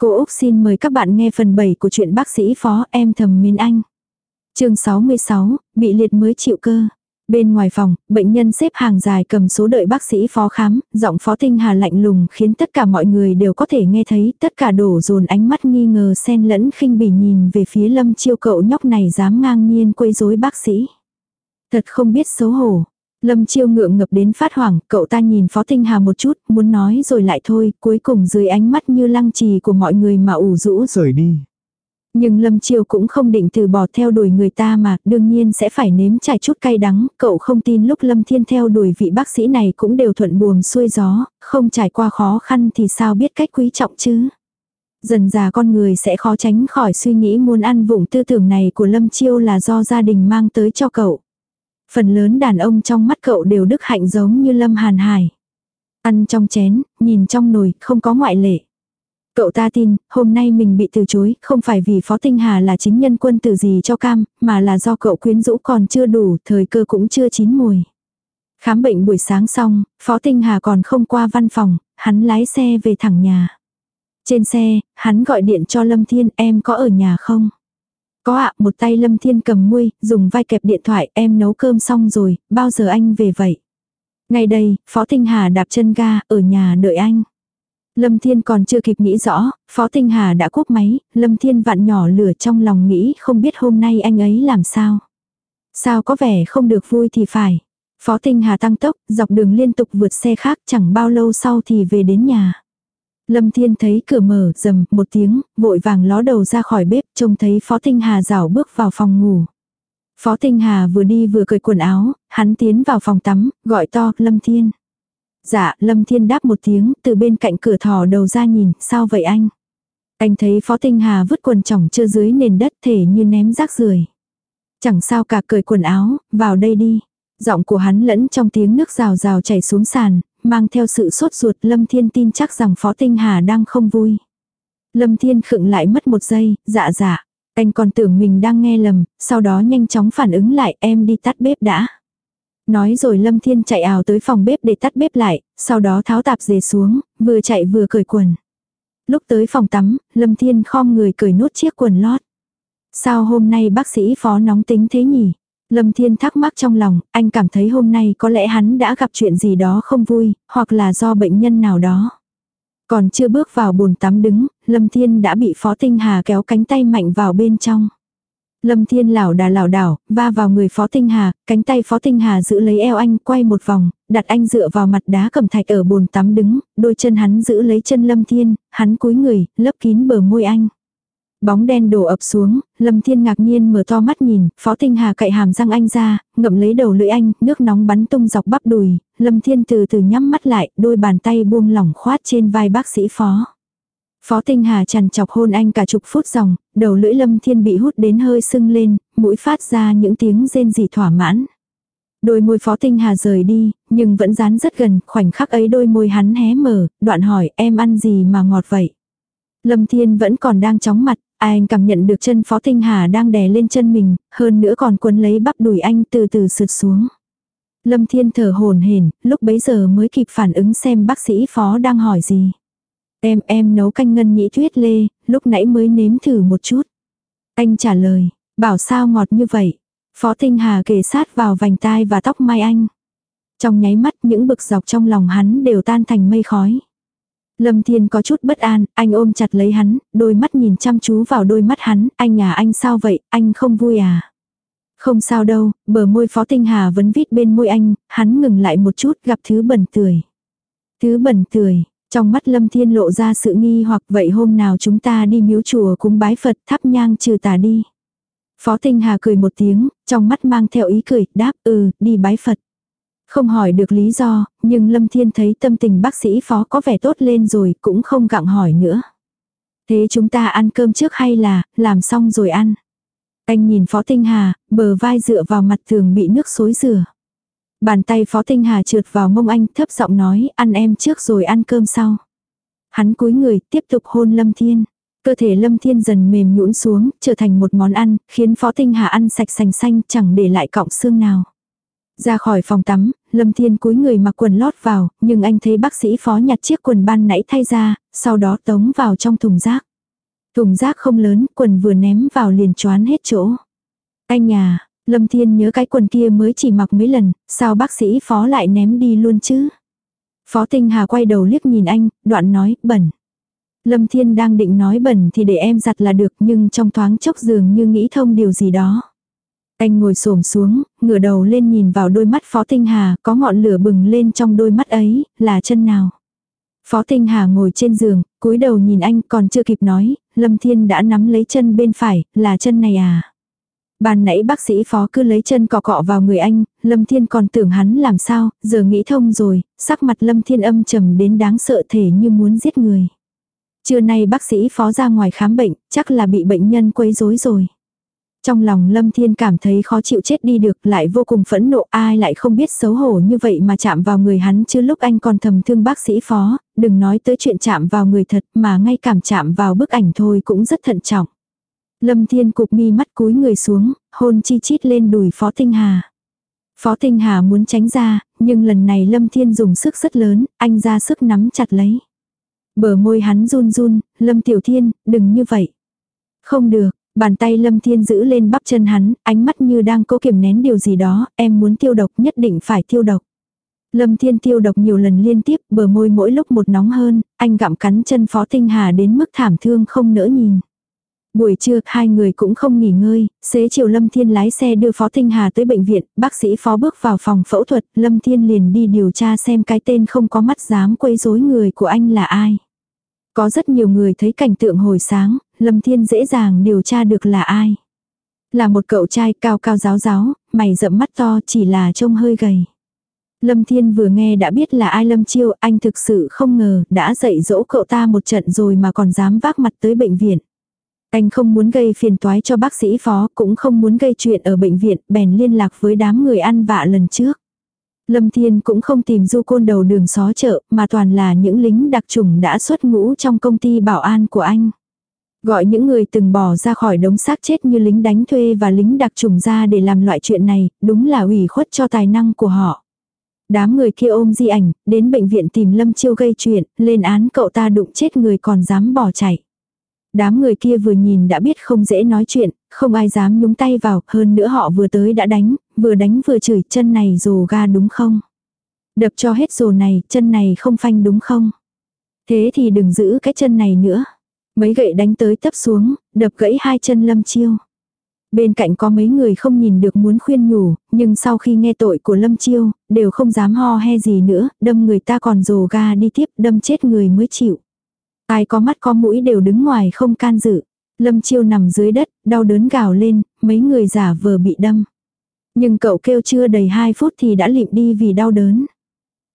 Cô Úc xin mời các bạn nghe phần 7 của truyện bác sĩ phó em thầm mến anh. chương 66, bị liệt mới chịu cơ. Bên ngoài phòng, bệnh nhân xếp hàng dài cầm số đợi bác sĩ phó khám, giọng phó tinh hà lạnh lùng khiến tất cả mọi người đều có thể nghe thấy, tất cả đổ dồn ánh mắt nghi ngờ xen lẫn khinh bỉ nhìn về phía lâm chiêu cậu nhóc này dám ngang nhiên quấy rối bác sĩ. Thật không biết xấu hổ. Lâm chiêu ngượng ngập đến phát hoảng, cậu ta nhìn phó tinh hà một chút, muốn nói rồi lại thôi, cuối cùng dưới ánh mắt như lăng trì của mọi người mà ủ rũ rời đi. Nhưng Lâm Chiêu cũng không định từ bỏ theo đuổi người ta mà, đương nhiên sẽ phải nếm trải chút cay đắng, cậu không tin lúc Lâm Thiên theo đuổi vị bác sĩ này cũng đều thuận buồm xuôi gió, không trải qua khó khăn thì sao biết cách quý trọng chứ. Dần già con người sẽ khó tránh khỏi suy nghĩ muốn ăn vụng tư tưởng này của Lâm Chiêu là do gia đình mang tới cho cậu. Phần lớn đàn ông trong mắt cậu đều đức hạnh giống như Lâm Hàn Hải. Ăn trong chén, nhìn trong nồi, không có ngoại lệ. Cậu ta tin, hôm nay mình bị từ chối, không phải vì Phó Tinh Hà là chính nhân quân tử gì cho cam, mà là do cậu quyến rũ còn chưa đủ, thời cơ cũng chưa chín mùi. Khám bệnh buổi sáng xong, Phó Tinh Hà còn không qua văn phòng, hắn lái xe về thẳng nhà. Trên xe, hắn gọi điện cho Lâm Thiên em có ở nhà không? Có ạ, một tay Lâm Thiên cầm muôi, dùng vai kẹp điện thoại, em nấu cơm xong rồi, bao giờ anh về vậy? Ngay đây, Phó Tinh Hà đạp chân ga, ở nhà đợi anh. Lâm Thiên còn chưa kịp nghĩ rõ, Phó Tinh Hà đã cúp máy, Lâm Thiên vặn nhỏ lửa trong lòng nghĩ không biết hôm nay anh ấy làm sao. Sao có vẻ không được vui thì phải. Phó Tinh Hà tăng tốc, dọc đường liên tục vượt xe khác chẳng bao lâu sau thì về đến nhà. Lâm Thiên thấy cửa mở, rầm, một tiếng, vội vàng ló đầu ra khỏi bếp, trông thấy Phó Tinh Hà rảo bước vào phòng ngủ. Phó Tinh Hà vừa đi vừa cởi quần áo, hắn tiến vào phòng tắm, gọi to, Lâm Thiên. Dạ, Lâm Thiên đáp một tiếng, từ bên cạnh cửa thò đầu ra nhìn, sao vậy anh? Anh thấy Phó Tinh Hà vứt quần chỏng chưa dưới nền đất thể như ném rác rưởi. Chẳng sao cả cởi quần áo, vào đây đi. Giọng của hắn lẫn trong tiếng nước rào rào chảy xuống sàn, mang theo sự sốt ruột Lâm Thiên tin chắc rằng Phó Tinh Hà đang không vui. Lâm Thiên khựng lại mất một giây, dạ dạ. Anh còn tưởng mình đang nghe lầm, sau đó nhanh chóng phản ứng lại em đi tắt bếp đã. Nói rồi Lâm Thiên chạy ảo tới phòng bếp để tắt bếp lại, sau đó tháo tạp dề xuống, vừa chạy vừa cởi quần. Lúc tới phòng tắm, Lâm Thiên khom người cởi nốt chiếc quần lót. Sao hôm nay bác sĩ phó nóng tính thế nhỉ? Lâm Thiên thắc mắc trong lòng, anh cảm thấy hôm nay có lẽ hắn đã gặp chuyện gì đó không vui, hoặc là do bệnh nhân nào đó. Còn chưa bước vào bồn tắm đứng, Lâm Thiên đã bị Phó Tinh Hà kéo cánh tay mạnh vào bên trong. Lâm Thiên lảo đà lảo đảo, va vào người Phó Tinh Hà, cánh tay Phó Tinh Hà giữ lấy eo anh, quay một vòng, đặt anh dựa vào mặt đá cẩm thạch ở bồn tắm đứng, đôi chân hắn giữ lấy chân Lâm Thiên, hắn cúi người, lấp kín bờ môi anh. Bóng đen đổ ập xuống, Lâm Thiên ngạc nhiên mở to mắt nhìn, Phó Tinh Hà cậy hàm răng anh ra, ngậm lấy đầu lưỡi anh, nước nóng bắn tung dọc bắp đùi, Lâm Thiên từ từ nhắm mắt lại, đôi bàn tay buông lỏng khoát trên vai bác sĩ Phó. Phó Tinh Hà chằn chọc hôn anh cả chục phút dòng, đầu lưỡi Lâm Thiên bị hút đến hơi sưng lên, mũi phát ra những tiếng rên rỉ thỏa mãn. Đôi môi Phó Tinh Hà rời đi, nhưng vẫn dán rất gần, khoảnh khắc ấy đôi môi hắn hé mở, đoạn hỏi em ăn gì mà ngọt vậy. Lâm Thiên vẫn còn đang chóng mặt, anh cảm nhận được chân Phó Tinh Hà đang đè lên chân mình, hơn nữa còn quấn lấy bắp đùi anh từ từ sượt xuống. Lâm Thiên thở hồn hển, lúc bấy giờ mới kịp phản ứng xem bác sĩ Phó đang hỏi gì. Em em nấu canh ngân nhĩ tuyết lê, lúc nãy mới nếm thử một chút. Anh trả lời, bảo sao ngọt như vậy. Phó Tinh Hà kề sát vào vành tai và tóc mai anh. Trong nháy mắt những bực dọc trong lòng hắn đều tan thành mây khói. Lâm Thiên có chút bất an, anh ôm chặt lấy hắn, đôi mắt nhìn chăm chú vào đôi mắt hắn, anh à anh sao vậy, anh không vui à. Không sao đâu, bờ môi Phó Tinh Hà vẫn vít bên môi anh, hắn ngừng lại một chút gặp thứ bẩn tươi. Thứ bẩn tươi, trong mắt Lâm Thiên lộ ra sự nghi hoặc vậy hôm nào chúng ta đi miếu chùa cúng bái Phật thắp nhang trừ tà đi. Phó Tinh Hà cười một tiếng, trong mắt mang theo ý cười, đáp ừ, đi bái Phật. Không hỏi được lý do, nhưng Lâm Thiên thấy tâm tình bác sĩ phó có vẻ tốt lên rồi, cũng không gặng hỏi nữa. Thế chúng ta ăn cơm trước hay là, làm xong rồi ăn? Anh nhìn Phó Tinh Hà, bờ vai dựa vào mặt thường bị nước xối rửa. Bàn tay Phó Tinh Hà trượt vào mông anh thấp giọng nói ăn em trước rồi ăn cơm sau. Hắn cúi người tiếp tục hôn Lâm Thiên. Cơ thể Lâm Thiên dần mềm nhũn xuống, trở thành một món ăn, khiến Phó Tinh Hà ăn sạch sành xanh chẳng để lại cọng xương nào. Ra khỏi phòng tắm, Lâm Thiên cúi người mặc quần lót vào, nhưng anh thấy bác sĩ phó nhặt chiếc quần ban nãy thay ra, sau đó tống vào trong thùng rác. Thùng rác không lớn, quần vừa ném vào liền choán hết chỗ. Anh nhà, Lâm Thiên nhớ cái quần kia mới chỉ mặc mấy lần, sao bác sĩ phó lại ném đi luôn chứ? Phó Tinh Hà quay đầu liếc nhìn anh, đoạn nói, bẩn. Lâm Thiên đang định nói bẩn thì để em giặt là được nhưng trong thoáng chốc dường như nghĩ thông điều gì đó. Anh ngồi xổm xuống, ngửa đầu lên nhìn vào đôi mắt Phó Tinh Hà, có ngọn lửa bừng lên trong đôi mắt ấy, là chân nào. Phó Tinh Hà ngồi trên giường, cúi đầu nhìn anh còn chưa kịp nói, Lâm Thiên đã nắm lấy chân bên phải, là chân này à. Ban nãy bác sĩ phó cứ lấy chân cọ cọ vào người anh, Lâm Thiên còn tưởng hắn làm sao, giờ nghĩ thông rồi, sắc mặt Lâm Thiên âm trầm đến đáng sợ thể như muốn giết người. Trưa nay bác sĩ phó ra ngoài khám bệnh, chắc là bị bệnh nhân quấy rối rồi. Trong lòng Lâm Thiên cảm thấy khó chịu chết đi được lại vô cùng phẫn nộ ai lại không biết xấu hổ như vậy mà chạm vào người hắn chứ lúc anh còn thầm thương bác sĩ phó, đừng nói tới chuyện chạm vào người thật mà ngay cảm chạm vào bức ảnh thôi cũng rất thận trọng. Lâm Thiên cục mi mắt cúi người xuống, hôn chi chít lên đùi Phó Tinh Hà. Phó Tinh Hà muốn tránh ra, nhưng lần này Lâm Thiên dùng sức rất lớn, anh ra sức nắm chặt lấy. Bờ môi hắn run run, Lâm Tiểu Thiên, đừng như vậy. Không được, bàn tay Lâm Thiên giữ lên bắp chân hắn, ánh mắt như đang cố kiềm nén điều gì đó, em muốn tiêu độc nhất định phải tiêu độc. Lâm Thiên tiêu độc nhiều lần liên tiếp, bờ môi mỗi lúc một nóng hơn, anh gặm cắn chân Phó Tinh Hà đến mức thảm thương không nỡ nhìn. Buổi trưa, hai người cũng không nghỉ ngơi, xế chiều Lâm Thiên lái xe đưa Phó Tinh Hà tới bệnh viện, bác sĩ Phó bước vào phòng phẫu thuật, Lâm Thiên liền đi điều tra xem cái tên không có mắt dám quấy rối người của anh là ai. Có rất nhiều người thấy cảnh tượng hồi sáng, Lâm Thiên dễ dàng điều tra được là ai. Là một cậu trai cao cao giáo giáo, mày rậm mắt to chỉ là trông hơi gầy. Lâm Thiên vừa nghe đã biết là ai Lâm Chiêu, anh thực sự không ngờ, đã dạy dỗ cậu ta một trận rồi mà còn dám vác mặt tới bệnh viện. Anh không muốn gây phiền toái cho bác sĩ phó, cũng không muốn gây chuyện ở bệnh viện, bèn liên lạc với đám người ăn vạ lần trước. Lâm Thiên cũng không tìm du côn đầu đường xó chợ, mà toàn là những lính đặc trùng đã xuất ngũ trong công ty bảo an của anh. Gọi những người từng bỏ ra khỏi đống xác chết như lính đánh thuê và lính đặc trùng ra để làm loại chuyện này, đúng là ủy khuất cho tài năng của họ. Đám người kia ôm di ảnh, đến bệnh viện tìm Lâm Chiêu gây chuyện, lên án cậu ta đụng chết người còn dám bỏ chạy. Đám người kia vừa nhìn đã biết không dễ nói chuyện, không ai dám nhúng tay vào, hơn nữa họ vừa tới đã đánh, vừa đánh vừa chửi chân này rồ ga đúng không? Đập cho hết rồ này, chân này không phanh đúng không? Thế thì đừng giữ cái chân này nữa. Mấy gậy đánh tới tấp xuống, đập gãy hai chân lâm chiêu. Bên cạnh có mấy người không nhìn được muốn khuyên nhủ, nhưng sau khi nghe tội của Lâm Chiêu, đều không dám ho he gì nữa, đâm người ta còn rồ ga đi tiếp, đâm chết người mới chịu. Ai có mắt có mũi đều đứng ngoài không can dự. Lâm Chiêu nằm dưới đất, đau đớn gào lên, mấy người giả vờ bị đâm. Nhưng cậu kêu chưa đầy 2 phút thì đã lịm đi vì đau đớn.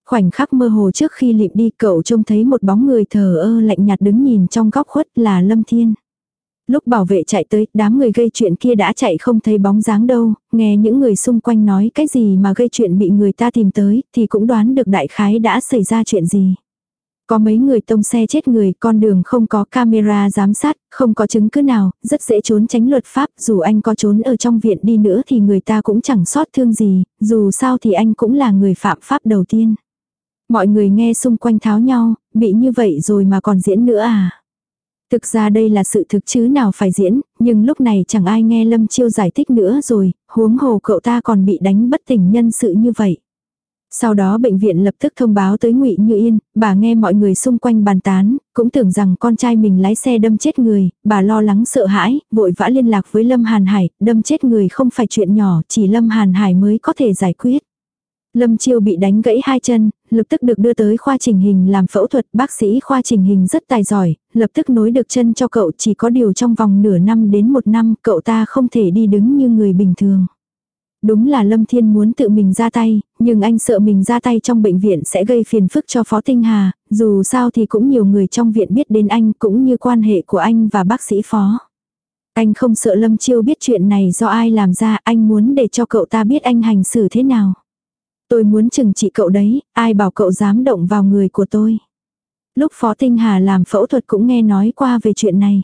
Khoảnh khắc mơ hồ trước khi lịm đi cậu trông thấy một bóng người thờ ơ lạnh nhạt đứng nhìn trong góc khuất là Lâm Thiên. Lúc bảo vệ chạy tới, đám người gây chuyện kia đã chạy không thấy bóng dáng đâu, nghe những người xung quanh nói cái gì mà gây chuyện bị người ta tìm tới, thì cũng đoán được đại khái đã xảy ra chuyện gì. Có mấy người tông xe chết người, con đường không có camera giám sát, không có chứng cứ nào, rất dễ trốn tránh luật pháp, dù anh có trốn ở trong viện đi nữa thì người ta cũng chẳng sót thương gì, dù sao thì anh cũng là người phạm pháp đầu tiên. Mọi người nghe xung quanh tháo nhau, bị như vậy rồi mà còn diễn nữa à. Thực ra đây là sự thực chứ nào phải diễn, nhưng lúc này chẳng ai nghe Lâm Chiêu giải thích nữa rồi, huống hồ cậu ta còn bị đánh bất tỉnh nhân sự như vậy. Sau đó bệnh viện lập tức thông báo tới Ngụy Như Yên, bà nghe mọi người xung quanh bàn tán, cũng tưởng rằng con trai mình lái xe đâm chết người, bà lo lắng sợ hãi, vội vã liên lạc với Lâm Hàn Hải, đâm chết người không phải chuyện nhỏ, chỉ Lâm Hàn Hải mới có thể giải quyết. Lâm Chiêu bị đánh gãy hai chân, lập tức được đưa tới khoa trình hình làm phẫu thuật, bác sĩ khoa trình hình rất tài giỏi, lập tức nối được chân cho cậu chỉ có điều trong vòng nửa năm đến một năm cậu ta không thể đi đứng như người bình thường. Đúng là Lâm Thiên muốn tự mình ra tay, nhưng anh sợ mình ra tay trong bệnh viện sẽ gây phiền phức cho Phó Tinh Hà, dù sao thì cũng nhiều người trong viện biết đến anh cũng như quan hệ của anh và bác sĩ Phó. Anh không sợ Lâm Chiêu biết chuyện này do ai làm ra, anh muốn để cho cậu ta biết anh hành xử thế nào. Tôi muốn chừng trị cậu đấy, ai bảo cậu dám động vào người của tôi. Lúc Phó Tinh Hà làm phẫu thuật cũng nghe nói qua về chuyện này.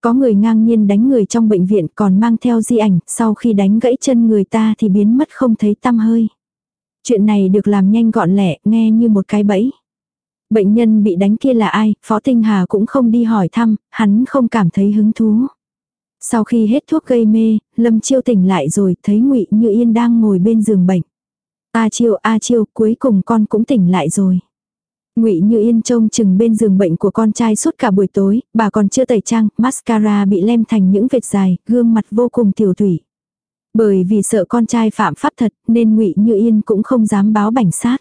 Có người ngang nhiên đánh người trong bệnh viện còn mang theo di ảnh, sau khi đánh gãy chân người ta thì biến mất không thấy tăm hơi. Chuyện này được làm nhanh gọn lẹ, nghe như một cái bẫy. Bệnh nhân bị đánh kia là ai, Phó Tinh Hà cũng không đi hỏi thăm, hắn không cảm thấy hứng thú. Sau khi hết thuốc gây mê, Lâm Chiêu tỉnh lại rồi, thấy Ngụy Như Yên đang ngồi bên giường bệnh. A Chiêu, A Chiêu, cuối cùng con cũng tỉnh lại rồi. Ngụy Như Yên trông chừng bên giường bệnh của con trai suốt cả buổi tối, bà còn chưa tẩy trang, mascara bị lem thành những vệt dài, gương mặt vô cùng tiểu thủy. Bởi vì sợ con trai phạm pháp thật, nên Ngụy Như Yên cũng không dám báo cảnh sát.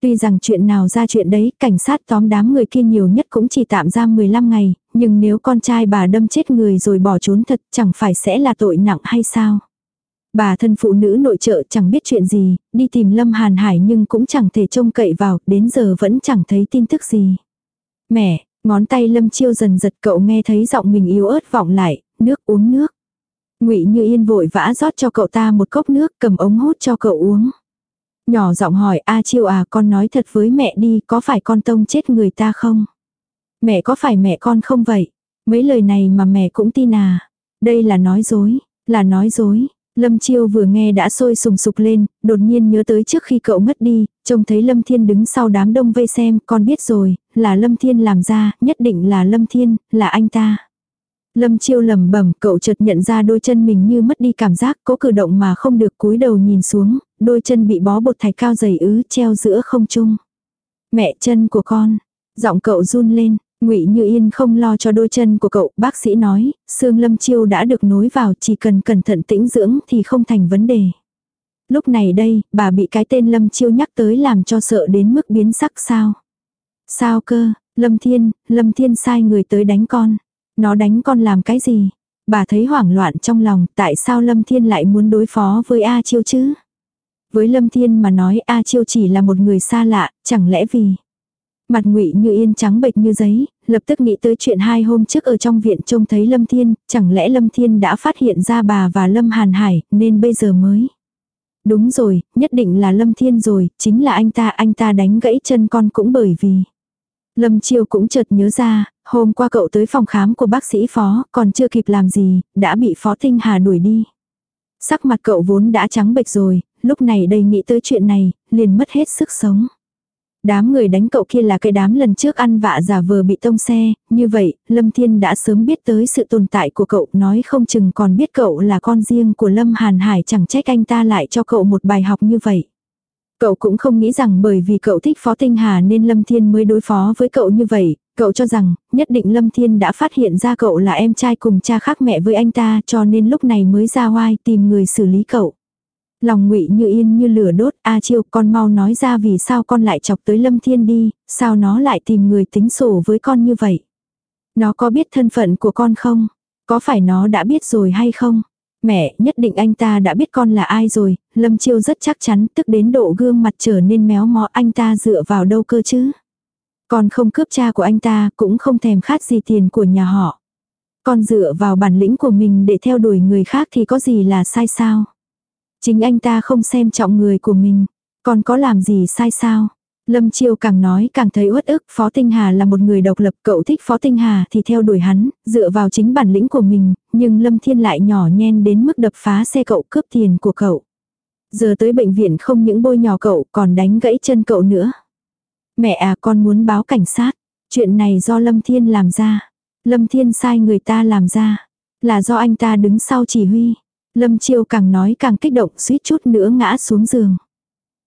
Tuy rằng chuyện nào ra chuyện đấy, cảnh sát tóm đám người kia nhiều nhất cũng chỉ tạm giam 15 ngày, nhưng nếu con trai bà đâm chết người rồi bỏ trốn thật chẳng phải sẽ là tội nặng hay sao? Bà thân phụ nữ nội trợ chẳng biết chuyện gì, đi tìm Lâm Hàn Hải nhưng cũng chẳng thể trông cậy vào, đến giờ vẫn chẳng thấy tin tức gì. Mẹ, ngón tay Lâm Chiêu dần giật cậu nghe thấy giọng mình yếu ớt vọng lại, nước uống nước. Ngụy Như Yên vội vã rót cho cậu ta một cốc nước, cầm ống hút cho cậu uống. Nhỏ giọng hỏi A Chiêu à con nói thật với mẹ đi có phải con tông chết người ta không? Mẹ có phải mẹ con không vậy? Mấy lời này mà mẹ cũng tin à? Đây là nói dối, là nói dối. Lâm Chiêu vừa nghe đã sôi sùng sục lên, đột nhiên nhớ tới trước khi cậu ngất đi, trông thấy Lâm Thiên đứng sau đám đông vây xem, con biết rồi, là Lâm Thiên làm ra, nhất định là Lâm Thiên, là anh ta. Lâm Chiêu lầm bẩm, cậu chợt nhận ra đôi chân mình như mất đi cảm giác, cố cử động mà không được cúi đầu nhìn xuống, đôi chân bị bó bột thạch cao dày ứ treo giữa không trung. Mẹ chân của con, giọng cậu run lên, Ngụy Như Yên không lo cho đôi chân của cậu, bác sĩ nói, xương lâm chiêu đã được nối vào, chỉ cần cẩn thận tĩnh dưỡng thì không thành vấn đề. Lúc này đây, bà bị cái tên lâm chiêu nhắc tới làm cho sợ đến mức biến sắc sao. Sao cơ, lâm thiên, lâm thiên sai người tới đánh con. Nó đánh con làm cái gì? Bà thấy hoảng loạn trong lòng, tại sao lâm thiên lại muốn đối phó với A chiêu chứ? Với lâm thiên mà nói A chiêu chỉ là một người xa lạ, chẳng lẽ vì... Mặt ngụy như yên trắng bệch như giấy, lập tức nghĩ tới chuyện hai hôm trước ở trong viện trông thấy Lâm Thiên, chẳng lẽ Lâm Thiên đã phát hiện ra bà và Lâm Hàn Hải, nên bây giờ mới. Đúng rồi, nhất định là Lâm Thiên rồi, chính là anh ta, anh ta đánh gãy chân con cũng bởi vì. Lâm Chiêu cũng chợt nhớ ra, hôm qua cậu tới phòng khám của bác sĩ phó, còn chưa kịp làm gì, đã bị phó Tinh Hà đuổi đi. Sắc mặt cậu vốn đã trắng bệch rồi, lúc này đây nghĩ tới chuyện này, liền mất hết sức sống. Đám người đánh cậu kia là cái đám lần trước ăn vạ giả vờ bị tông xe, như vậy, Lâm Thiên đã sớm biết tới sự tồn tại của cậu, nói không chừng còn biết cậu là con riêng của Lâm Hàn Hải chẳng trách anh ta lại cho cậu một bài học như vậy. Cậu cũng không nghĩ rằng bởi vì cậu thích Phó Tinh Hà nên Lâm Thiên mới đối phó với cậu như vậy, cậu cho rằng nhất định Lâm Thiên đã phát hiện ra cậu là em trai cùng cha khác mẹ với anh ta cho nên lúc này mới ra oai tìm người xử lý cậu. Lòng ngụy như yên như lửa đốt, A chiêu con mau nói ra vì sao con lại chọc tới Lâm Thiên đi, sao nó lại tìm người tính sổ với con như vậy. Nó có biết thân phận của con không? Có phải nó đã biết rồi hay không? Mẹ, nhất định anh ta đã biết con là ai rồi, Lâm Chiêu rất chắc chắn, tức đến độ gương mặt trở nên méo mó anh ta dựa vào đâu cơ chứ. Con không cướp cha của anh ta, cũng không thèm khát gì tiền của nhà họ. Con dựa vào bản lĩnh của mình để theo đuổi người khác thì có gì là sai sao? Chính anh ta không xem trọng người của mình. Còn có làm gì sai sao? Lâm Chiêu càng nói càng thấy uất ức, Phó Tinh Hà là một người độc lập, cậu thích Phó Tinh Hà thì theo đuổi hắn, dựa vào chính bản lĩnh của mình, nhưng Lâm Thiên lại nhỏ nhen đến mức đập phá xe cậu cướp tiền của cậu. Giờ tới bệnh viện không những bôi nhỏ cậu còn đánh gãy chân cậu nữa. Mẹ à con muốn báo cảnh sát, chuyện này do Lâm Thiên làm ra. Lâm Thiên sai người ta làm ra, là do anh ta đứng sau chỉ huy. Lâm Chiêu càng nói càng kích động suýt chút nữa ngã xuống giường.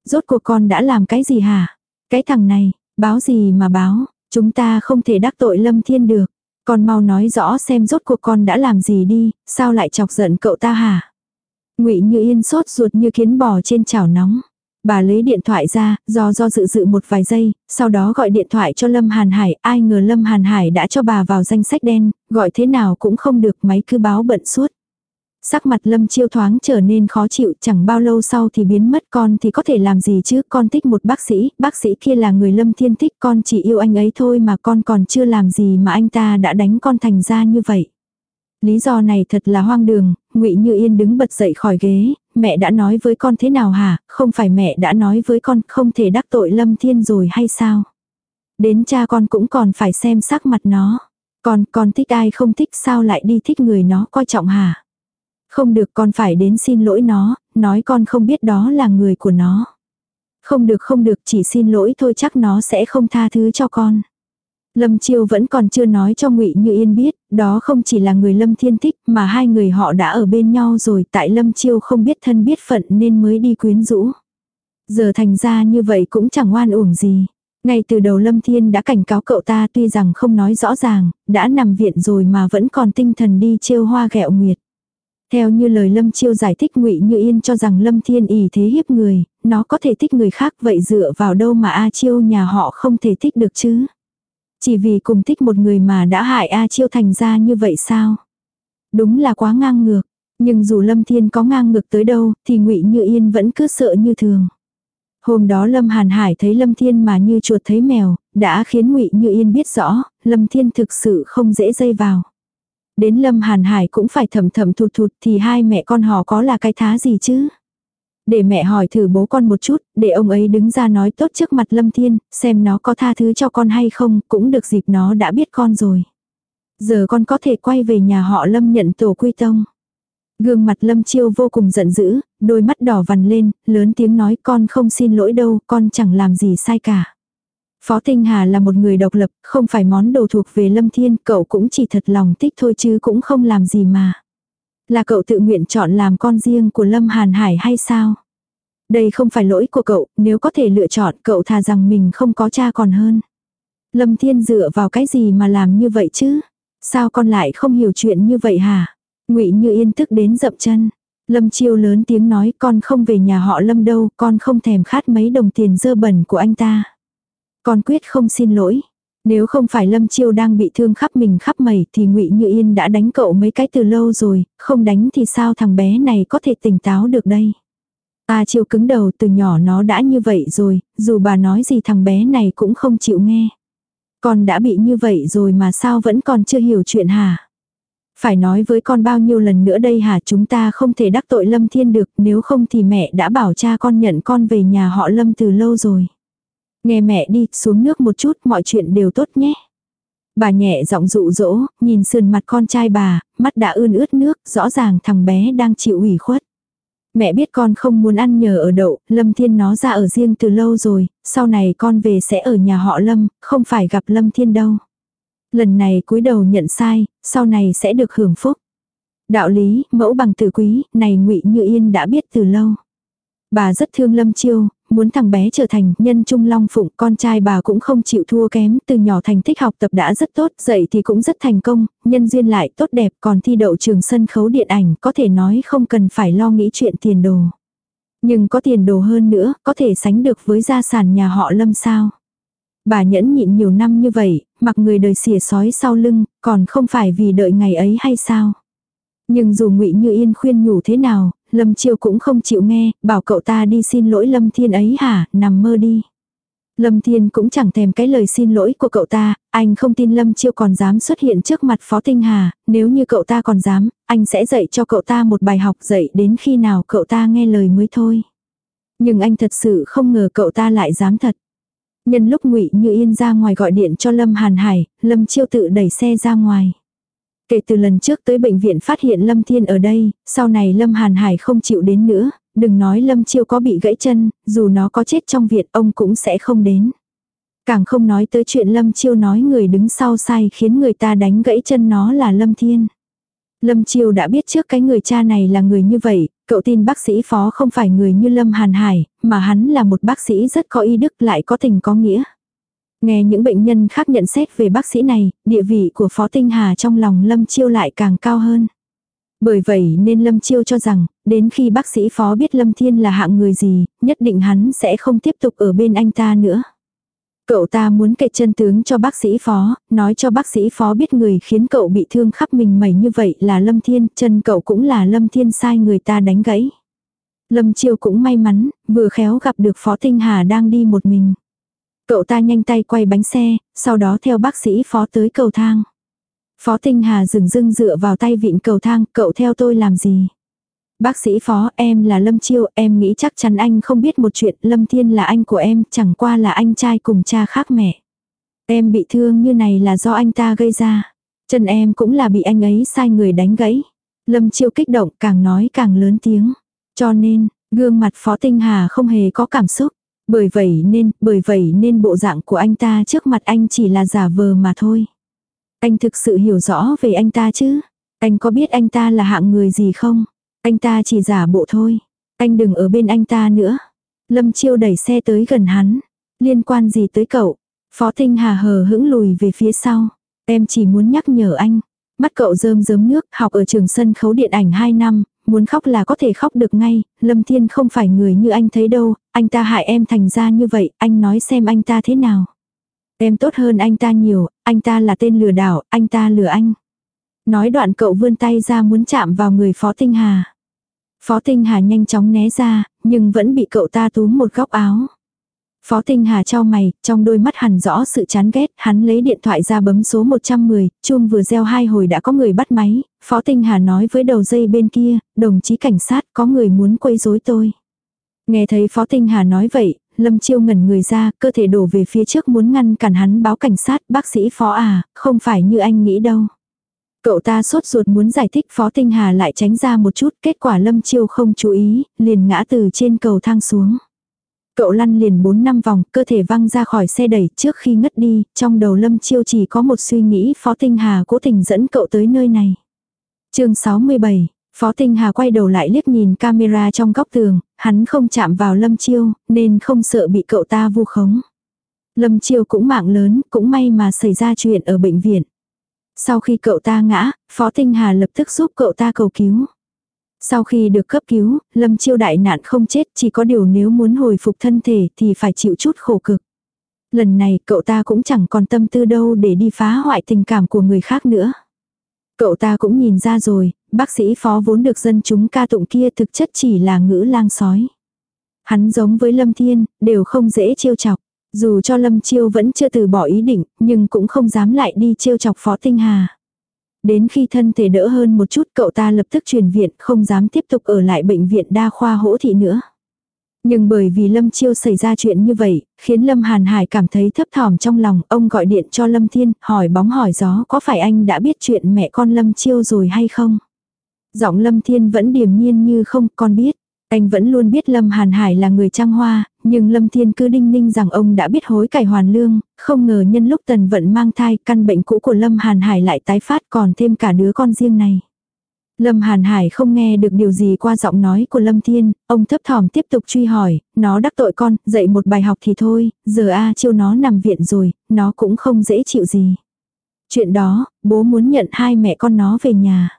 Rốt cuộc con đã làm cái gì hả? Cái thằng này, báo gì mà báo, chúng ta không thể đắc tội Lâm Thiên được. Con mau nói rõ xem rốt cuộc con đã làm gì đi, sao lại chọc giận cậu ta hả? Ngụy Như Yên sốt ruột như kiến bò trên chảo nóng. Bà lấy điện thoại ra, do do dự dự một vài giây, sau đó gọi điện thoại cho Lâm Hàn Hải, ai ngờ Lâm Hàn Hải đã cho bà vào danh sách đen, gọi thế nào cũng không được máy cứ báo bận suốt. Sắc mặt lâm chiêu thoáng trở nên khó chịu chẳng bao lâu sau thì biến mất con thì có thể làm gì chứ con thích một bác sĩ, bác sĩ kia là người lâm thiên thích con chỉ yêu anh ấy thôi mà con còn chưa làm gì mà anh ta đã đánh con thành ra như vậy. Lý do này thật là hoang đường, ngụy Như Yên đứng bật dậy khỏi ghế, mẹ đã nói với con thế nào hả, không phải mẹ đã nói với con không thể đắc tội lâm thiên rồi hay sao? Đến cha con cũng còn phải xem sắc mặt nó. Con, con thích ai không thích sao lại đi thích người nó coi trọng hả? Không được con phải đến xin lỗi nó, nói con không biết đó là người của nó. Không được không được chỉ xin lỗi thôi chắc nó sẽ không tha thứ cho con. Lâm Chiêu vẫn còn chưa nói cho Ngụy Như Yên biết, đó không chỉ là người Lâm Thiên thích mà hai người họ đã ở bên nhau rồi tại Lâm Chiêu không biết thân biết phận nên mới đi quyến rũ. Giờ thành ra như vậy cũng chẳng oan uổng gì. Ngay từ đầu Lâm Thiên đã cảnh cáo cậu ta tuy rằng không nói rõ ràng, đã nằm viện rồi mà vẫn còn tinh thần đi trêu hoa ghẹo nguyệt. Theo như lời Lâm Chiêu giải thích ngụy Như Yên cho rằng Lâm Thiên ỷ thế hiếp người, nó có thể thích người khác vậy dựa vào đâu mà A Chiêu nhà họ không thể thích được chứ. Chỉ vì cùng thích một người mà đã hại A Chiêu thành ra như vậy sao? Đúng là quá ngang ngược, nhưng dù Lâm Thiên có ngang ngược tới đâu thì ngụy Như Yên vẫn cứ sợ như thường. Hôm đó Lâm Hàn Hải thấy Lâm Thiên mà như chuột thấy mèo, đã khiến Ngụy Như Yên biết rõ, Lâm Thiên thực sự không dễ dây vào. Đến Lâm Hàn Hải cũng phải thầm thầm thụt thụt thì hai mẹ con họ có là cái thá gì chứ? Để mẹ hỏi thử bố con một chút, để ông ấy đứng ra nói tốt trước mặt Lâm Thiên, xem nó có tha thứ cho con hay không, cũng được dịp nó đã biết con rồi. Giờ con có thể quay về nhà họ Lâm nhận tổ quy tông. Gương mặt Lâm Chiêu vô cùng giận dữ, đôi mắt đỏ vằn lên, lớn tiếng nói con không xin lỗi đâu, con chẳng làm gì sai cả. Phó Tinh Hà là một người độc lập, không phải món đồ thuộc về Lâm Thiên, cậu cũng chỉ thật lòng thích thôi chứ cũng không làm gì mà. Là cậu tự nguyện chọn làm con riêng của Lâm Hàn Hải hay sao? Đây không phải lỗi của cậu, nếu có thể lựa chọn cậu thà rằng mình không có cha còn hơn. Lâm Thiên dựa vào cái gì mà làm như vậy chứ? Sao con lại không hiểu chuyện như vậy hả? ngụy Như Yên tức đến dậm chân. Lâm Chiêu lớn tiếng nói con không về nhà họ Lâm đâu, con không thèm khát mấy đồng tiền dơ bẩn của anh ta. Con quyết không xin lỗi. Nếu không phải Lâm Chiêu đang bị thương khắp mình khắp mẩy thì ngụy Như Yên đã đánh cậu mấy cái từ lâu rồi, không đánh thì sao thằng bé này có thể tỉnh táo được đây. A Chiêu cứng đầu từ nhỏ nó đã như vậy rồi, dù bà nói gì thằng bé này cũng không chịu nghe. Con đã bị như vậy rồi mà sao vẫn còn chưa hiểu chuyện hả? Phải nói với con bao nhiêu lần nữa đây hả chúng ta không thể đắc tội Lâm Thiên được nếu không thì mẹ đã bảo cha con nhận con về nhà họ Lâm từ lâu rồi. Nghe mẹ đi, xuống nước một chút, mọi chuyện đều tốt nhé. Bà nhẹ giọng dụ dỗ, nhìn sườn mặt con trai bà, mắt đã ươn ướt nước, rõ ràng thằng bé đang chịu ủy khuất. Mẹ biết con không muốn ăn nhờ ở đậu, Lâm Thiên nó ra ở riêng từ lâu rồi, sau này con về sẽ ở nhà họ Lâm, không phải gặp Lâm Thiên đâu. Lần này cúi đầu nhận sai, sau này sẽ được hưởng phúc. Đạo lý, mẫu bằng tử quý, này ngụy Như Yên đã biết từ lâu. Bà rất thương Lâm Chiêu, muốn thằng bé trở thành nhân trung long phụng, con trai bà cũng không chịu thua kém, từ nhỏ thành tích học tập đã rất tốt, dạy thì cũng rất thành công, nhân duyên lại tốt đẹp, còn thi đậu trường sân khấu điện ảnh, có thể nói không cần phải lo nghĩ chuyện tiền đồ. Nhưng có tiền đồ hơn nữa, có thể sánh được với gia sản nhà họ Lâm sao. Bà nhẫn nhịn nhiều năm như vậy, mặc người đời xỉa sói sau lưng, còn không phải vì đợi ngày ấy hay sao? Nhưng dù ngụy Như Yên khuyên nhủ thế nào, Lâm Chiêu cũng không chịu nghe, bảo cậu ta đi xin lỗi Lâm Thiên ấy hả, nằm mơ đi. Lâm Thiên cũng chẳng thèm cái lời xin lỗi của cậu ta, anh không tin Lâm Chiêu còn dám xuất hiện trước mặt Phó Tinh Hà, nếu như cậu ta còn dám, anh sẽ dạy cho cậu ta một bài học dạy đến khi nào cậu ta nghe lời mới thôi. Nhưng anh thật sự không ngờ cậu ta lại dám thật. Nhân lúc ngụy Như Yên ra ngoài gọi điện cho Lâm Hàn Hải, Lâm Chiêu tự đẩy xe ra ngoài. Kể từ lần trước tới bệnh viện phát hiện Lâm Thiên ở đây, sau này Lâm Hàn Hải không chịu đến nữa, đừng nói Lâm Chiêu có bị gãy chân, dù nó có chết trong viện ông cũng sẽ không đến. Càng không nói tới chuyện Lâm Chiêu nói người đứng sau sai khiến người ta đánh gãy chân nó là Lâm Thiên. Lâm Chiêu đã biết trước cái người cha này là người như vậy, cậu tin bác sĩ phó không phải người như Lâm Hàn Hải, mà hắn là một bác sĩ rất có y đức lại có tình có nghĩa. Nghe những bệnh nhân khác nhận xét về bác sĩ này, địa vị của Phó Tinh Hà trong lòng Lâm Chiêu lại càng cao hơn. Bởi vậy nên Lâm Chiêu cho rằng, đến khi bác sĩ Phó biết Lâm Thiên là hạng người gì, nhất định hắn sẽ không tiếp tục ở bên anh ta nữa. Cậu ta muốn kể chân tướng cho bác sĩ phó, nói cho bác sĩ phó biết người khiến cậu bị thương khắp mình mẩy như vậy là Lâm Thiên, chân cậu cũng là Lâm Thiên sai người ta đánh gãy. Lâm Chiêu cũng may mắn, vừa khéo gặp được Phó Tinh Hà đang đi một mình. Cậu ta nhanh tay quay bánh xe, sau đó theo bác sĩ phó tới cầu thang. Phó Tinh Hà dừng dưng dựa vào tay vịn cầu thang, cậu theo tôi làm gì? Bác sĩ phó, em là Lâm Chiêu, em nghĩ chắc chắn anh không biết một chuyện, Lâm Thiên là anh của em, chẳng qua là anh trai cùng cha khác mẹ. Em bị thương như này là do anh ta gây ra. Chân em cũng là bị anh ấy sai người đánh gãy. Lâm Chiêu kích động càng nói càng lớn tiếng. Cho nên, gương mặt Phó Tinh Hà không hề có cảm xúc. Bởi vậy nên, bởi vậy nên bộ dạng của anh ta trước mặt anh chỉ là giả vờ mà thôi. Anh thực sự hiểu rõ về anh ta chứ? Anh có biết anh ta là hạng người gì không? Anh ta chỉ giả bộ thôi. Anh đừng ở bên anh ta nữa. Lâm Chiêu đẩy xe tới gần hắn. Liên quan gì tới cậu? Phó Tinh Hà hờ hững lùi về phía sau. Em chỉ muốn nhắc nhở anh. Mắt cậu rơm rớm nước, học ở trường sân khấu điện ảnh 2 năm, muốn khóc là có thể khóc được ngay, Lâm Thiên không phải người như anh thấy đâu, anh ta hại em thành ra như vậy, anh nói xem anh ta thế nào. Em tốt hơn anh ta nhiều, anh ta là tên lừa đảo, anh ta lừa anh. Nói đoạn cậu vươn tay ra muốn chạm vào người Phó Tinh Hà. Phó Tinh Hà nhanh chóng né ra, nhưng vẫn bị cậu ta túm một góc áo. Phó Tinh Hà cho mày, trong đôi mắt hẳn rõ sự chán ghét, hắn lấy điện thoại ra bấm số 110, chuông vừa reo hai hồi đã có người bắt máy, Phó Tinh Hà nói với đầu dây bên kia, đồng chí cảnh sát có người muốn quấy rối tôi. Nghe thấy Phó Tinh Hà nói vậy, Lâm Chiêu ngẩn người ra, cơ thể đổ về phía trước muốn ngăn cản hắn báo cảnh sát, bác sĩ Phó à, không phải như anh nghĩ đâu. Cậu ta sốt ruột muốn giải thích Phó Tinh Hà lại tránh ra một chút, kết quả Lâm Chiêu không chú ý, liền ngã từ trên cầu thang xuống. Cậu lăn liền 4 năm vòng, cơ thể văng ra khỏi xe đẩy trước khi ngất đi, trong đầu Lâm Chiêu chỉ có một suy nghĩ Phó Tinh Hà cố tình dẫn cậu tới nơi này. chương 67, Phó Tinh Hà quay đầu lại liếc nhìn camera trong góc tường, hắn không chạm vào Lâm Chiêu, nên không sợ bị cậu ta vu khống. Lâm Chiêu cũng mạng lớn, cũng may mà xảy ra chuyện ở bệnh viện. Sau khi cậu ta ngã, Phó Tinh Hà lập tức giúp cậu ta cầu cứu. Sau khi được cấp cứu, Lâm Chiêu đại nạn không chết, chỉ có điều nếu muốn hồi phục thân thể thì phải chịu chút khổ cực. Lần này cậu ta cũng chẳng còn tâm tư đâu để đi phá hoại tình cảm của người khác nữa. Cậu ta cũng nhìn ra rồi, bác sĩ phó vốn được dân chúng ca tụng kia thực chất chỉ là ngữ lang sói. Hắn giống với Lâm Thiên, đều không dễ trêu chọc. Dù cho Lâm Chiêu vẫn chưa từ bỏ ý định, nhưng cũng không dám lại đi trêu chọc Phó Tinh Hà. Đến khi thân thể đỡ hơn một chút cậu ta lập tức chuyển viện không dám tiếp tục ở lại bệnh viện đa khoa hỗ thị nữa. Nhưng bởi vì Lâm Chiêu xảy ra chuyện như vậy, khiến Lâm Hàn Hải cảm thấy thấp thỏm trong lòng, ông gọi điện cho Lâm Thiên, hỏi bóng hỏi gió có phải anh đã biết chuyện mẹ con Lâm Chiêu rồi hay không? Giọng Lâm Thiên vẫn điềm nhiên như không, con biết. Anh vẫn luôn biết Lâm Hàn Hải là người trăng hoa, nhưng Lâm Thiên cứ đinh ninh rằng ông đã biết hối cải hoàn lương, không ngờ nhân lúc Tần Vận mang thai căn bệnh cũ của Lâm Hàn Hải lại tái phát còn thêm cả đứa con riêng này. Lâm Hàn Hải không nghe được điều gì qua giọng nói của Lâm Thiên, ông thấp thỏm tiếp tục truy hỏi, nó đắc tội con, dạy một bài học thì thôi, giờ A chiêu nó nằm viện rồi, nó cũng không dễ chịu gì. Chuyện đó, bố muốn nhận hai mẹ con nó về nhà.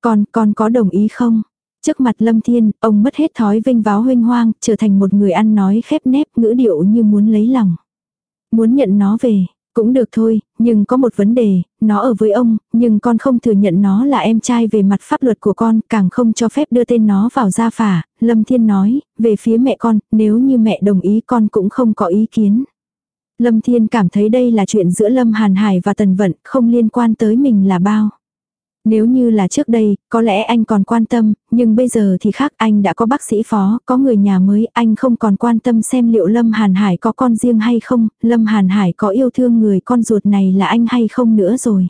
Con, con có đồng ý không? Trước mặt Lâm Thiên, ông mất hết thói vinh váo huynh hoang, trở thành một người ăn nói khép nép, ngữ điệu như muốn lấy lòng. Muốn nhận nó về, cũng được thôi, nhưng có một vấn đề, nó ở với ông, nhưng con không thừa nhận nó là em trai về mặt pháp luật của con, càng không cho phép đưa tên nó vào gia phả. Lâm Thiên nói, về phía mẹ con, nếu như mẹ đồng ý con cũng không có ý kiến. Lâm Thiên cảm thấy đây là chuyện giữa Lâm Hàn Hải và Tần Vận, không liên quan tới mình là bao. Nếu như là trước đây, có lẽ anh còn quan tâm, nhưng bây giờ thì khác anh đã có bác sĩ phó, có người nhà mới, anh không còn quan tâm xem liệu Lâm Hàn Hải có con riêng hay không, Lâm Hàn Hải có yêu thương người con ruột này là anh hay không nữa rồi.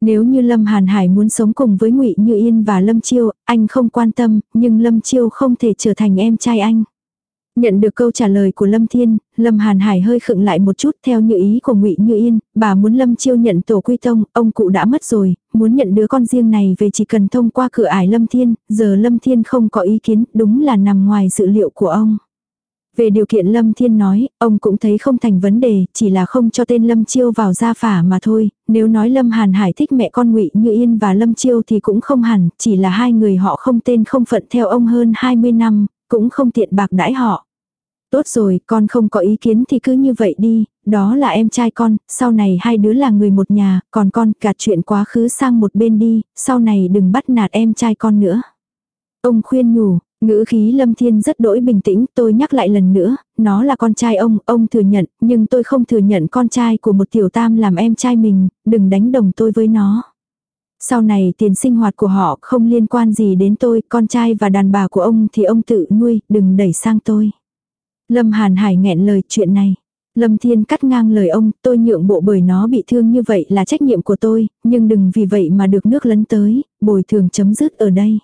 Nếu như Lâm Hàn Hải muốn sống cùng với Ngụy Như Yên và Lâm Chiêu, anh không quan tâm, nhưng Lâm Chiêu không thể trở thành em trai anh. Nhận được câu trả lời của Lâm Thiên, Lâm Hàn Hải hơi khựng lại một chút theo như ý của Ngụy Như Yên, bà muốn Lâm Chiêu nhận tổ quy tông, ông cụ đã mất rồi, muốn nhận đứa con riêng này về chỉ cần thông qua cửa ải Lâm Thiên, giờ Lâm Thiên không có ý kiến, đúng là nằm ngoài dự liệu của ông. Về điều kiện Lâm Thiên nói, ông cũng thấy không thành vấn đề, chỉ là không cho tên Lâm Chiêu vào gia phả mà thôi, nếu nói Lâm Hàn Hải thích mẹ con ngụy Như Yên và Lâm Chiêu thì cũng không hẳn, chỉ là hai người họ không tên không phận theo ông hơn 20 năm, cũng không tiện bạc đãi họ. Tốt rồi, con không có ý kiến thì cứ như vậy đi, đó là em trai con, sau này hai đứa là người một nhà, còn con gạt chuyện quá khứ sang một bên đi, sau này đừng bắt nạt em trai con nữa. Ông khuyên nhủ, ngữ khí lâm thiên rất đỗi bình tĩnh, tôi nhắc lại lần nữa, nó là con trai ông, ông thừa nhận, nhưng tôi không thừa nhận con trai của một tiểu tam làm em trai mình, đừng đánh đồng tôi với nó. Sau này tiền sinh hoạt của họ không liên quan gì đến tôi, con trai và đàn bà của ông thì ông tự nuôi, đừng đẩy sang tôi. Lâm Hàn Hải nghẹn lời chuyện này. Lâm Thiên cắt ngang lời ông, tôi nhượng bộ bởi nó bị thương như vậy là trách nhiệm của tôi, nhưng đừng vì vậy mà được nước lấn tới, bồi thường chấm dứt ở đây.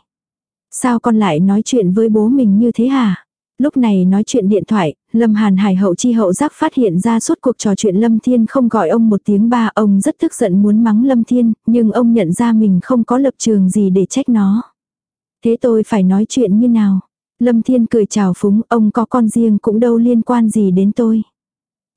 Sao con lại nói chuyện với bố mình như thế hả? Lúc này nói chuyện điện thoại, Lâm Hàn Hải hậu chi hậu giác phát hiện ra suốt cuộc trò chuyện Lâm Thiên không gọi ông một tiếng ba. Ông rất tức giận muốn mắng Lâm Thiên, nhưng ông nhận ra mình không có lập trường gì để trách nó. Thế tôi phải nói chuyện như nào? Lâm Thiên cười chào phúng, ông có con riêng cũng đâu liên quan gì đến tôi.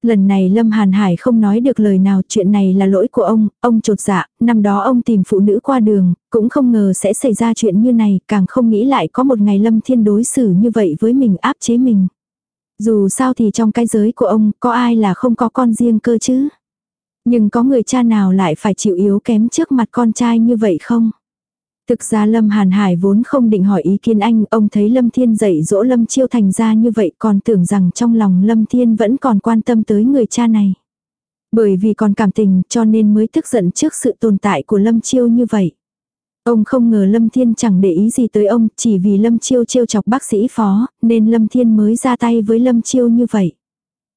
Lần này Lâm Hàn Hải không nói được lời nào, chuyện này là lỗi của ông, ông trột dạ, năm đó ông tìm phụ nữ qua đường, cũng không ngờ sẽ xảy ra chuyện như này, càng không nghĩ lại có một ngày Lâm Thiên đối xử như vậy với mình áp chế mình. Dù sao thì trong cái giới của ông, có ai là không có con riêng cơ chứ? Nhưng có người cha nào lại phải chịu yếu kém trước mặt con trai như vậy không? Thực ra Lâm Hàn Hải vốn không định hỏi ý kiến anh, ông thấy Lâm Thiên dạy dỗ Lâm Chiêu thành ra như vậy còn tưởng rằng trong lòng Lâm Thiên vẫn còn quan tâm tới người cha này. Bởi vì còn cảm tình cho nên mới tức giận trước sự tồn tại của Lâm Chiêu như vậy. Ông không ngờ Lâm Thiên chẳng để ý gì tới ông, chỉ vì Lâm Chiêu trêu chọc bác sĩ phó, nên Lâm Thiên mới ra tay với Lâm Chiêu như vậy.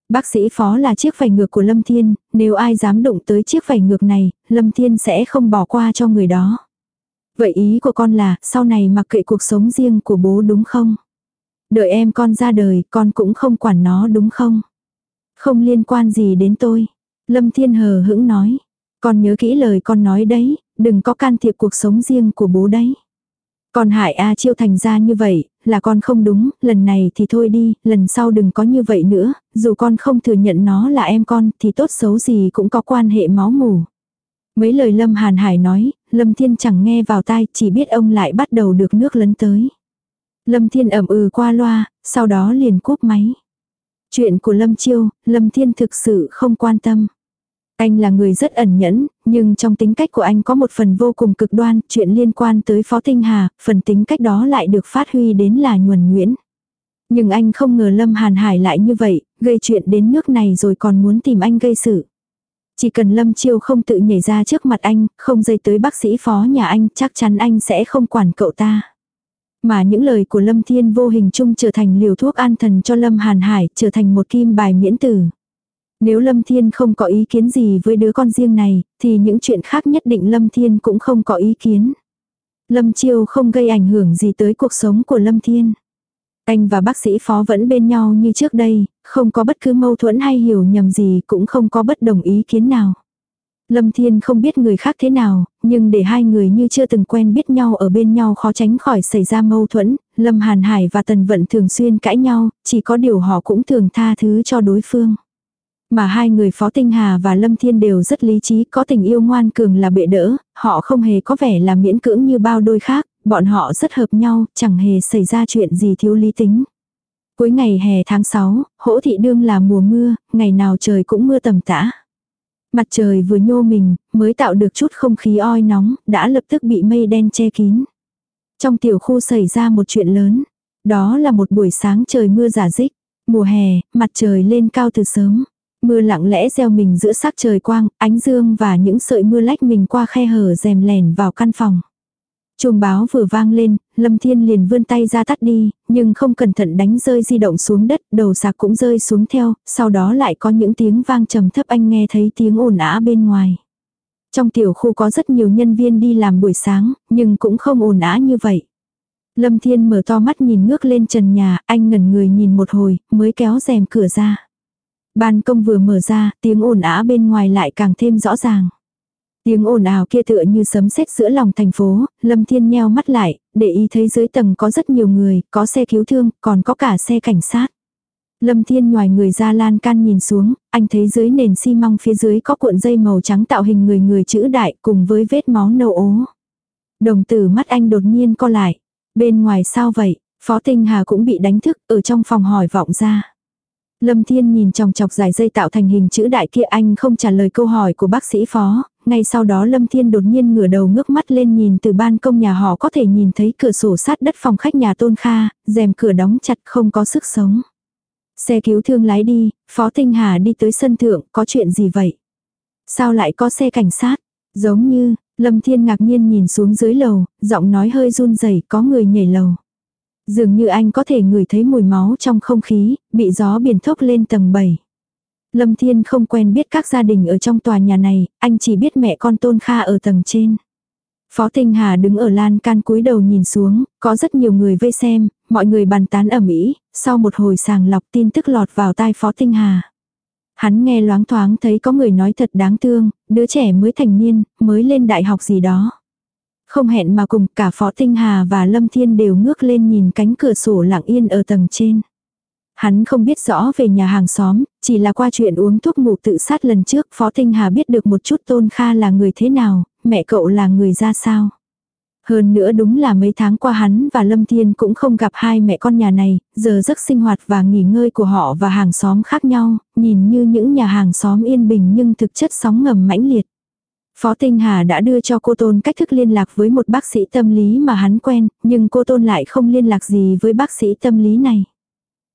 Bác sĩ phó là chiếc vảy ngược của Lâm Thiên, nếu ai dám đụng tới chiếc vảy ngược này, Lâm Thiên sẽ không bỏ qua cho người đó. Vậy ý của con là, sau này mặc kệ cuộc sống riêng của bố đúng không? Đợi em con ra đời, con cũng không quản nó đúng không? Không liên quan gì đến tôi. Lâm Thiên hờ hững nói. Con nhớ kỹ lời con nói đấy, đừng có can thiệp cuộc sống riêng của bố đấy. Con hại A Chiêu thành ra như vậy, là con không đúng, lần này thì thôi đi, lần sau đừng có như vậy nữa, dù con không thừa nhận nó là em con thì tốt xấu gì cũng có quan hệ máu mủ. Mấy lời Lâm Hàn Hải nói, Lâm Thiên chẳng nghe vào tai, chỉ biết ông lại bắt đầu được nước lấn tới. Lâm Thiên ẩm ừ qua loa, sau đó liền cúp máy. Chuyện của Lâm Chiêu, Lâm Thiên thực sự không quan tâm. Anh là người rất ẩn nhẫn, nhưng trong tính cách của anh có một phần vô cùng cực đoan, chuyện liên quan tới Phó Tinh Hà, phần tính cách đó lại được phát huy đến là nhuần nhuyễn. Nhưng anh không ngờ Lâm Hàn Hải lại như vậy, gây chuyện đến nước này rồi còn muốn tìm anh gây sự. Chỉ cần Lâm Chiêu không tự nhảy ra trước mặt anh, không dây tới bác sĩ phó nhà anh, chắc chắn anh sẽ không quản cậu ta. Mà những lời của Lâm Thiên vô hình chung trở thành liều thuốc an thần cho Lâm Hàn Hải, trở thành một kim bài miễn tử. Nếu Lâm Thiên không có ý kiến gì với đứa con riêng này, thì những chuyện khác nhất định Lâm Thiên cũng không có ý kiến. Lâm Chiêu không gây ảnh hưởng gì tới cuộc sống của Lâm Thiên. Anh và bác sĩ phó vẫn bên nhau như trước đây, không có bất cứ mâu thuẫn hay hiểu nhầm gì cũng không có bất đồng ý kiến nào. Lâm Thiên không biết người khác thế nào, nhưng để hai người như chưa từng quen biết nhau ở bên nhau khó tránh khỏi xảy ra mâu thuẫn, Lâm Hàn Hải và Tần Vận thường xuyên cãi nhau, chỉ có điều họ cũng thường tha thứ cho đối phương. Mà hai người Phó Tinh Hà và Lâm Thiên đều rất lý trí, có tình yêu ngoan cường là bệ đỡ, họ không hề có vẻ là miễn cưỡng như bao đôi khác, bọn họ rất hợp nhau, chẳng hề xảy ra chuyện gì thiếu lý tính. Cuối ngày hè tháng 6, hỗ thị đương là mùa mưa, ngày nào trời cũng mưa tầm tã. Mặt trời vừa nhô mình, mới tạo được chút không khí oi nóng, đã lập tức bị mây đen che kín. Trong tiểu khu xảy ra một chuyện lớn. Đó là một buổi sáng trời mưa giả dích. Mùa hè, mặt trời lên cao từ sớm. Mưa lặng lẽ gieo mình giữa sắc trời quang, ánh dương và những sợi mưa lách mình qua khe hở rèm lèn vào căn phòng. Chuông báo vừa vang lên, Lâm Thiên liền vươn tay ra tắt đi, nhưng không cẩn thận đánh rơi di động xuống đất, đầu sạc cũng rơi xuống theo, sau đó lại có những tiếng vang trầm thấp anh nghe thấy tiếng ồn ả bên ngoài. Trong tiểu khu có rất nhiều nhân viên đi làm buổi sáng, nhưng cũng không ồn ả như vậy. Lâm Thiên mở to mắt nhìn ngước lên trần nhà, anh ngẩn người nhìn một hồi, mới kéo rèm cửa ra. Ban công vừa mở ra, tiếng ồn ả bên ngoài lại càng thêm rõ ràng. Tiếng ồn ào kia tựa như sấm sét giữa lòng thành phố, Lâm Thiên nheo mắt lại, để ý thấy dưới tầng có rất nhiều người, có xe cứu thương, còn có cả xe cảnh sát. Lâm Thiên ngoài người ra lan can nhìn xuống, anh thấy dưới nền xi măng phía dưới có cuộn dây màu trắng tạo hình người người chữ đại cùng với vết máu nâu ố. Đồng tử mắt anh đột nhiên co lại. Bên ngoài sao vậy? Phó Tinh Hà cũng bị đánh thức ở trong phòng hỏi vọng ra. Lâm Thiên nhìn chòng chọc dài dây tạo thành hình chữ đại kia anh không trả lời câu hỏi của bác sĩ phó, ngay sau đó Lâm Thiên đột nhiên ngửa đầu ngước mắt lên nhìn từ ban công nhà họ có thể nhìn thấy cửa sổ sát đất phòng khách nhà Tôn Kha, rèm cửa đóng chặt không có sức sống. Xe cứu thương lái đi, Phó Tinh Hà đi tới sân thượng, có chuyện gì vậy? Sao lại có xe cảnh sát? Giống như, Lâm Thiên ngạc nhiên nhìn xuống dưới lầu, giọng nói hơi run rẩy có người nhảy lầu. Dường như anh có thể ngửi thấy mùi máu trong không khí, bị gió biển thốc lên tầng 7. Lâm Thiên không quen biết các gia đình ở trong tòa nhà này, anh chỉ biết mẹ con Tôn Kha ở tầng trên. Phó Tinh Hà đứng ở lan can cúi đầu nhìn xuống, có rất nhiều người vây xem, mọi người bàn tán ẩm ý, sau một hồi sàng lọc tin tức lọt vào tai Phó Tinh Hà. Hắn nghe loáng thoáng thấy có người nói thật đáng thương, đứa trẻ mới thành niên, mới lên đại học gì đó. Không hẹn mà cùng cả Phó Tinh Hà và Lâm Thiên đều ngước lên nhìn cánh cửa sổ lặng yên ở tầng trên. Hắn không biết rõ về nhà hàng xóm, chỉ là qua chuyện uống thuốc ngủ tự sát lần trước Phó Tinh Hà biết được một chút Tôn Kha là người thế nào, mẹ cậu là người ra sao. Hơn nữa đúng là mấy tháng qua hắn và Lâm Thiên cũng không gặp hai mẹ con nhà này, giờ giấc sinh hoạt và nghỉ ngơi của họ và hàng xóm khác nhau, nhìn như những nhà hàng xóm yên bình nhưng thực chất sóng ngầm mãnh liệt. Phó Tinh Hà đã đưa cho cô Tôn cách thức liên lạc với một bác sĩ tâm lý mà hắn quen, nhưng cô Tôn lại không liên lạc gì với bác sĩ tâm lý này.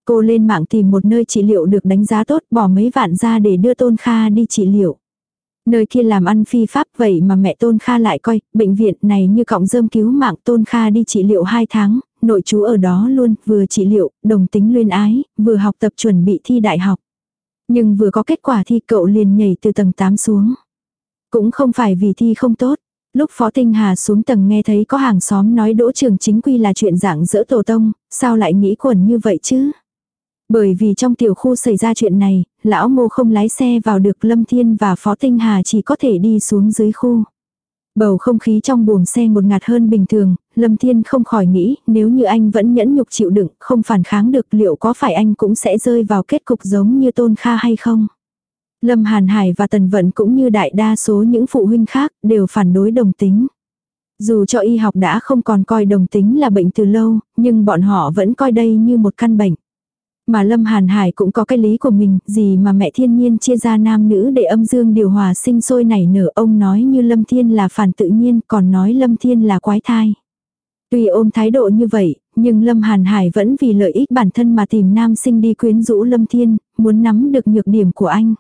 Cô lên mạng tìm một nơi trị liệu được đánh giá tốt bỏ mấy vạn ra để đưa Tôn Kha đi trị liệu. Nơi kia làm ăn phi pháp vậy mà mẹ Tôn Kha lại coi, bệnh viện này như cọng rơm cứu mạng Tôn Kha đi trị liệu 2 tháng, nội chú ở đó luôn, vừa trị liệu, đồng tính luyên ái, vừa học tập chuẩn bị thi đại học. Nhưng vừa có kết quả thi cậu liền nhảy từ tầng 8 xuống. Cũng không phải vì thi không tốt. Lúc Phó Tinh Hà xuống tầng nghe thấy có hàng xóm nói đỗ trường chính quy là chuyện dạng dỡ tổ tông, sao lại nghĩ quẩn như vậy chứ? Bởi vì trong tiểu khu xảy ra chuyện này, lão ngô không lái xe vào được Lâm Thiên và Phó Tinh Hà chỉ có thể đi xuống dưới khu. Bầu không khí trong buồng xe một ngạt hơn bình thường, Lâm Thiên không khỏi nghĩ nếu như anh vẫn nhẫn nhục chịu đựng, không phản kháng được liệu có phải anh cũng sẽ rơi vào kết cục giống như Tôn Kha hay không. Lâm Hàn Hải và Tần Vận cũng như đại đa số những phụ huynh khác đều phản đối đồng tính. Dù cho y học đã không còn coi đồng tính là bệnh từ lâu, nhưng bọn họ vẫn coi đây như một căn bệnh. Mà Lâm Hàn Hải cũng có cái lý của mình, gì mà mẹ thiên nhiên chia ra nam nữ để âm dương điều hòa sinh sôi nảy nở. Ông nói như Lâm Thiên là phản tự nhiên, còn nói Lâm Thiên là quái thai. Tuy ôm thái độ như vậy, nhưng Lâm Hàn Hải vẫn vì lợi ích bản thân mà tìm nam sinh đi quyến rũ Lâm Thiên, muốn nắm được nhược điểm của anh.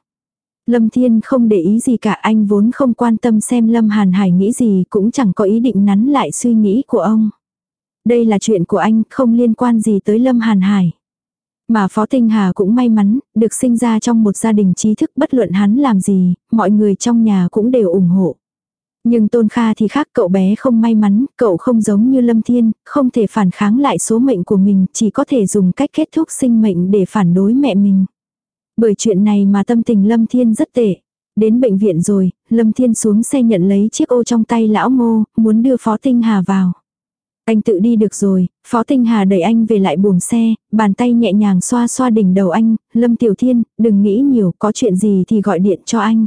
Lâm Thiên không để ý gì cả anh vốn không quan tâm xem Lâm Hàn Hải nghĩ gì cũng chẳng có ý định nắn lại suy nghĩ của ông. Đây là chuyện của anh không liên quan gì tới Lâm Hàn Hải. Mà Phó Tinh Hà cũng may mắn, được sinh ra trong một gia đình trí thức bất luận hắn làm gì, mọi người trong nhà cũng đều ủng hộ. Nhưng Tôn Kha thì khác cậu bé không may mắn, cậu không giống như Lâm Thiên, không thể phản kháng lại số mệnh của mình, chỉ có thể dùng cách kết thúc sinh mệnh để phản đối mẹ mình. Bởi chuyện này mà tâm tình Lâm Thiên rất tệ. Đến bệnh viện rồi, Lâm Thiên xuống xe nhận lấy chiếc ô trong tay lão ngô, muốn đưa Phó Tinh Hà vào. Anh tự đi được rồi, Phó Tinh Hà đẩy anh về lại buồng xe, bàn tay nhẹ nhàng xoa xoa đỉnh đầu anh, Lâm Tiểu Thiên, đừng nghĩ nhiều, có chuyện gì thì gọi điện cho anh.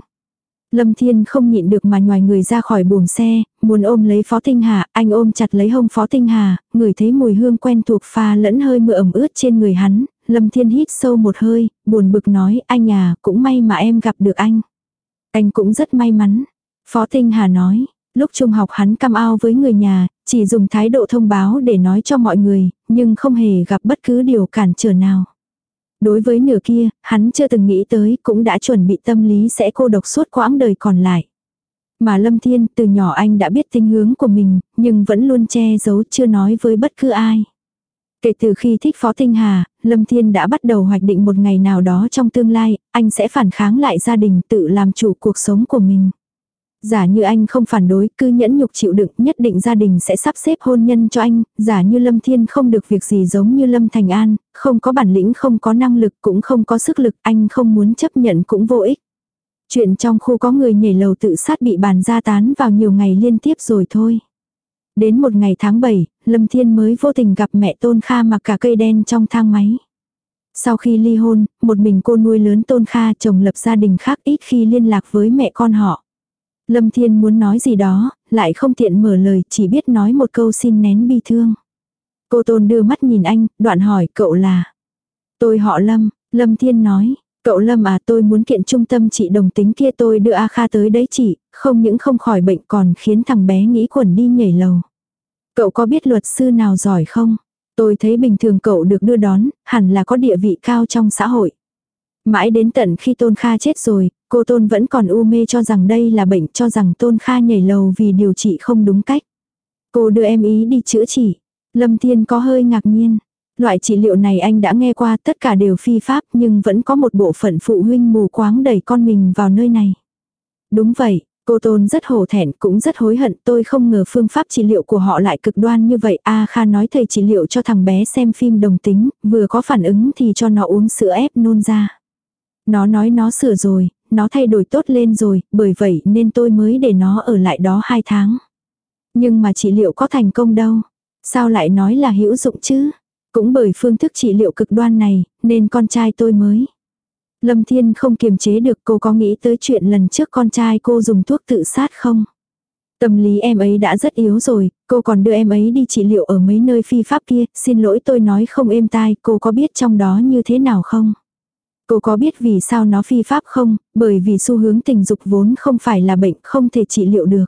Lâm Thiên không nhịn được mà nhòi người ra khỏi buồng xe, muốn ôm lấy Phó Tinh Hà, anh ôm chặt lấy hông Phó Tinh Hà, người thấy mùi hương quen thuộc pha lẫn hơi mưa ẩm ướt trên người hắn, Lâm Thiên hít sâu một hơi, buồn bực nói, anh à, cũng may mà em gặp được anh. Anh cũng rất may mắn. Phó Tinh Hà nói, lúc trung học hắn cam ao với người nhà, chỉ dùng thái độ thông báo để nói cho mọi người, nhưng không hề gặp bất cứ điều cản trở nào. Đối với nửa kia, hắn chưa từng nghĩ tới cũng đã chuẩn bị tâm lý sẽ cô độc suốt quãng đời còn lại. Mà Lâm Thiên từ nhỏ anh đã biết tính hướng của mình, nhưng vẫn luôn che giấu chưa nói với bất cứ ai. Kể từ khi thích Phó Tinh Hà, Lâm Thiên đã bắt đầu hoạch định một ngày nào đó trong tương lai, anh sẽ phản kháng lại gia đình tự làm chủ cuộc sống của mình. Giả như anh không phản đối, cứ nhẫn nhục chịu đựng, nhất định gia đình sẽ sắp xếp hôn nhân cho anh, giả như Lâm Thiên không được việc gì giống như Lâm Thành An, không có bản lĩnh không có năng lực cũng không có sức lực, anh không muốn chấp nhận cũng vô ích. Chuyện trong khu có người nhảy lầu tự sát bị bàn ra tán vào nhiều ngày liên tiếp rồi thôi. Đến một ngày tháng 7, Lâm Thiên mới vô tình gặp mẹ Tôn Kha mặc cả cây đen trong thang máy. Sau khi ly hôn, một mình cô nuôi lớn Tôn Kha chồng lập gia đình khác ít khi liên lạc với mẹ con họ. Lâm Thiên muốn nói gì đó, lại không tiện mở lời, chỉ biết nói một câu xin nén bi thương. Cô Tôn đưa mắt nhìn anh, đoạn hỏi cậu là. Tôi họ Lâm, Lâm Thiên nói, cậu Lâm à tôi muốn kiện trung tâm chị đồng tính kia tôi đưa A Kha tới đấy chị, không những không khỏi bệnh còn khiến thằng bé nghĩ quẩn đi nhảy lầu. Cậu có biết luật sư nào giỏi không? Tôi thấy bình thường cậu được đưa đón, hẳn là có địa vị cao trong xã hội. Mãi đến tận khi Tôn Kha chết rồi, cô Tôn vẫn còn u mê cho rằng đây là bệnh cho rằng Tôn Kha nhảy lầu vì điều trị không đúng cách. Cô đưa em ý đi chữa trị. Lâm Thiên có hơi ngạc nhiên. Loại trị liệu này anh đã nghe qua tất cả đều phi pháp nhưng vẫn có một bộ phận phụ huynh mù quáng đẩy con mình vào nơi này. Đúng vậy, Cô Tôn rất hổ thẹn cũng rất hối hận tôi không ngờ phương pháp trị liệu của họ lại cực đoan như vậy. A Kha nói thầy trị liệu cho thằng bé xem phim đồng tính, vừa có phản ứng thì cho nó uống sữa ép nôn ra. Nó nói nó sửa rồi, nó thay đổi tốt lên rồi, bởi vậy nên tôi mới để nó ở lại đó 2 tháng. Nhưng mà trị liệu có thành công đâu. Sao lại nói là hữu dụng chứ? Cũng bởi phương thức trị liệu cực đoan này, nên con trai tôi mới. Lâm Thiên không kiềm chế được cô có nghĩ tới chuyện lần trước con trai cô dùng thuốc tự sát không? Tâm lý em ấy đã rất yếu rồi, cô còn đưa em ấy đi trị liệu ở mấy nơi phi pháp kia, xin lỗi tôi nói không êm tai, cô có biết trong đó như thế nào không? Cô có biết vì sao nó phi pháp không? Bởi vì xu hướng tình dục vốn không phải là bệnh, không thể trị liệu được.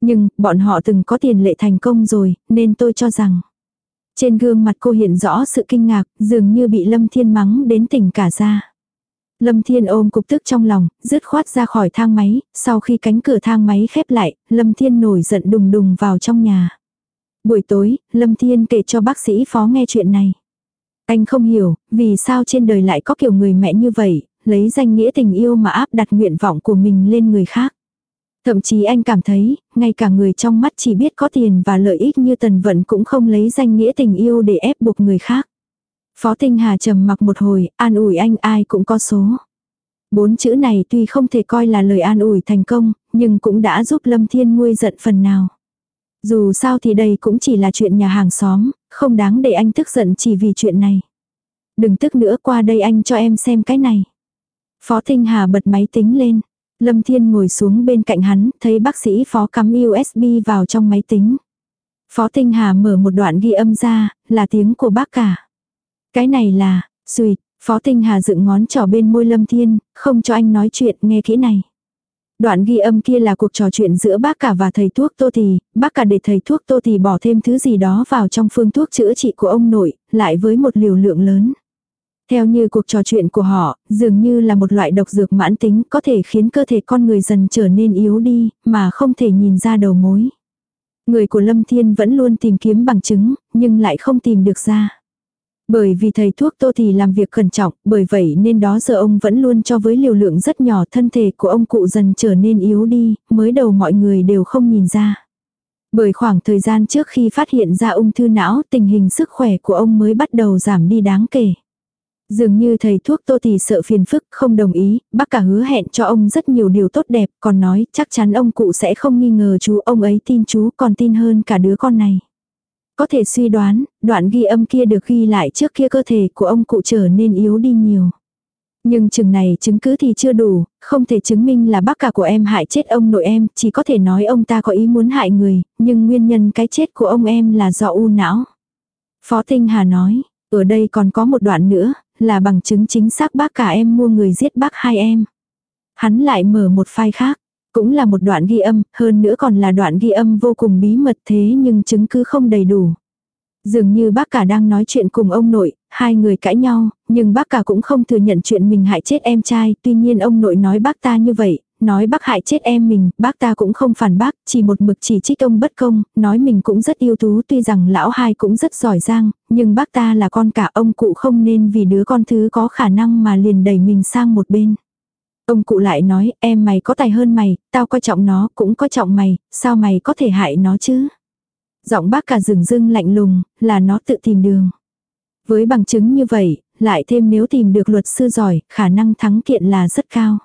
Nhưng, bọn họ từng có tiền lệ thành công rồi, nên tôi cho rằng. Trên gương mặt cô hiện rõ sự kinh ngạc, dường như bị Lâm Thiên mắng đến tỉnh cả ra. Lâm Thiên ôm cục tức trong lòng, dứt khoát ra khỏi thang máy, sau khi cánh cửa thang máy khép lại, Lâm Thiên nổi giận đùng đùng vào trong nhà. Buổi tối, Lâm Thiên kể cho bác sĩ phó nghe chuyện này. Anh không hiểu, vì sao trên đời lại có kiểu người mẹ như vậy, lấy danh nghĩa tình yêu mà áp đặt nguyện vọng của mình lên người khác. Thậm chí anh cảm thấy, ngay cả người trong mắt chỉ biết có tiền và lợi ích như Tần Vận cũng không lấy danh nghĩa tình yêu để ép buộc người khác. Phó Tinh Hà trầm mặc một hồi, an ủi anh ai cũng có số. Bốn chữ này tuy không thể coi là lời an ủi thành công, nhưng cũng đã giúp Lâm Thiên nguôi giận phần nào. Dù sao thì đây cũng chỉ là chuyện nhà hàng xóm, không đáng để anh tức giận chỉ vì chuyện này. Đừng tức nữa qua đây anh cho em xem cái này. Phó Thinh Hà bật máy tính lên. Lâm Thiên ngồi xuống bên cạnh hắn, thấy bác sĩ phó cắm USB vào trong máy tính. Phó Tinh Hà mở một đoạn ghi âm ra, là tiếng của bác cả. Cái này là, suyệt, Phó Tinh Hà dựng ngón trỏ bên môi Lâm Thiên, không cho anh nói chuyện, nghe kỹ này. Đoạn ghi âm kia là cuộc trò chuyện giữa bác cả và thầy thuốc Tô Thì, bác cả để thầy thuốc Tô Thì bỏ thêm thứ gì đó vào trong phương thuốc chữa trị của ông nội, lại với một liều lượng lớn. Theo như cuộc trò chuyện của họ, dường như là một loại độc dược mãn tính có thể khiến cơ thể con người dần trở nên yếu đi, mà không thể nhìn ra đầu mối. Người của Lâm Thiên vẫn luôn tìm kiếm bằng chứng, nhưng lại không tìm được ra. Bởi vì thầy thuốc tô thì làm việc cẩn trọng, bởi vậy nên đó giờ ông vẫn luôn cho với liều lượng rất nhỏ thân thể của ông cụ dần trở nên yếu đi, mới đầu mọi người đều không nhìn ra. Bởi khoảng thời gian trước khi phát hiện ra ung thư não, tình hình sức khỏe của ông mới bắt đầu giảm đi đáng kể. Dường như thầy thuốc tô thì sợ phiền phức, không đồng ý, bác cả hứa hẹn cho ông rất nhiều điều tốt đẹp, còn nói chắc chắn ông cụ sẽ không nghi ngờ chú, ông ấy tin chú còn tin hơn cả đứa con này. Có thể suy đoán, đoạn ghi âm kia được ghi lại trước kia cơ thể của ông cụ trở nên yếu đi nhiều. Nhưng chừng này chứng cứ thì chưa đủ, không thể chứng minh là bác cả của em hại chết ông nội em, chỉ có thể nói ông ta có ý muốn hại người, nhưng nguyên nhân cái chết của ông em là do u não. Phó Tinh Hà nói, ở đây còn có một đoạn nữa, là bằng chứng chính xác bác cả em mua người giết bác hai em. Hắn lại mở một file khác, cũng là một đoạn ghi âm, hơn nữa còn là đoạn ghi âm vô cùng bí mật thế nhưng chứng cứ không đầy đủ. Dường như bác cả đang nói chuyện cùng ông nội, hai người cãi nhau, nhưng bác cả cũng không thừa nhận chuyện mình hại chết em trai, tuy nhiên ông nội nói bác ta như vậy, nói bác hại chết em mình, bác ta cũng không phản bác, chỉ một mực chỉ trích ông bất công, nói mình cũng rất yêu tú tuy rằng lão hai cũng rất giỏi giang, nhưng bác ta là con cả ông cụ không nên vì đứa con thứ có khả năng mà liền đẩy mình sang một bên. Ông cụ lại nói, em mày có tài hơn mày, tao coi trọng nó, cũng coi trọng mày, sao mày có thể hại nó chứ? Giọng bác cả rừng rưng lạnh lùng, là nó tự tìm đường. Với bằng chứng như vậy, lại thêm nếu tìm được luật sư giỏi, khả năng thắng kiện là rất cao.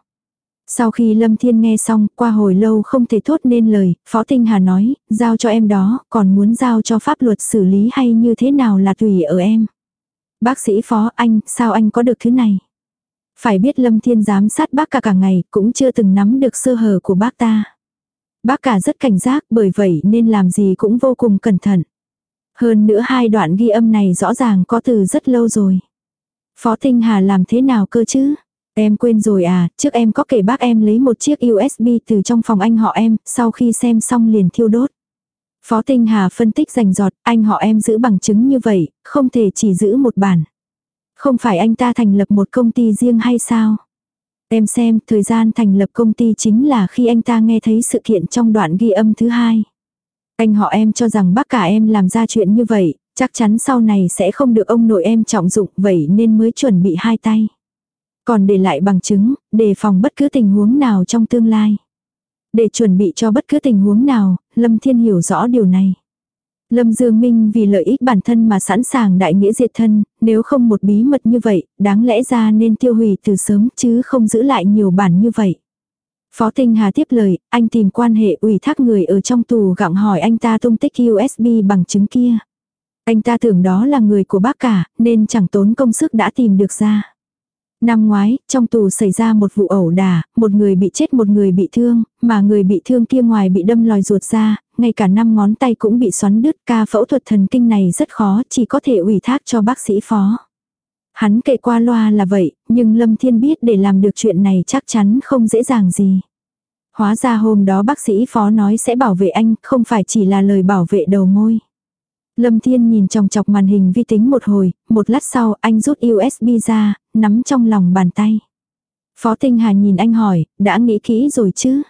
Sau khi Lâm Thiên nghe xong, qua hồi lâu không thể thốt nên lời, Phó Tinh Hà nói, giao cho em đó, còn muốn giao cho pháp luật xử lý hay như thế nào là tùy ở em. Bác sĩ Phó anh, sao anh có được thứ này? Phải biết Lâm Thiên giám sát bác cả cả ngày, cũng chưa từng nắm được sơ hở của bác ta. Bác cả rất cảnh giác, bởi vậy nên làm gì cũng vô cùng cẩn thận. Hơn nữa hai đoạn ghi âm này rõ ràng có từ rất lâu rồi. Phó Tinh Hà làm thế nào cơ chứ? Em quên rồi à, trước em có kể bác em lấy một chiếc USB từ trong phòng anh họ em, sau khi xem xong liền thiêu đốt. Phó Tinh Hà phân tích rành giọt, anh họ em giữ bằng chứng như vậy, không thể chỉ giữ một bản. Không phải anh ta thành lập một công ty riêng hay sao? Em xem, thời gian thành lập công ty chính là khi anh ta nghe thấy sự kiện trong đoạn ghi âm thứ hai. Anh họ em cho rằng bác cả em làm ra chuyện như vậy, chắc chắn sau này sẽ không được ông nội em trọng dụng, vậy nên mới chuẩn bị hai tay. Còn để lại bằng chứng, đề phòng bất cứ tình huống nào trong tương lai. Để chuẩn bị cho bất cứ tình huống nào, Lâm Thiên hiểu rõ điều này. Lâm Dương Minh vì lợi ích bản thân mà sẵn sàng đại nghĩa diệt thân, nếu không một bí mật như vậy, đáng lẽ ra nên tiêu hủy từ sớm chứ không giữ lại nhiều bản như vậy. Phó Tinh Hà tiếp lời, anh tìm quan hệ ủy thác người ở trong tù gặng hỏi anh ta tung tích USB bằng chứng kia. Anh ta tưởng đó là người của bác cả, nên chẳng tốn công sức đã tìm được ra. Năm ngoái, trong tù xảy ra một vụ ẩu đả, một người bị chết một người bị thương, mà người bị thương kia ngoài bị đâm lòi ruột ra, ngay cả năm ngón tay cũng bị xoắn đứt. Ca phẫu thuật thần kinh này rất khó, chỉ có thể ủy thác cho bác sĩ phó. Hắn kệ qua loa là vậy, nhưng Lâm Thiên biết để làm được chuyện này chắc chắn không dễ dàng gì. Hóa ra hôm đó bác sĩ phó nói sẽ bảo vệ anh, không phải chỉ là lời bảo vệ đầu môi. Lâm Thiên nhìn trong chọc màn hình vi tính một hồi, một lát sau anh rút USB ra, nắm trong lòng bàn tay. Phó Tinh Hà nhìn anh hỏi, đã nghĩ kỹ rồi chứ?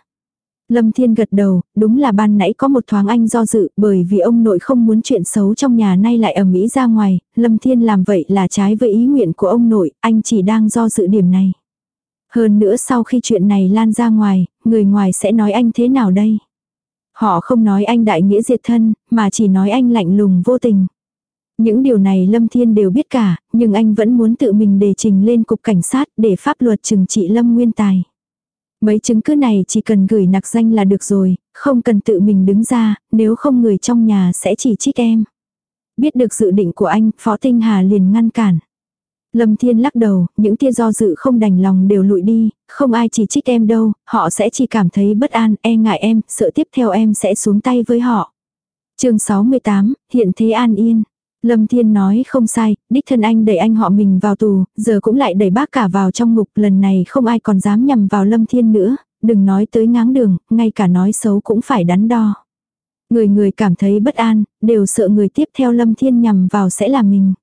Lâm Thiên gật đầu, đúng là ban nãy có một thoáng anh do dự, bởi vì ông nội không muốn chuyện xấu trong nhà nay lại ở Mỹ ra ngoài, Lâm Thiên làm vậy là trái với ý nguyện của ông nội, anh chỉ đang do dự điểm này. Hơn nữa sau khi chuyện này lan ra ngoài, người ngoài sẽ nói anh thế nào đây? Họ không nói anh đại nghĩa diệt thân, mà chỉ nói anh lạnh lùng vô tình. Những điều này Lâm Thiên đều biết cả, nhưng anh vẫn muốn tự mình đề trình lên cục cảnh sát để pháp luật trừng trị Lâm Nguyên Tài. Mấy chứng cứ này chỉ cần gửi nặc danh là được rồi, không cần tự mình đứng ra, nếu không người trong nhà sẽ chỉ trích em. Biết được dự định của anh, Phó Tinh Hà liền ngăn cản. Lâm Thiên lắc đầu, những tia do dự không đành lòng đều lụi đi, không ai chỉ trích em đâu, họ sẽ chỉ cảm thấy bất an, e ngại em, sợ tiếp theo em sẽ xuống tay với họ. chương 68, hiện thế an yên. Lâm Thiên nói không sai, đích thân anh đẩy anh họ mình vào tù, giờ cũng lại đẩy bác cả vào trong ngục, lần này không ai còn dám nhầm vào Lâm Thiên nữa, đừng nói tới ngáng đường, ngay cả nói xấu cũng phải đắn đo. Người người cảm thấy bất an, đều sợ người tiếp theo Lâm Thiên nhầm vào sẽ là mình.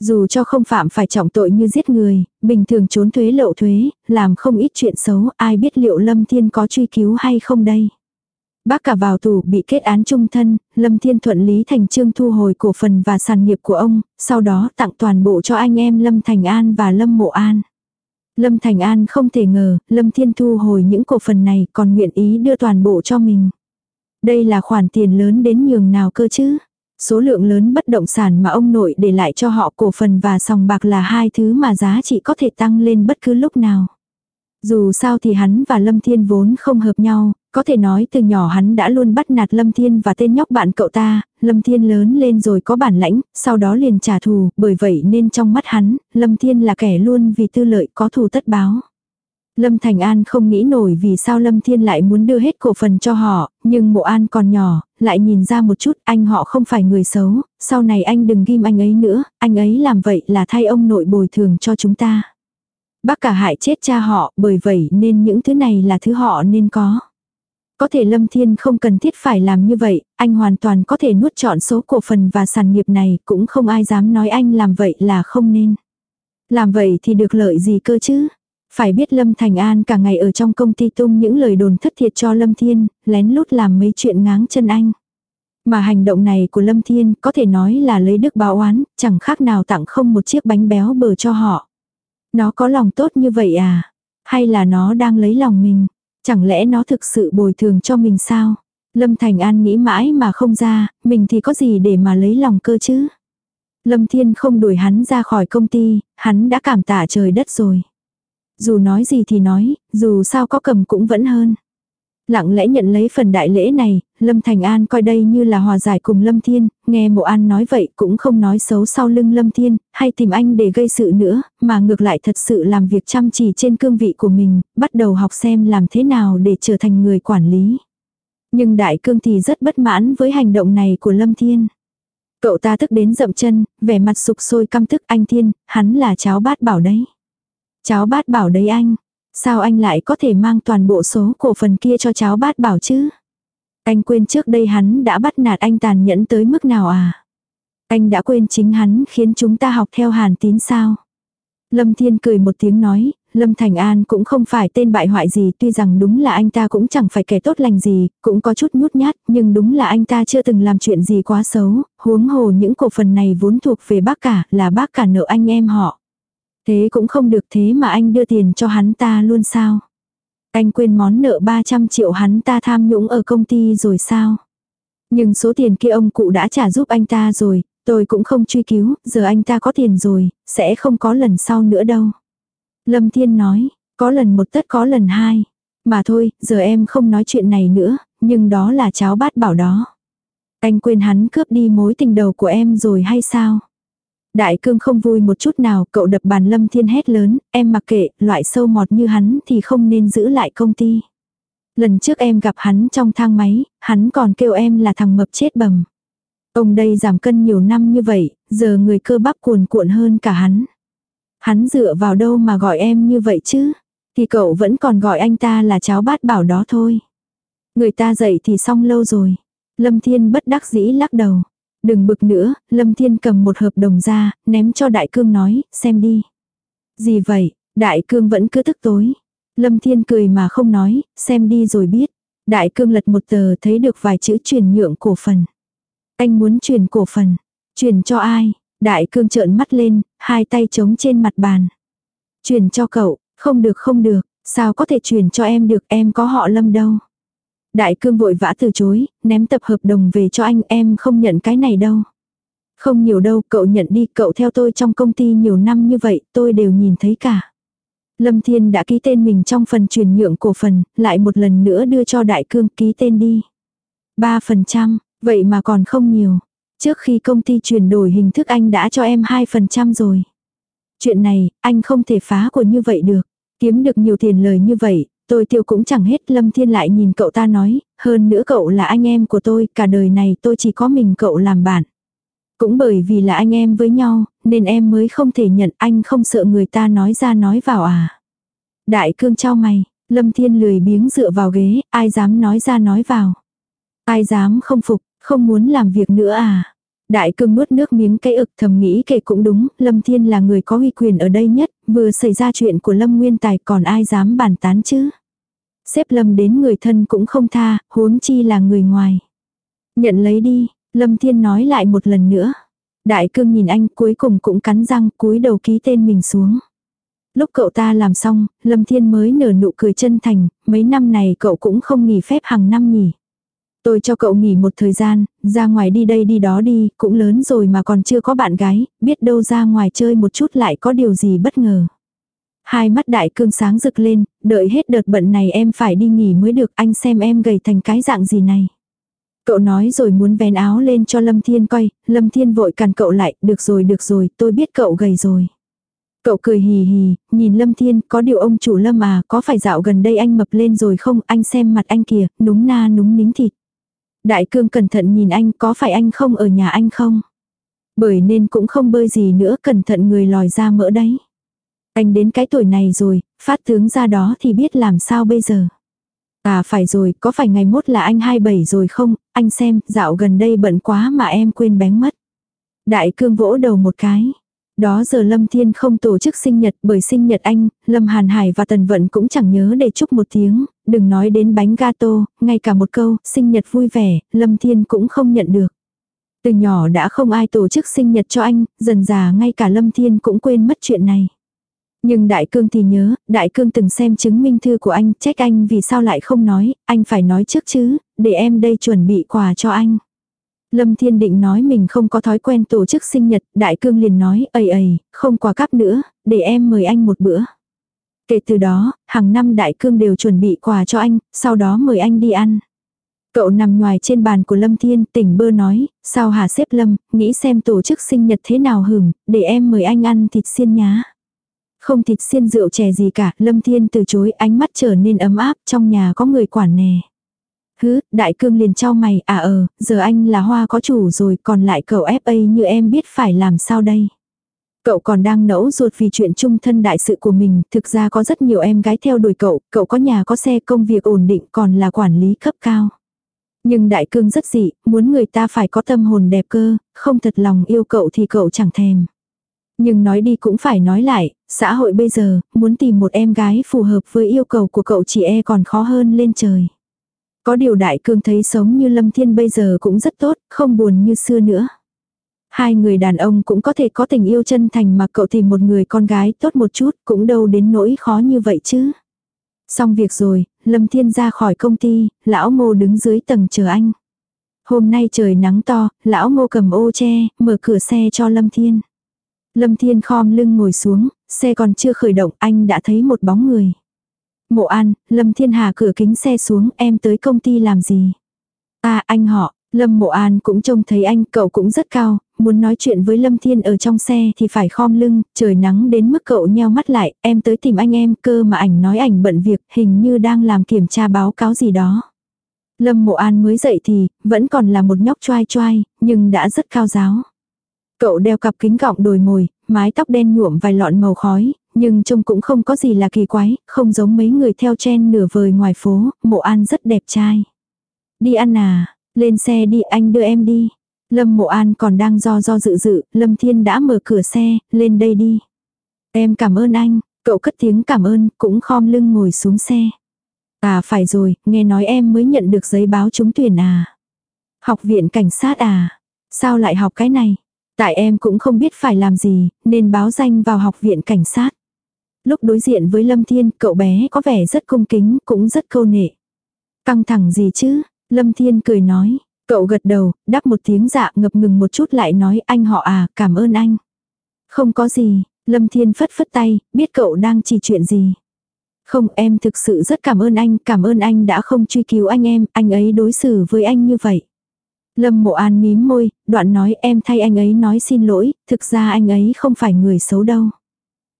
Dù cho không phạm phải trọng tội như giết người, bình thường trốn thuế lậu thuế, làm không ít chuyện xấu, ai biết liệu Lâm Thiên có truy cứu hay không đây. Bác cả vào tù bị kết án trung thân, Lâm Thiên thuận lý thành trương thu hồi cổ phần và sản nghiệp của ông, sau đó tặng toàn bộ cho anh em Lâm Thành An và Lâm Mộ An. Lâm Thành An không thể ngờ, Lâm Thiên thu hồi những cổ phần này còn nguyện ý đưa toàn bộ cho mình. Đây là khoản tiền lớn đến nhường nào cơ chứ? Số lượng lớn bất động sản mà ông nội để lại cho họ cổ phần và sòng bạc là hai thứ mà giá trị có thể tăng lên bất cứ lúc nào. Dù sao thì hắn và Lâm Thiên vốn không hợp nhau, có thể nói từ nhỏ hắn đã luôn bắt nạt Lâm Thiên và tên nhóc bạn cậu ta, Lâm Thiên lớn lên rồi có bản lãnh, sau đó liền trả thù, bởi vậy nên trong mắt hắn, Lâm Thiên là kẻ luôn vì tư lợi có thù tất báo. Lâm Thành An không nghĩ nổi vì sao Lâm Thiên lại muốn đưa hết cổ phần cho họ, nhưng mộ an còn nhỏ, lại nhìn ra một chút anh họ không phải người xấu, sau này anh đừng ghim anh ấy nữa, anh ấy làm vậy là thay ông nội bồi thường cho chúng ta. Bác cả hại chết cha họ, bởi vậy nên những thứ này là thứ họ nên có. Có thể Lâm Thiên không cần thiết phải làm như vậy, anh hoàn toàn có thể nuốt trọn số cổ phần và sản nghiệp này, cũng không ai dám nói anh làm vậy là không nên. Làm vậy thì được lợi gì cơ chứ? Phải biết Lâm Thành An cả ngày ở trong công ty tung những lời đồn thất thiệt cho Lâm Thiên, lén lút làm mấy chuyện ngáng chân anh. Mà hành động này của Lâm Thiên có thể nói là lấy đức báo oán, chẳng khác nào tặng không một chiếc bánh béo bờ cho họ. Nó có lòng tốt như vậy à? Hay là nó đang lấy lòng mình? Chẳng lẽ nó thực sự bồi thường cho mình sao? Lâm Thành An nghĩ mãi mà không ra, mình thì có gì để mà lấy lòng cơ chứ? Lâm Thiên không đuổi hắn ra khỏi công ty, hắn đã cảm tạ trời đất rồi. Dù nói gì thì nói, dù sao có cầm cũng vẫn hơn. Lặng lẽ nhận lấy phần đại lễ này, Lâm Thành An coi đây như là hòa giải cùng Lâm Thiên, nghe mộ an nói vậy cũng không nói xấu sau lưng Lâm Thiên, hay tìm anh để gây sự nữa, mà ngược lại thật sự làm việc chăm chỉ trên cương vị của mình, bắt đầu học xem làm thế nào để trở thành người quản lý. Nhưng đại cương thì rất bất mãn với hành động này của Lâm Thiên. Cậu ta tức đến dậm chân, vẻ mặt sục sôi căm tức anh Thiên, hắn là cháu bát bảo đấy. Cháu bát bảo đấy anh, sao anh lại có thể mang toàn bộ số cổ phần kia cho cháu bát bảo chứ? Anh quên trước đây hắn đã bắt nạt anh tàn nhẫn tới mức nào à? Anh đã quên chính hắn khiến chúng ta học theo hàn tín sao? Lâm Thiên cười một tiếng nói, Lâm Thành An cũng không phải tên bại hoại gì tuy rằng đúng là anh ta cũng chẳng phải kẻ tốt lành gì, cũng có chút nhút nhát, nhưng đúng là anh ta chưa từng làm chuyện gì quá xấu, huống hồ những cổ phần này vốn thuộc về bác cả, là bác cả nợ anh em họ. Thế cũng không được thế mà anh đưa tiền cho hắn ta luôn sao? Anh quên món nợ 300 triệu hắn ta tham nhũng ở công ty rồi sao? Nhưng số tiền kia ông cụ đã trả giúp anh ta rồi, tôi cũng không truy cứu, giờ anh ta có tiền rồi, sẽ không có lần sau nữa đâu. Lâm Thiên nói, có lần một tất có lần hai. Mà thôi, giờ em không nói chuyện này nữa, nhưng đó là cháu bát bảo đó. Anh quên hắn cướp đi mối tình đầu của em rồi hay sao? Đại cương không vui một chút nào, cậu đập bàn lâm thiên hét lớn, em mặc kệ, loại sâu mọt như hắn thì không nên giữ lại công ty. Lần trước em gặp hắn trong thang máy, hắn còn kêu em là thằng mập chết bầm. Ông đây giảm cân nhiều năm như vậy, giờ người cơ bắp cuồn cuộn hơn cả hắn. Hắn dựa vào đâu mà gọi em như vậy chứ? Thì cậu vẫn còn gọi anh ta là cháu bát bảo đó thôi. Người ta dậy thì xong lâu rồi. Lâm Thiên bất đắc dĩ lắc đầu. Đừng bực nữa, Lâm Thiên cầm một hợp đồng ra, ném cho Đại Cương nói, xem đi. Gì vậy, Đại Cương vẫn cứ tức tối. Lâm Thiên cười mà không nói, xem đi rồi biết. Đại Cương lật một tờ thấy được vài chữ chuyển nhượng cổ phần. Anh muốn chuyển cổ phần. Chuyển cho ai? Đại Cương trợn mắt lên, hai tay chống trên mặt bàn. Chuyển cho cậu, không được không được, sao có thể chuyển cho em được em có họ Lâm đâu. Đại cương vội vã từ chối, ném tập hợp đồng về cho anh em không nhận cái này đâu. Không nhiều đâu, cậu nhận đi, cậu theo tôi trong công ty nhiều năm như vậy, tôi đều nhìn thấy cả. Lâm Thiên đã ký tên mình trong phần chuyển nhượng cổ phần, lại một lần nữa đưa cho đại cương ký tên đi. 3%, vậy mà còn không nhiều. Trước khi công ty chuyển đổi hình thức anh đã cho em 2% rồi. Chuyện này, anh không thể phá của như vậy được. Kiếm được nhiều tiền lời như vậy, tôi tiêu cũng chẳng hết. Lâm Thiên lại nhìn cậu ta nói, hơn nữa cậu là anh em của tôi, cả đời này tôi chỉ có mình cậu làm bạn. Cũng bởi vì là anh em với nhau, nên em mới không thể nhận anh không sợ người ta nói ra nói vào à. Đại cương trao mày, Lâm Thiên lười biếng dựa vào ghế, ai dám nói ra nói vào. Ai dám không phục, không muốn làm việc nữa à. Đại cương nuốt nước miếng cây ực thầm nghĩ kể cũng đúng, Lâm Thiên là người có uy quyền ở đây nhất, vừa xảy ra chuyện của Lâm Nguyên Tài còn ai dám bàn tán chứ. Xếp Lâm đến người thân cũng không tha, huống chi là người ngoài. Nhận lấy đi, Lâm Thiên nói lại một lần nữa. Đại cương nhìn anh cuối cùng cũng cắn răng cúi đầu ký tên mình xuống. Lúc cậu ta làm xong, Lâm Thiên mới nở nụ cười chân thành, mấy năm này cậu cũng không nghỉ phép hàng năm nhỉ. Tôi cho cậu nghỉ một thời gian, ra ngoài đi đây đi đó đi, cũng lớn rồi mà còn chưa có bạn gái, biết đâu ra ngoài chơi một chút lại có điều gì bất ngờ. Hai mắt đại cương sáng rực lên, đợi hết đợt bận này em phải đi nghỉ mới được anh xem em gầy thành cái dạng gì này. Cậu nói rồi muốn vén áo lên cho Lâm Thiên coi, Lâm Thiên vội cằn cậu lại, được rồi được rồi, tôi biết cậu gầy rồi. Cậu cười hì hì, nhìn Lâm Thiên, có điều ông chủ Lâm à, có phải dạo gần đây anh mập lên rồi không, anh xem mặt anh kìa, núng na núng nính thịt. Đại cương cẩn thận nhìn anh có phải anh không ở nhà anh không? Bởi nên cũng không bơi gì nữa cẩn thận người lòi ra mỡ đấy. Anh đến cái tuổi này rồi, phát tướng ra đó thì biết làm sao bây giờ. À phải rồi, có phải ngày mốt là anh 27 rồi không, anh xem, dạo gần đây bận quá mà em quên bén mất. Đại cương vỗ đầu một cái. Đó giờ Lâm Thiên không tổ chức sinh nhật bởi sinh nhật anh, Lâm Hàn Hải và Tần Vận cũng chẳng nhớ để chúc một tiếng, đừng nói đến bánh gato, ngay cả một câu, sinh nhật vui vẻ, Lâm Thiên cũng không nhận được. Từ nhỏ đã không ai tổ chức sinh nhật cho anh, dần già ngay cả Lâm Thiên cũng quên mất chuyện này. Nhưng Đại Cương thì nhớ, Đại Cương từng xem chứng minh thư của anh, trách anh vì sao lại không nói, anh phải nói trước chứ, để em đây chuẩn bị quà cho anh. Lâm Thiên Định nói mình không có thói quen tổ chức sinh nhật, Đại Cương liền nói, ầy ầy, không quà cắp nữa, để em mời anh một bữa. Kể từ đó, hàng năm Đại Cương đều chuẩn bị quà cho anh, sau đó mời anh đi ăn. Cậu nằm ngoài trên bàn của Lâm Thiên, tỉnh bơ nói, sao hả xếp Lâm, nghĩ xem tổ chức sinh nhật thế nào hửng, để em mời anh ăn thịt xiên nhá. Không thịt xiên rượu chè gì cả, Lâm Thiên từ chối ánh mắt trở nên ấm áp, trong nhà có người quản nè. Hứ, đại cương liền trao mày, à ờ, giờ anh là hoa có chủ rồi, còn lại cậu FA như em biết phải làm sao đây. Cậu còn đang nẫu ruột vì chuyện chung thân đại sự của mình, thực ra có rất nhiều em gái theo đuổi cậu, cậu có nhà có xe công việc ổn định còn là quản lý cấp cao. Nhưng đại cương rất dị, muốn người ta phải có tâm hồn đẹp cơ, không thật lòng yêu cậu thì cậu chẳng thèm. Nhưng nói đi cũng phải nói lại, xã hội bây giờ, muốn tìm một em gái phù hợp với yêu cầu của cậu chỉ e còn khó hơn lên trời. Có điều đại cương thấy sống như Lâm Thiên bây giờ cũng rất tốt, không buồn như xưa nữa. Hai người đàn ông cũng có thể có tình yêu chân thành mà cậu tìm một người con gái tốt một chút cũng đâu đến nỗi khó như vậy chứ. Xong việc rồi, Lâm Thiên ra khỏi công ty, lão ngô đứng dưới tầng chờ anh. Hôm nay trời nắng to, lão ngô cầm ô che, mở cửa xe cho Lâm Thiên. Lâm Thiên khom lưng ngồi xuống, xe còn chưa khởi động, anh đã thấy một bóng người. Mộ An, Lâm Thiên Hà cửa kính xe xuống, em tới công ty làm gì? À, anh họ, Lâm Mộ An cũng trông thấy anh, cậu cũng rất cao, muốn nói chuyện với Lâm Thiên ở trong xe thì phải khom lưng, trời nắng đến mức cậu nheo mắt lại, em tới tìm anh em cơ mà ảnh nói ảnh bận việc, hình như đang làm kiểm tra báo cáo gì đó. Lâm Mộ An mới dậy thì, vẫn còn là một nhóc choai choai, nhưng đã rất cao giáo. Cậu đeo cặp kính gọng đồi mồi, mái tóc đen nhuộm vài lọn màu khói, nhưng trông cũng không có gì là kỳ quái, không giống mấy người theo chen nửa vời ngoài phố, Mộ An rất đẹp trai. Đi ăn à, lên xe đi anh đưa em đi. Lâm Mộ An còn đang do do dự dự, Lâm Thiên đã mở cửa xe, lên đây đi. Em cảm ơn anh, cậu cất tiếng cảm ơn, cũng khom lưng ngồi xuống xe. À phải rồi, nghe nói em mới nhận được giấy báo trúng tuyển à. Học viện cảnh sát à. Sao lại học cái này? Tại em cũng không biết phải làm gì, nên báo danh vào học viện cảnh sát. Lúc đối diện với Lâm Thiên, cậu bé có vẻ rất cung kính, cũng rất câu nệ. Căng thẳng gì chứ? Lâm Thiên cười nói. Cậu gật đầu, đáp một tiếng dạ ngập ngừng một chút lại nói anh họ à, cảm ơn anh. Không có gì, Lâm Thiên phất phất tay, biết cậu đang chỉ chuyện gì. Không em thực sự rất cảm ơn anh, cảm ơn anh đã không truy cứu anh em, anh ấy đối xử với anh như vậy. Lâm mộ an mím môi, đoạn nói em thay anh ấy nói xin lỗi, thực ra anh ấy không phải người xấu đâu.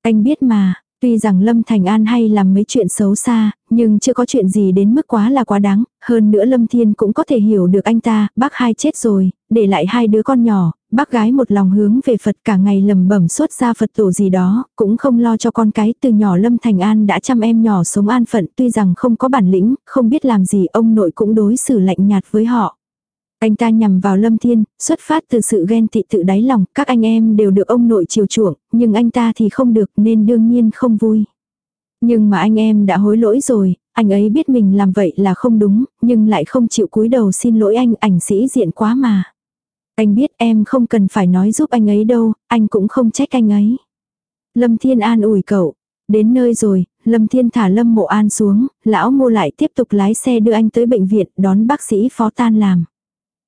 Anh biết mà, Tuy rằng Lâm Thành An hay làm mấy chuyện xấu xa, nhưng chưa có chuyện gì đến mức quá là quá đáng, hơn nữa Lâm Thiên cũng có thể hiểu được anh ta, bác hai chết rồi, để lại hai đứa con nhỏ, bác gái một lòng hướng về Phật cả ngày lầm bẩm xuất ra Phật tổ gì đó, cũng không lo cho con cái, từ nhỏ Lâm Thành An đã chăm em nhỏ sống an phận, tuy rằng không có bản lĩnh, không biết làm gì, ông nội cũng đối xử lạnh nhạt với họ. Anh ta nhằm vào Lâm Thiên, xuất phát từ sự ghen tị tự đáy lòng, các anh em đều được ông nội chiều chuộng, nhưng anh ta thì không được nên đương nhiên không vui. Nhưng mà anh em đã hối lỗi rồi, anh ấy biết mình làm vậy là không đúng, nhưng lại không chịu cúi đầu xin lỗi anh, ảnh sĩ diện quá mà. Anh biết em không cần phải nói giúp anh ấy đâu, anh cũng không trách anh ấy. Lâm Thiên an ủi cậu. Đến nơi rồi, Lâm Thiên thả Lâm Mộ An xuống, lão ngô lại tiếp tục lái xe đưa anh tới bệnh viện đón bác sĩ phó tan làm.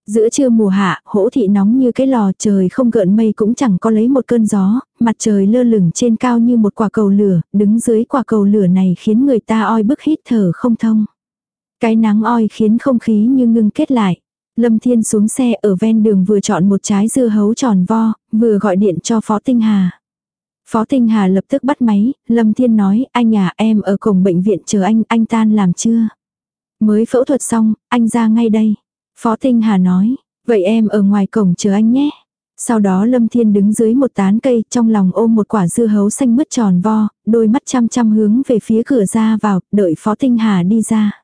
Giữa trưa mùa hạ, hỗ thị nóng như cái lò trời không gợn mây cũng chẳng có lấy một cơn gió, mặt trời lơ lửng trên cao như một quả cầu lửa, đứng dưới quả cầu lửa này khiến người ta oi bức hít thở không thông. Cái nắng oi khiến không khí như ngưng kết lại. Lâm Thiên xuống xe ở ven đường vừa chọn một trái dưa hấu tròn vo, vừa gọi điện cho Phó Tinh Hà. Phó Tinh Hà lập tức bắt máy, Lâm Thiên nói, anh à em ở cổng bệnh viện chờ anh, anh tan làm chưa? Mới phẫu thuật xong, anh ra ngay đây. Phó Tinh Hà nói, vậy em ở ngoài cổng chờ anh nhé. Sau đó Lâm Thiên đứng dưới một tán cây, trong lòng ôm một quả dưa hấu xanh mứt tròn vo, đôi mắt chăm chăm hướng về phía cửa ra vào, đợi Phó Tinh Hà đi ra.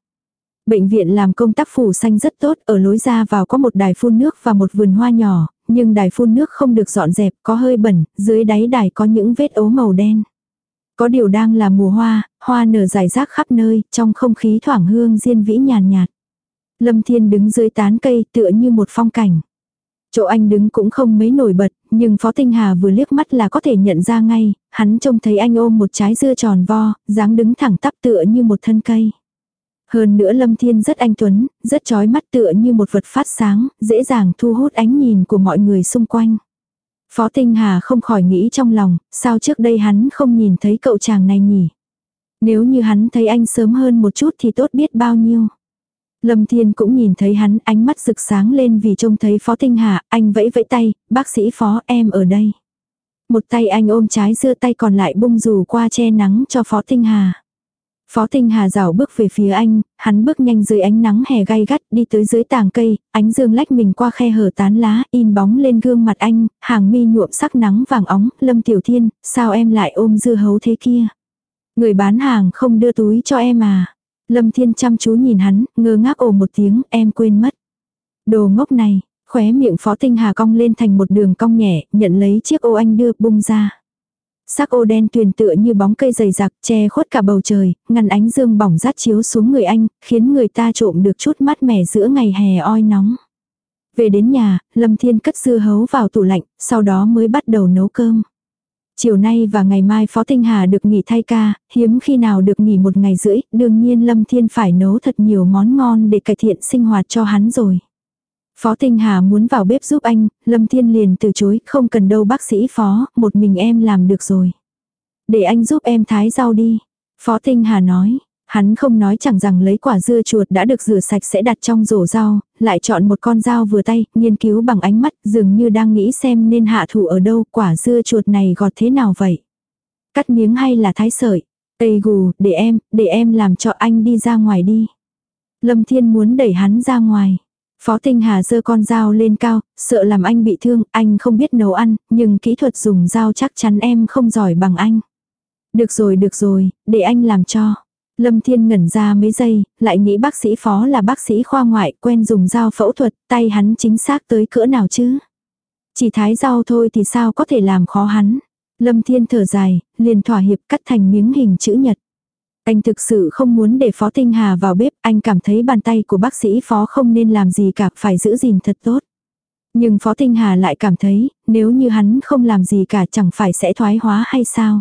Bệnh viện làm công tác phủ xanh rất tốt, ở lối ra vào có một đài phun nước và một vườn hoa nhỏ, nhưng đài phun nước không được dọn dẹp, có hơi bẩn, dưới đáy đài có những vết ố màu đen. Có điều đang là mùa hoa, hoa nở rải rác khắp nơi, trong không khí thoảng hương diên vĩ nhàn nhạt. Lâm Thiên đứng dưới tán cây tựa như một phong cảnh. Chỗ anh đứng cũng không mấy nổi bật, nhưng Phó Tinh Hà vừa liếc mắt là có thể nhận ra ngay, hắn trông thấy anh ôm một trái dưa tròn vo, dáng đứng thẳng tắp tựa như một thân cây. Hơn nữa Lâm Thiên rất anh tuấn, rất chói mắt tựa như một vật phát sáng, dễ dàng thu hút ánh nhìn của mọi người xung quanh. Phó Tinh Hà không khỏi nghĩ trong lòng, sao trước đây hắn không nhìn thấy cậu chàng này nhỉ? Nếu như hắn thấy anh sớm hơn một chút thì tốt biết bao nhiêu. Lâm Thiên cũng nhìn thấy hắn ánh mắt rực sáng lên vì trông thấy Phó Tinh Hà, anh vẫy vẫy tay, bác sĩ Phó em ở đây. Một tay anh ôm trái dưa tay còn lại bung rủ qua che nắng cho Phó Tinh Hà. Phó Tinh Hà rảo bước về phía anh, hắn bước nhanh dưới ánh nắng hè gay gắt đi tới dưới tàng cây, ánh dương lách mình qua khe hở tán lá, in bóng lên gương mặt anh, hàng mi nhuộm sắc nắng vàng óng, Lâm Tiểu Thiên, sao em lại ôm dưa hấu thế kia? Người bán hàng không đưa túi cho em à? Lâm Thiên chăm chú nhìn hắn, ngơ ngác ồ một tiếng, em quên mất. Đồ ngốc này, khóe miệng Phó Tinh Hà cong lên thành một đường cong nhẹ, nhận lấy chiếc ô anh đưa bung ra. Sắc ô đen tuyền tựa như bóng cây dày đặc che khuất cả bầu trời, ngăn ánh dương bỏng rát chiếu xuống người anh, khiến người ta trộm được chút mát mẻ giữa ngày hè oi nóng. Về đến nhà, Lâm Thiên cất dưa hấu vào tủ lạnh, sau đó mới bắt đầu nấu cơm. Chiều nay và ngày mai Phó Tinh Hà được nghỉ thay ca, hiếm khi nào được nghỉ một ngày rưỡi, đương nhiên Lâm Thiên phải nấu thật nhiều món ngon để cải thiện sinh hoạt cho hắn rồi. Phó Tinh Hà muốn vào bếp giúp anh, Lâm Thiên liền từ chối, không cần đâu bác sĩ Phó, một mình em làm được rồi. Để anh giúp em thái rau đi. Phó Tinh Hà nói, Hắn không nói chẳng rằng lấy quả dưa chuột đã được rửa sạch sẽ đặt trong rổ rau, lại chọn một con dao vừa tay, nghiên cứu bằng ánh mắt, dường như đang nghĩ xem nên hạ thủ ở đâu, quả dưa chuột này gọt thế nào vậy. Cắt miếng hay là thái sợi. Tây gù, để em, để em làm cho anh đi ra ngoài đi. Lâm Thiên muốn đẩy hắn ra ngoài. Phó Tinh Hà giơ con dao lên cao, sợ làm anh bị thương, anh không biết nấu ăn, nhưng kỹ thuật dùng dao chắc chắn em không giỏi bằng anh. Được rồi, được rồi, để anh làm cho. Lâm Thiên ngẩn ra mấy giây, lại nghĩ bác sĩ phó là bác sĩ khoa ngoại, quen dùng dao phẫu thuật, tay hắn chính xác tới cỡ nào chứ. Chỉ thái rau thôi thì sao có thể làm khó hắn. Lâm Thiên thở dài, liền thỏa hiệp cắt thành miếng hình chữ nhật. Anh thực sự không muốn để Phó Tinh Hà vào bếp, anh cảm thấy bàn tay của bác sĩ Phó không nên làm gì cả, phải giữ gìn thật tốt. Nhưng Phó Tinh Hà lại cảm thấy, nếu như hắn không làm gì cả chẳng phải sẽ thoái hóa hay sao.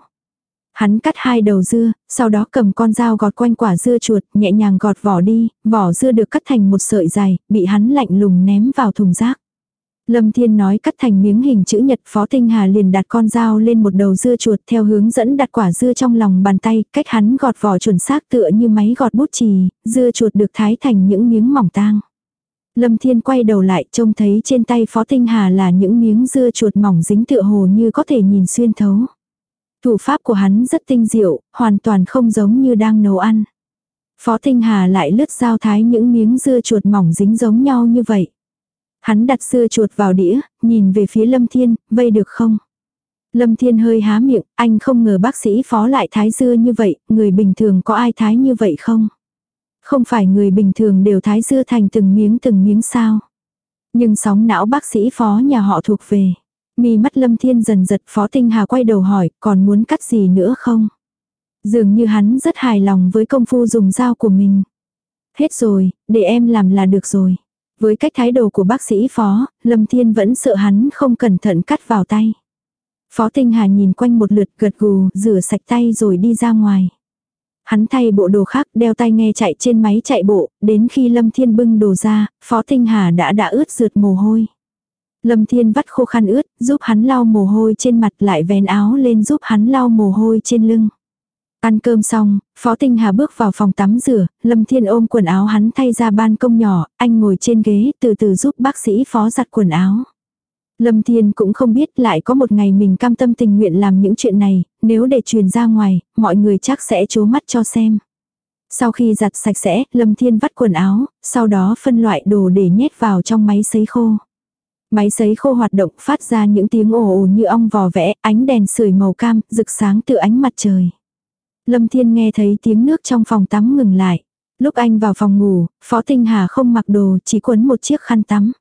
Hắn cắt hai đầu dưa, sau đó cầm con dao gọt quanh quả dưa chuột, nhẹ nhàng gọt vỏ đi, vỏ dưa được cắt thành một sợi dài, bị hắn lạnh lùng ném vào thùng rác. Lâm Thiên nói cắt thành miếng hình chữ nhật Phó Tinh Hà liền đặt con dao lên một đầu dưa chuột theo hướng dẫn đặt quả dưa trong lòng bàn tay, cách hắn gọt vỏ chuẩn xác tựa như máy gọt bút chì, dưa chuột được thái thành những miếng mỏng tang. Lâm Thiên quay đầu lại trông thấy trên tay Phó Tinh Hà là những miếng dưa chuột mỏng dính tựa hồ như có thể nhìn xuyên thấu. Thủ pháp của hắn rất tinh diệu, hoàn toàn không giống như đang nấu ăn. Phó Tinh Hà lại lướt dao thái những miếng dưa chuột mỏng dính giống nhau như vậy. Hắn đặt dưa chuột vào đĩa, nhìn về phía Lâm Thiên, vây được không? Lâm Thiên hơi há miệng, anh không ngờ bác sĩ phó lại thái dưa như vậy, người bình thường có ai thái như vậy không? Không phải người bình thường đều thái dưa thành từng miếng từng miếng sao? Nhưng sóng não bác sĩ phó nhà họ thuộc về. Mi mắt Lâm Thiên dần giật Phó Tinh Hà quay đầu hỏi còn muốn cắt gì nữa không? Dường như hắn rất hài lòng với công phu dùng dao của mình. Hết rồi, để em làm là được rồi. Với cách thái độ của bác sĩ Phó, Lâm Thiên vẫn sợ hắn không cẩn thận cắt vào tay. Phó Tinh Hà nhìn quanh một lượt gật gù, rửa sạch tay rồi đi ra ngoài. Hắn thay bộ đồ khác, đeo tay nghe chạy trên máy chạy bộ, đến khi Lâm Thiên bưng đồ ra, Phó Tinh Hà đã đã ướt rượt mồ hôi. Lâm Thiên vắt khô khăn ướt, giúp hắn lau mồ hôi trên mặt lại vén áo lên giúp hắn lau mồ hôi trên lưng. Ăn cơm xong, Phó Tinh Hà bước vào phòng tắm rửa, Lâm Thiên ôm quần áo hắn thay ra ban công nhỏ, anh ngồi trên ghế từ từ giúp bác sĩ Phó giặt quần áo. Lâm Thiên cũng không biết lại có một ngày mình cam tâm tình nguyện làm những chuyện này, nếu để truyền ra ngoài, mọi người chắc sẽ chố mắt cho xem. Sau khi giặt sạch sẽ, Lâm Thiên vắt quần áo, sau đó phân loại đồ để nhét vào trong máy sấy khô. Máy sấy khô hoạt động phát ra những tiếng ồ ồ như ong vò vẽ, ánh đèn sưởi màu cam, rực sáng từ ánh mặt trời. Lâm Thiên nghe thấy tiếng nước trong phòng tắm ngừng lại. Lúc anh vào phòng ngủ, Phó Tinh Hà không mặc đồ, chỉ quấn một chiếc khăn tắm.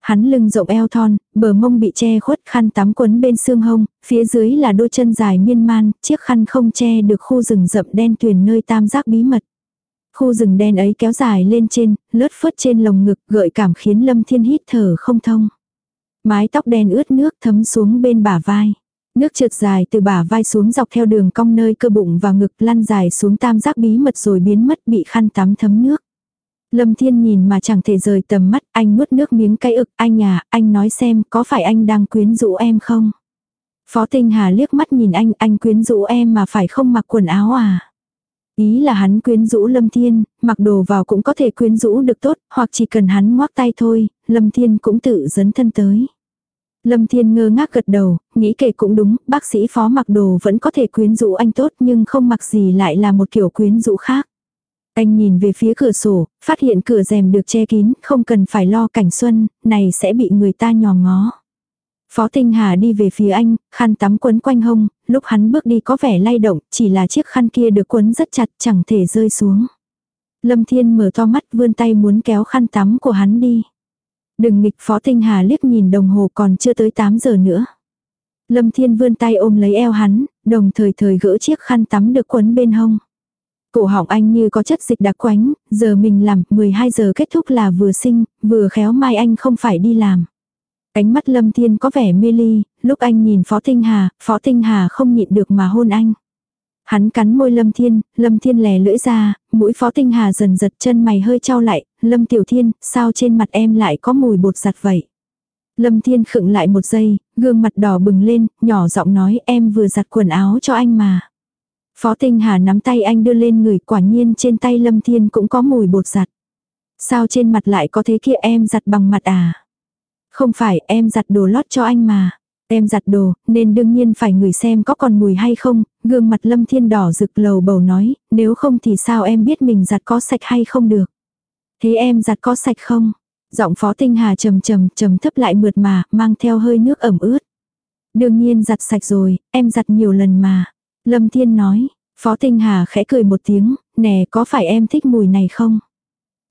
Hắn lưng rộng eo thon, bờ mông bị che khuất khăn tắm quấn bên xương hông, phía dưới là đôi chân dài miên man, chiếc khăn không che được khu rừng rậm đen tuyền nơi tam giác bí mật. Khu rừng đen ấy kéo dài lên trên, lướt phớt trên lồng ngực gợi cảm khiến Lâm Thiên hít thở không thông. Mái tóc đen ướt nước thấm xuống bên bả vai. Nước trượt dài từ bả vai xuống dọc theo đường cong nơi cơ bụng và ngực lăn dài xuống tam giác bí mật rồi biến mất bị khăn tắm thấm nước. Lâm Thiên nhìn mà chẳng thể rời tầm mắt, anh nuốt nước miếng cay ực, anh à, anh nói xem có phải anh đang quyến rũ em không? Phó Tinh Hà liếc mắt nhìn anh, anh quyến rũ em mà phải không mặc quần áo à? Ý là hắn quyến rũ Lâm Thiên, mặc đồ vào cũng có thể quyến rũ được tốt, hoặc chỉ cần hắn ngoác tay thôi, Lâm Thiên cũng tự dấn thân tới. Lâm Thiên ngơ ngác gật đầu, nghĩ kể cũng đúng, bác sĩ phó mặc đồ vẫn có thể quyến rũ anh tốt nhưng không mặc gì lại là một kiểu quyến rũ khác. Anh nhìn về phía cửa sổ, phát hiện cửa rèm được che kín, không cần phải lo cảnh xuân, này sẽ bị người ta nhòm ngó. Phó Tinh Hà đi về phía anh, khăn tắm quấn quanh hông, lúc hắn bước đi có vẻ lay động, chỉ là chiếc khăn kia được quấn rất chặt chẳng thể rơi xuống. Lâm Thiên mở to mắt vươn tay muốn kéo khăn tắm của hắn đi. Đừng nghịch Phó Tinh Hà liếc nhìn đồng hồ còn chưa tới 8 giờ nữa. Lâm Thiên vươn tay ôm lấy eo hắn, đồng thời thời gỡ chiếc khăn tắm được quấn bên hông. Cổ họng anh như có chất dịch đặc quánh, giờ mình làm, 12 giờ kết thúc là vừa sinh, vừa khéo mai anh không phải đi làm. Ánh mắt Lâm Thiên có vẻ mê ly, lúc anh nhìn Phó Tinh Hà, Phó Tinh Hà không nhịn được mà hôn anh. Hắn cắn môi Lâm Thiên, Lâm Thiên lè lưỡi ra, mũi Phó Tinh Hà dần giật chân mày hơi trao lại, Lâm Tiểu Thiên, sao trên mặt em lại có mùi bột giặt vậy? Lâm Thiên khựng lại một giây, gương mặt đỏ bừng lên, nhỏ giọng nói em vừa giặt quần áo cho anh mà. Phó Tinh Hà nắm tay anh đưa lên người quả nhiên trên tay Lâm Thiên cũng có mùi bột giặt. Sao trên mặt lại có thế kia em giặt bằng mặt à? Không phải em giặt đồ lót cho anh mà. Em giặt đồ, nên đương nhiên phải người xem có còn mùi hay không, gương mặt lâm thiên đỏ rực lầu bầu nói, nếu không thì sao em biết mình giặt có sạch hay không được. Thế em giặt có sạch không? Giọng phó tinh hà trầm trầm trầm thấp lại mượt mà, mang theo hơi nước ẩm ướt. Đương nhiên giặt sạch rồi, em giặt nhiều lần mà. Lâm thiên nói, phó tinh hà khẽ cười một tiếng, nè có phải em thích mùi này không?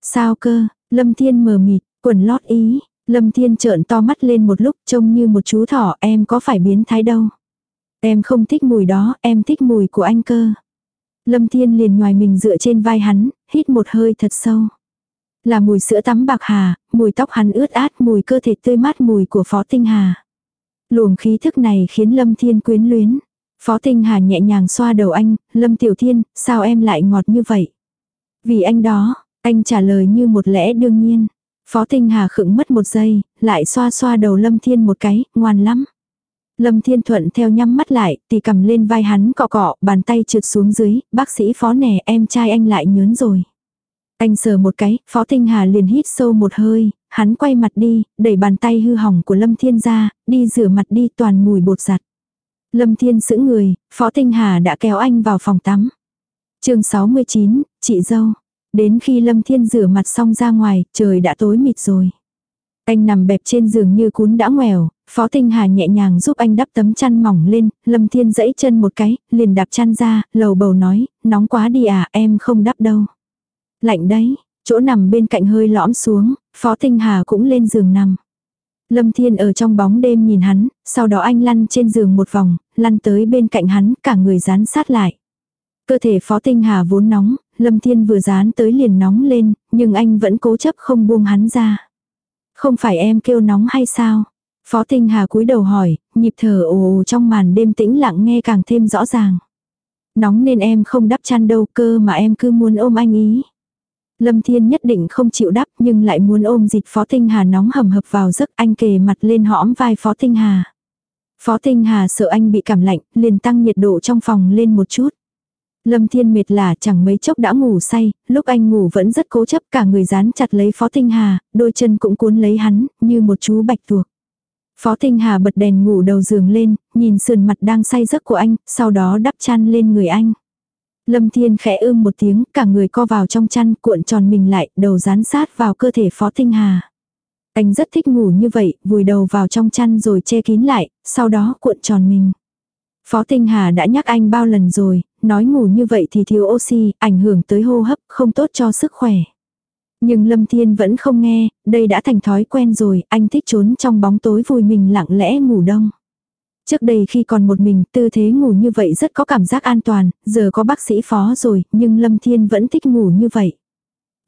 Sao cơ, lâm thiên mờ mịt, quần lót ý, Lâm Thiên trợn to mắt lên một lúc trông như một chú thỏ em có phải biến thái đâu. Em không thích mùi đó, em thích mùi của anh cơ. Lâm Thiên liền ngoài mình dựa trên vai hắn, hít một hơi thật sâu. Là mùi sữa tắm bạc hà, mùi tóc hắn ướt át, mùi cơ thể tươi mát mùi của Phó Tinh Hà. Luồng khí thức này khiến Lâm Thiên quyến luyến. Phó Tinh Hà nhẹ nhàng xoa đầu anh, Lâm Tiểu Thiên, sao em lại ngọt như vậy? Vì anh đó, anh trả lời như một lẽ đương nhiên. Phó Tinh Hà khựng mất một giây, lại xoa xoa đầu Lâm Thiên một cái, ngoan lắm. Lâm Thiên Thuận theo nhắm mắt lại, thì cầm lên vai hắn cọ cọ, bàn tay trượt xuống dưới, bác sĩ phó nè em trai anh lại nhớn rồi. Anh sờ một cái, Phó Tinh Hà liền hít sâu một hơi, hắn quay mặt đi, đẩy bàn tay hư hỏng của Lâm Thiên ra, đi rửa mặt đi toàn mùi bột giặt. Lâm Thiên sững người, Phó Tinh Hà đã kéo anh vào phòng tắm. chương 69, chị dâu. Đến khi Lâm Thiên rửa mặt xong ra ngoài, trời đã tối mịt rồi. Anh nằm bẹp trên giường như cún đã ngoèo, Phó Tinh Hà nhẹ nhàng giúp anh đắp tấm chăn mỏng lên, Lâm Thiên dẫy chân một cái, liền đạp chăn ra, lầu bầu nói, nóng quá đi à, em không đắp đâu. Lạnh đấy, chỗ nằm bên cạnh hơi lõm xuống, Phó Tinh Hà cũng lên giường nằm. Lâm Thiên ở trong bóng đêm nhìn hắn, sau đó anh lăn trên giường một vòng, lăn tới bên cạnh hắn, cả người dán sát lại. Cơ thể Phó Tinh Hà vốn nóng, Lâm Thiên vừa dán tới liền nóng lên, nhưng anh vẫn cố chấp không buông hắn ra. Không phải em kêu nóng hay sao? Phó Tinh Hà cúi đầu hỏi, nhịp thở ồ ồ trong màn đêm tĩnh lặng nghe càng thêm rõ ràng. Nóng nên em không đắp chăn đâu cơ mà em cứ muốn ôm anh ý. Lâm Thiên nhất định không chịu đắp nhưng lại muốn ôm dịt Phó Tinh Hà nóng hầm hập vào giấc anh kề mặt lên hõm vai Phó Tinh Hà. Phó Tinh Hà sợ anh bị cảm lạnh, liền tăng nhiệt độ trong phòng lên một chút. Lâm Thiên mệt là chẳng mấy chốc đã ngủ say, lúc anh ngủ vẫn rất cố chấp cả người dán chặt lấy Phó Tinh Hà, đôi chân cũng cuốn lấy hắn, như một chú bạch tuộc. Phó Tinh Hà bật đèn ngủ đầu giường lên, nhìn sườn mặt đang say giấc của anh, sau đó đắp chăn lên người anh. Lâm Thiên khẽ ưm một tiếng, cả người co vào trong chăn, cuộn tròn mình lại, đầu dán sát vào cơ thể Phó Tinh Hà. Anh rất thích ngủ như vậy, vùi đầu vào trong chăn rồi che kín lại, sau đó cuộn tròn mình. Phó Tinh Hà đã nhắc anh bao lần rồi, nói ngủ như vậy thì thiếu oxy, ảnh hưởng tới hô hấp, không tốt cho sức khỏe. Nhưng Lâm Thiên vẫn không nghe, đây đã thành thói quen rồi, anh thích trốn trong bóng tối vùi mình lặng lẽ ngủ đông. Trước đây khi còn một mình, tư thế ngủ như vậy rất có cảm giác an toàn, giờ có bác sĩ phó rồi, nhưng Lâm Thiên vẫn thích ngủ như vậy.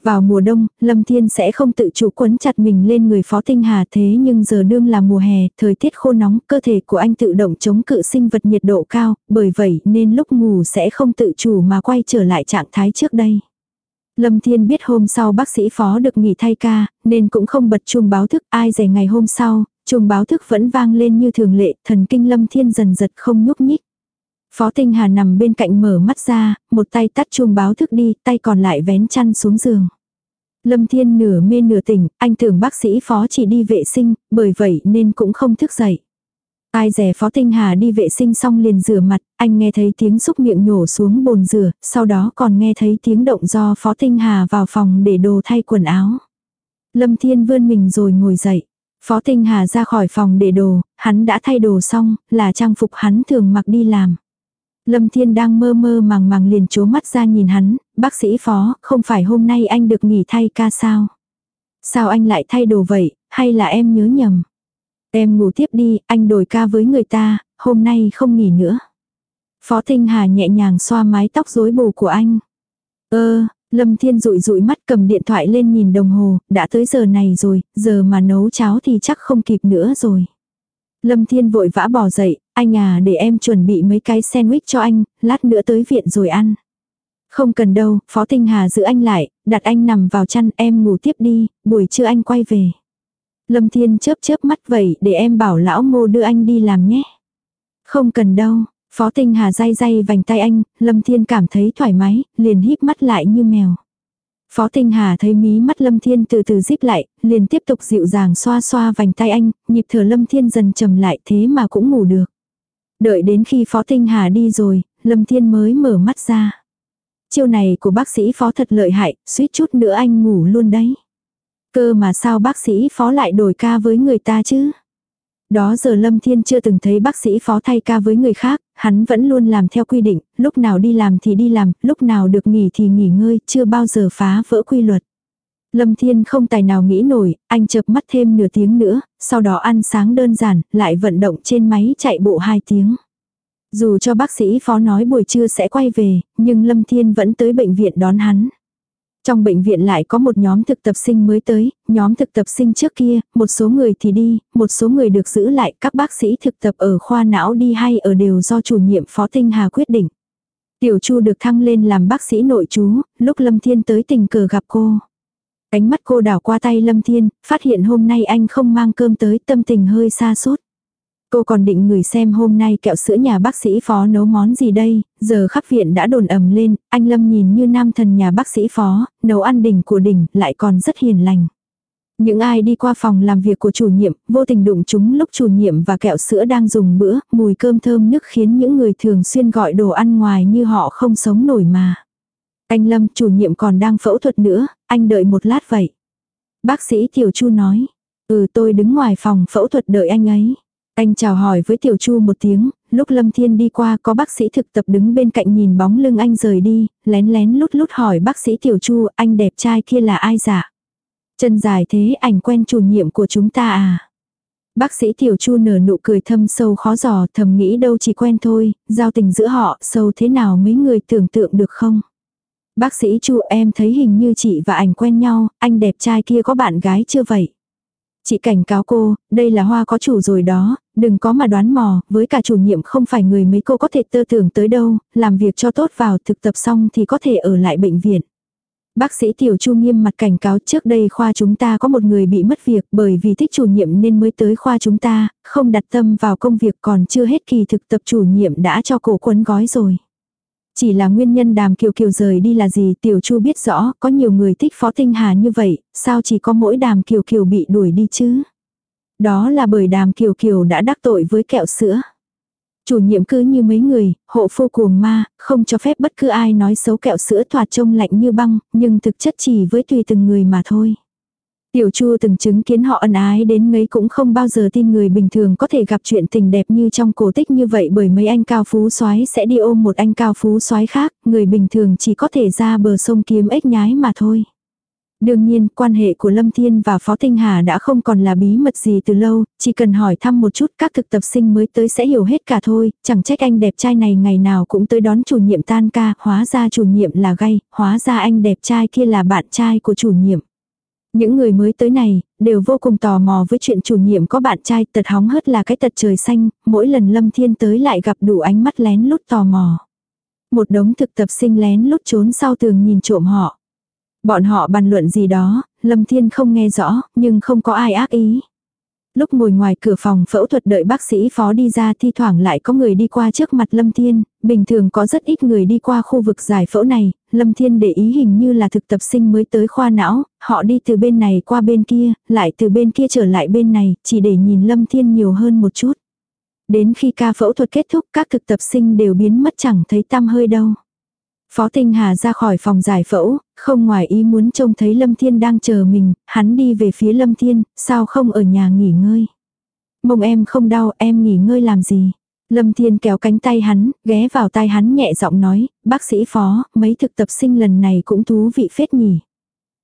Vào mùa đông, Lâm Thiên sẽ không tự chủ quấn chặt mình lên người Phó Tinh Hà thế nhưng giờ đương là mùa hè, thời tiết khô nóng, cơ thể của anh tự động chống cự sinh vật nhiệt độ cao, bởi vậy nên lúc ngủ sẽ không tự chủ mà quay trở lại trạng thái trước đây. Lâm Thiên biết hôm sau bác sĩ phó được nghỉ thay ca, nên cũng không bật chuông báo thức ai dè ngày hôm sau, chuông báo thức vẫn vang lên như thường lệ, thần kinh Lâm Thiên dần giật không nhúc nhích. Phó Tinh Hà nằm bên cạnh mở mắt ra, một tay tắt chuông báo thức đi, tay còn lại vén chăn xuống giường. Lâm Thiên nửa mê nửa tỉnh, anh tưởng bác sĩ phó chỉ đi vệ sinh, bởi vậy nên cũng không thức dậy. Ai rẻ Phó Tinh Hà đi vệ sinh xong liền rửa mặt, anh nghe thấy tiếng xúc miệng nhổ xuống bồn rửa, sau đó còn nghe thấy tiếng động do Phó Tinh Hà vào phòng để đồ thay quần áo. Lâm Thiên vươn mình rồi ngồi dậy. Phó Tinh Hà ra khỏi phòng để đồ, hắn đã thay đồ xong, là trang phục hắn thường mặc đi làm. Lâm Thiên đang mơ mơ màng màng liền chố mắt ra nhìn hắn, bác sĩ phó, không phải hôm nay anh được nghỉ thay ca sao? Sao anh lại thay đồ vậy, hay là em nhớ nhầm? Em ngủ tiếp đi, anh đổi ca với người ta, hôm nay không nghỉ nữa. Phó Tinh Hà nhẹ nhàng xoa mái tóc rối bù của anh. Ơ, Lâm Thiên rụi rụi mắt cầm điện thoại lên nhìn đồng hồ, đã tới giờ này rồi, giờ mà nấu cháo thì chắc không kịp nữa rồi. Lâm Thiên vội vã bỏ dậy, anh à để em chuẩn bị mấy cái sandwich cho anh, lát nữa tới viện rồi ăn. Không cần đâu, Phó Tinh Hà giữ anh lại, đặt anh nằm vào chăn em ngủ tiếp đi, buổi trưa anh quay về. Lâm Thiên chớp chớp mắt vậy để em bảo lão ngô đưa anh đi làm nhé. Không cần đâu, Phó Tinh Hà day day vành tay anh, Lâm Thiên cảm thấy thoải mái, liền híp mắt lại như mèo. Phó Tinh Hà thấy mí mắt Lâm Thiên từ từ díp lại, liền tiếp tục dịu dàng xoa xoa vành tay anh, nhịp thở Lâm Thiên dần trầm lại thế mà cũng ngủ được. Đợi đến khi Phó Tinh Hà đi rồi, Lâm Thiên mới mở mắt ra. Chiêu này của bác sĩ Phó thật lợi hại, suýt chút nữa anh ngủ luôn đấy. Cơ mà sao bác sĩ Phó lại đổi ca với người ta chứ? Đó giờ Lâm Thiên chưa từng thấy bác sĩ phó thay ca với người khác, hắn vẫn luôn làm theo quy định, lúc nào đi làm thì đi làm, lúc nào được nghỉ thì nghỉ ngơi, chưa bao giờ phá vỡ quy luật. Lâm Thiên không tài nào nghĩ nổi, anh chợp mắt thêm nửa tiếng nữa, sau đó ăn sáng đơn giản, lại vận động trên máy chạy bộ 2 tiếng. Dù cho bác sĩ phó nói buổi trưa sẽ quay về, nhưng Lâm Thiên vẫn tới bệnh viện đón hắn. Trong bệnh viện lại có một nhóm thực tập sinh mới tới, nhóm thực tập sinh trước kia, một số người thì đi, một số người được giữ lại, các bác sĩ thực tập ở khoa não đi hay ở đều do chủ nhiệm Phó Tinh Hà quyết định. Tiểu Chu được thăng lên làm bác sĩ nội chú, lúc Lâm Thiên tới tình cờ gặp cô. Ánh mắt cô đảo qua tay Lâm Thiên, phát hiện hôm nay anh không mang cơm tới tâm tình hơi xa sút Cô còn định người xem hôm nay kẹo sữa nhà bác sĩ phó nấu món gì đây, giờ khắp viện đã đồn ầm lên, anh Lâm nhìn như nam thần nhà bác sĩ phó, nấu ăn đỉnh của đỉnh, lại còn rất hiền lành. Những ai đi qua phòng làm việc của chủ nhiệm, vô tình đụng chúng lúc chủ nhiệm và kẹo sữa đang dùng bữa, mùi cơm thơm nức khiến những người thường xuyên gọi đồ ăn ngoài như họ không sống nổi mà. Anh Lâm, chủ nhiệm còn đang phẫu thuật nữa, anh đợi một lát vậy. Bác sĩ Tiểu Chu nói, ừ tôi đứng ngoài phòng phẫu thuật đợi anh ấy. Anh chào hỏi với Tiểu Chu một tiếng, lúc Lâm Thiên đi qua có bác sĩ thực tập đứng bên cạnh nhìn bóng lưng anh rời đi, lén lén lút lút hỏi bác sĩ Tiểu Chu anh đẹp trai kia là ai dạ? Chân dài thế ảnh quen chủ nhiệm của chúng ta à? Bác sĩ Tiểu Chu nở nụ cười thâm sâu khó giò thầm nghĩ đâu chỉ quen thôi, giao tình giữa họ sâu thế nào mấy người tưởng tượng được không? Bác sĩ Chu em thấy hình như chị và ảnh quen nhau, anh đẹp trai kia có bạn gái chưa vậy? Chị cảnh cáo cô, đây là hoa có chủ rồi đó, đừng có mà đoán mò, với cả chủ nhiệm không phải người mấy cô có thể tơ tưởng tới đâu, làm việc cho tốt vào thực tập xong thì có thể ở lại bệnh viện. Bác sĩ Tiểu Chu nghiêm mặt cảnh cáo trước đây khoa chúng ta có một người bị mất việc bởi vì thích chủ nhiệm nên mới tới khoa chúng ta, không đặt tâm vào công việc còn chưa hết kỳ thực tập chủ nhiệm đã cho cổ quấn gói rồi. Chỉ là nguyên nhân đàm kiều kiều rời đi là gì tiểu chu biết rõ, có nhiều người thích phó tinh hà như vậy, sao chỉ có mỗi đàm kiều kiều bị đuổi đi chứ? Đó là bởi đàm kiều kiều đã đắc tội với kẹo sữa. Chủ nhiệm cứ như mấy người, hộ phu cuồng ma, không cho phép bất cứ ai nói xấu kẹo sữa thoạt trông lạnh như băng, nhưng thực chất chỉ với tùy từng người mà thôi. Tiểu Chu từng chứng kiến họ ân ái đến ngấy cũng không bao giờ tin người bình thường có thể gặp chuyện tình đẹp như trong cổ tích như vậy bởi mấy anh cao phú soái sẽ đi ôm một anh cao phú soái khác, người bình thường chỉ có thể ra bờ sông kiếm ếch nhái mà thôi. Đương nhiên, quan hệ của Lâm Thiên và Phó Tinh Hà đã không còn là bí mật gì từ lâu, chỉ cần hỏi thăm một chút các thực tập sinh mới tới sẽ hiểu hết cả thôi, chẳng trách anh đẹp trai này ngày nào cũng tới đón chủ nhiệm tan ca, hóa ra chủ nhiệm là gay, hóa ra anh đẹp trai kia là bạn trai của chủ nhiệm. Những người mới tới này, đều vô cùng tò mò với chuyện chủ nhiệm có bạn trai tật hóng hớt là cái tật trời xanh, mỗi lần Lâm Thiên tới lại gặp đủ ánh mắt lén lút tò mò. Một đống thực tập sinh lén lút trốn sau tường nhìn trộm họ. Bọn họ bàn luận gì đó, Lâm Thiên không nghe rõ, nhưng không có ai ác ý. Lúc ngồi ngoài cửa phòng phẫu thuật đợi bác sĩ phó đi ra thi thoảng lại có người đi qua trước mặt Lâm Thiên, bình thường có rất ít người đi qua khu vực giải phẫu này, Lâm Thiên để ý hình như là thực tập sinh mới tới khoa não, họ đi từ bên này qua bên kia, lại từ bên kia trở lại bên này, chỉ để nhìn Lâm Thiên nhiều hơn một chút. Đến khi ca phẫu thuật kết thúc các thực tập sinh đều biến mất chẳng thấy tăm hơi đâu. Phó Tinh Hà ra khỏi phòng giải phẫu, không ngoài ý muốn trông thấy Lâm Thiên đang chờ mình, hắn đi về phía Lâm Thiên, sao không ở nhà nghỉ ngơi. Mông em không đau, em nghỉ ngơi làm gì. Lâm Thiên kéo cánh tay hắn, ghé vào tai hắn nhẹ giọng nói, bác sĩ phó, mấy thực tập sinh lần này cũng thú vị phết nhỉ.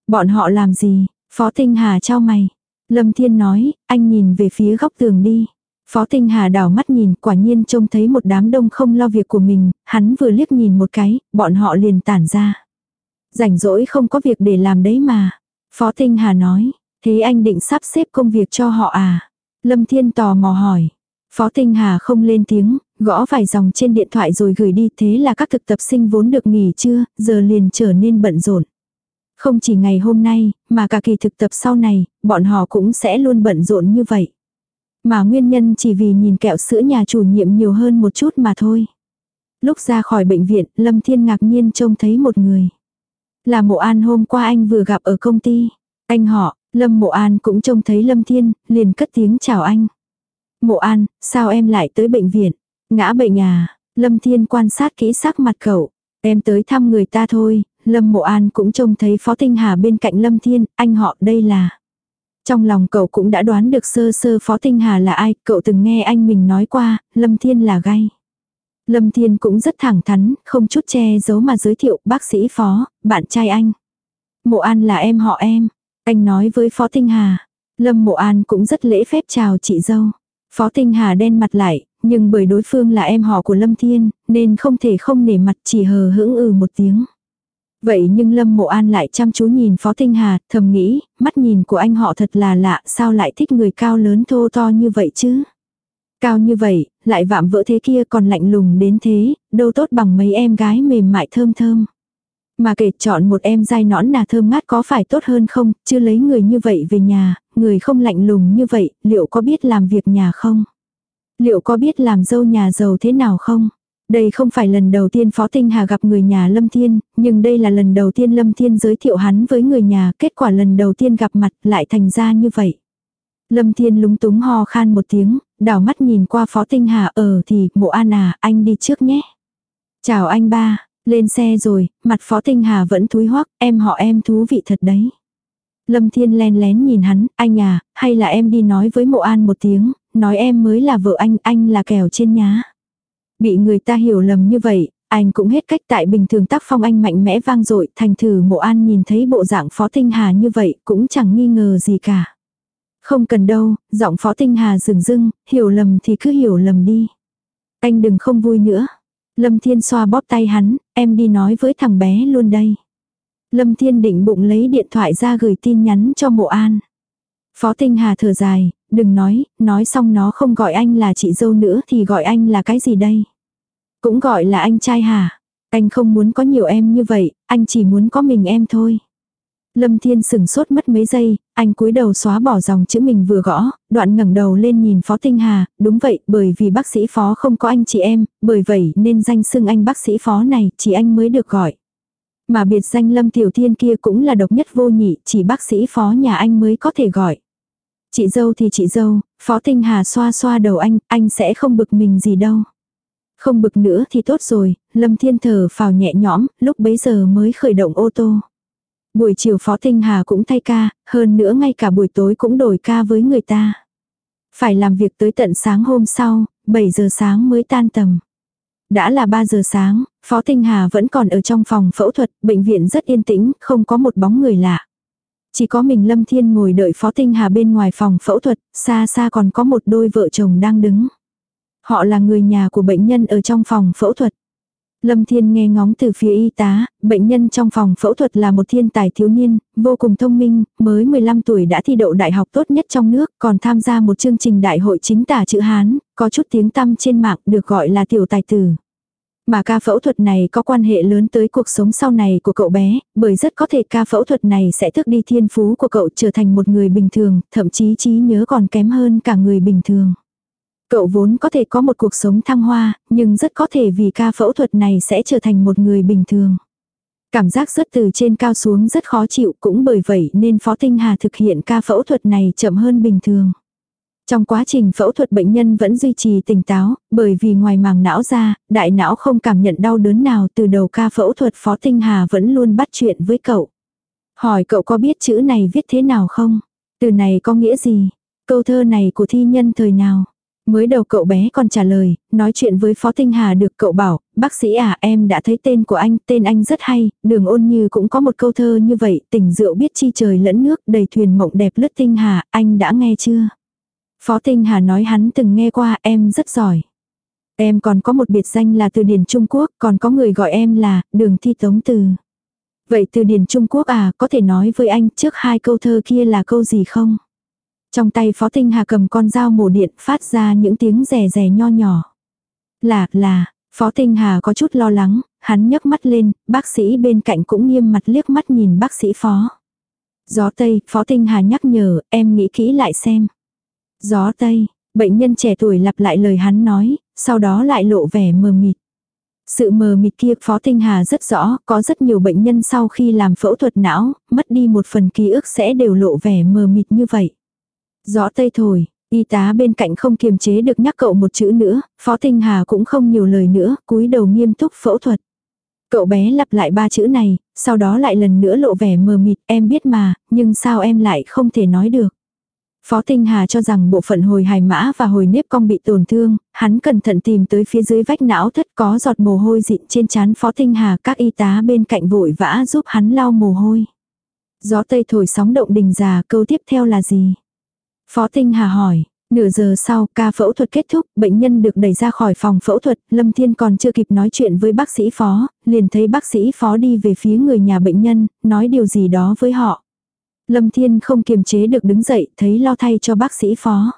Bọn họ làm gì? Phó Tinh Hà trao mày. Lâm Thiên nói, anh nhìn về phía góc tường đi. Phó Tinh Hà đảo mắt nhìn, quả nhiên trông thấy một đám đông không lo việc của mình, hắn vừa liếc nhìn một cái, bọn họ liền tản ra. Rảnh rỗi không có việc để làm đấy mà. Phó Tinh Hà nói, thế anh định sắp xếp công việc cho họ à? Lâm Thiên tò mò hỏi. Phó Tinh Hà không lên tiếng, gõ vài dòng trên điện thoại rồi gửi đi thế là các thực tập sinh vốn được nghỉ chưa, giờ liền trở nên bận rộn. Không chỉ ngày hôm nay, mà cả kỳ thực tập sau này, bọn họ cũng sẽ luôn bận rộn như vậy. Mà nguyên nhân chỉ vì nhìn kẹo sữa nhà chủ nhiệm nhiều hơn một chút mà thôi. Lúc ra khỏi bệnh viện, Lâm Thiên ngạc nhiên trông thấy một người. Là mộ an hôm qua anh vừa gặp ở công ty. Anh họ, Lâm mộ an cũng trông thấy Lâm Thiên, liền cất tiếng chào anh. Mộ an, sao em lại tới bệnh viện? Ngã bệnh à? Lâm Thiên quan sát kỹ sắc mặt cậu. Em tới thăm người ta thôi, Lâm Mộ An cũng trông thấy Phó Tinh Hà bên cạnh Lâm Thiên, anh họ đây là. Trong lòng cậu cũng đã đoán được sơ sơ Phó Tinh Hà là ai, cậu từng nghe anh mình nói qua, Lâm Thiên là gay. Lâm Thiên cũng rất thẳng thắn, không chút che giấu mà giới thiệu bác sĩ Phó, bạn trai anh. Mộ An là em họ em. Anh nói với Phó Tinh Hà. Lâm Mộ An cũng rất lễ phép chào chị dâu. Phó Tinh Hà đen mặt lại, nhưng bởi đối phương là em họ của Lâm Thiên, nên không thể không nể mặt chỉ hờ hững ừ một tiếng. Vậy nhưng Lâm Mộ An lại chăm chú nhìn Phó Tinh Hà, thầm nghĩ, mắt nhìn của anh họ thật là lạ, sao lại thích người cao lớn thô to như vậy chứ? Cao như vậy, lại vạm vỡ thế kia còn lạnh lùng đến thế, đâu tốt bằng mấy em gái mềm mại thơm thơm. Mà kể chọn một em dai nõn nà thơm ngát có phải tốt hơn không, chứ lấy người như vậy về nhà, người không lạnh lùng như vậy, liệu có biết làm việc nhà không? Liệu có biết làm dâu nhà giàu thế nào không? Đây không phải lần đầu tiên Phó Tinh Hà gặp người nhà Lâm Thiên, nhưng đây là lần đầu tiên Lâm Thiên giới thiệu hắn với người nhà, kết quả lần đầu tiên gặp mặt lại thành ra như vậy. Lâm Thiên lúng túng ho khan một tiếng, đảo mắt nhìn qua Phó Tinh Hà ở thì, mộ an à, anh đi trước nhé. Chào anh ba, lên xe rồi, mặt Phó Tinh Hà vẫn thúi hoắc, em họ em thú vị thật đấy. Lâm Thiên len lén nhìn hắn, anh à, hay là em đi nói với mộ an một tiếng, nói em mới là vợ anh, anh là kèo trên nhá. Bị người ta hiểu lầm như vậy, anh cũng hết cách tại bình thường tác phong anh mạnh mẽ vang dội thành thử mộ an nhìn thấy bộ dạng phó tinh hà như vậy cũng chẳng nghi ngờ gì cả. Không cần đâu, giọng phó tinh hà rừng rưng, hiểu lầm thì cứ hiểu lầm đi. Anh đừng không vui nữa. Lâm Thiên xoa bóp tay hắn, em đi nói với thằng bé luôn đây. Lâm Thiên định bụng lấy điện thoại ra gửi tin nhắn cho mộ an. Phó Tinh Hà thở dài, đừng nói, nói xong nó không gọi anh là chị dâu nữa thì gọi anh là cái gì đây? Cũng gọi là anh trai hả? Anh không muốn có nhiều em như vậy, anh chỉ muốn có mình em thôi. Lâm Thiên sừng sốt mất mấy giây, anh cúi đầu xóa bỏ dòng chữ mình vừa gõ, đoạn ngẩng đầu lên nhìn Phó Tinh Hà, đúng vậy, bởi vì bác sĩ Phó không có anh chị em, bởi vậy nên danh xưng anh bác sĩ Phó này, chỉ anh mới được gọi. Mà biệt danh Lâm Tiểu Thiên kia cũng là độc nhất vô nhị, chỉ bác sĩ Phó nhà anh mới có thể gọi. Chị dâu thì chị dâu, Phó Tinh Hà xoa xoa đầu anh, anh sẽ không bực mình gì đâu. Không bực nữa thì tốt rồi, Lâm Thiên thở phào nhẹ nhõm, lúc bấy giờ mới khởi động ô tô. Buổi chiều Phó Tinh Hà cũng thay ca, hơn nữa ngay cả buổi tối cũng đổi ca với người ta. Phải làm việc tới tận sáng hôm sau, 7 giờ sáng mới tan tầm. Đã là 3 giờ sáng, Phó Tinh Hà vẫn còn ở trong phòng phẫu thuật, bệnh viện rất yên tĩnh, không có một bóng người lạ. Chỉ có mình Lâm Thiên ngồi đợi Phó Tinh Hà bên ngoài phòng phẫu thuật, xa xa còn có một đôi vợ chồng đang đứng. Họ là người nhà của bệnh nhân ở trong phòng phẫu thuật. Lâm Thiên nghe ngóng từ phía y tá, bệnh nhân trong phòng phẫu thuật là một thiên tài thiếu niên, vô cùng thông minh, mới 15 tuổi đã thi đậu đại học tốt nhất trong nước, còn tham gia một chương trình đại hội chính tả chữ Hán, có chút tiếng tăm trên mạng được gọi là tiểu tài tử. Mà ca phẫu thuật này có quan hệ lớn tới cuộc sống sau này của cậu bé, bởi rất có thể ca phẫu thuật này sẽ thức đi thiên phú của cậu trở thành một người bình thường, thậm chí trí nhớ còn kém hơn cả người bình thường. Cậu vốn có thể có một cuộc sống thăng hoa, nhưng rất có thể vì ca phẫu thuật này sẽ trở thành một người bình thường. Cảm giác rớt từ trên cao xuống rất khó chịu cũng bởi vậy nên Phó Tinh Hà thực hiện ca phẫu thuật này chậm hơn bình thường. Trong quá trình phẫu thuật bệnh nhân vẫn duy trì tỉnh táo, bởi vì ngoài màng não ra, đại não không cảm nhận đau đớn nào từ đầu ca phẫu thuật Phó Tinh Hà vẫn luôn bắt chuyện với cậu. Hỏi cậu có biết chữ này viết thế nào không? Từ này có nghĩa gì? Câu thơ này của thi nhân thời nào? Mới đầu cậu bé còn trả lời, nói chuyện với Phó Tinh Hà được cậu bảo, bác sĩ à em đã thấy tên của anh, tên anh rất hay, đường ôn như cũng có một câu thơ như vậy, tình rượu biết chi trời lẫn nước, đầy thuyền mộng đẹp lướt Tinh Hà, anh đã nghe chưa? Phó Tinh Hà nói hắn từng nghe qua em rất giỏi. Em còn có một biệt danh là từ điển Trung Quốc, còn có người gọi em là đường thi tống từ. Vậy từ điển Trung Quốc à, có thể nói với anh trước hai câu thơ kia là câu gì không? Trong tay Phó Tinh Hà cầm con dao mổ điện phát ra những tiếng rè rè nho nhỏ. Là, là, Phó Tinh Hà có chút lo lắng, hắn nhấc mắt lên, bác sĩ bên cạnh cũng nghiêm mặt liếc mắt nhìn bác sĩ Phó. Gió Tây, Phó Tinh Hà nhắc nhở, em nghĩ kỹ lại xem. Gió Tây, bệnh nhân trẻ tuổi lặp lại lời hắn nói, sau đó lại lộ vẻ mờ mịt. Sự mờ mịt kia Phó Tinh Hà rất rõ, có rất nhiều bệnh nhân sau khi làm phẫu thuật não, mất đi một phần ký ức sẽ đều lộ vẻ mờ mịt như vậy. Gió Tây thổi, y tá bên cạnh không kiềm chế được nhắc cậu một chữ nữa, Phó Tinh Hà cũng không nhiều lời nữa, cúi đầu nghiêm túc phẫu thuật. Cậu bé lặp lại ba chữ này, sau đó lại lần nữa lộ vẻ mờ mịt, em biết mà, nhưng sao em lại không thể nói được. Phó Tinh Hà cho rằng bộ phận hồi hài mã và hồi nếp cong bị tổn thương, hắn cẩn thận tìm tới phía dưới vách não thất có giọt mồ hôi dịn trên trán Phó Tinh Hà các y tá bên cạnh vội vã giúp hắn lau mồ hôi. Gió tây thổi sóng động đình già câu tiếp theo là gì? Phó Tinh Hà hỏi, Nửa giờ sau, ca phẫu thuật kết thúc, bệnh nhân được đẩy ra khỏi phòng phẫu thuật, Lâm Thiên còn chưa kịp nói chuyện với bác sĩ phó, liền thấy bác sĩ phó đi về phía người nhà bệnh nhân, nói điều gì đó với họ. Lâm Thiên không kiềm chế được đứng dậy, thấy lo thay cho bác sĩ phó.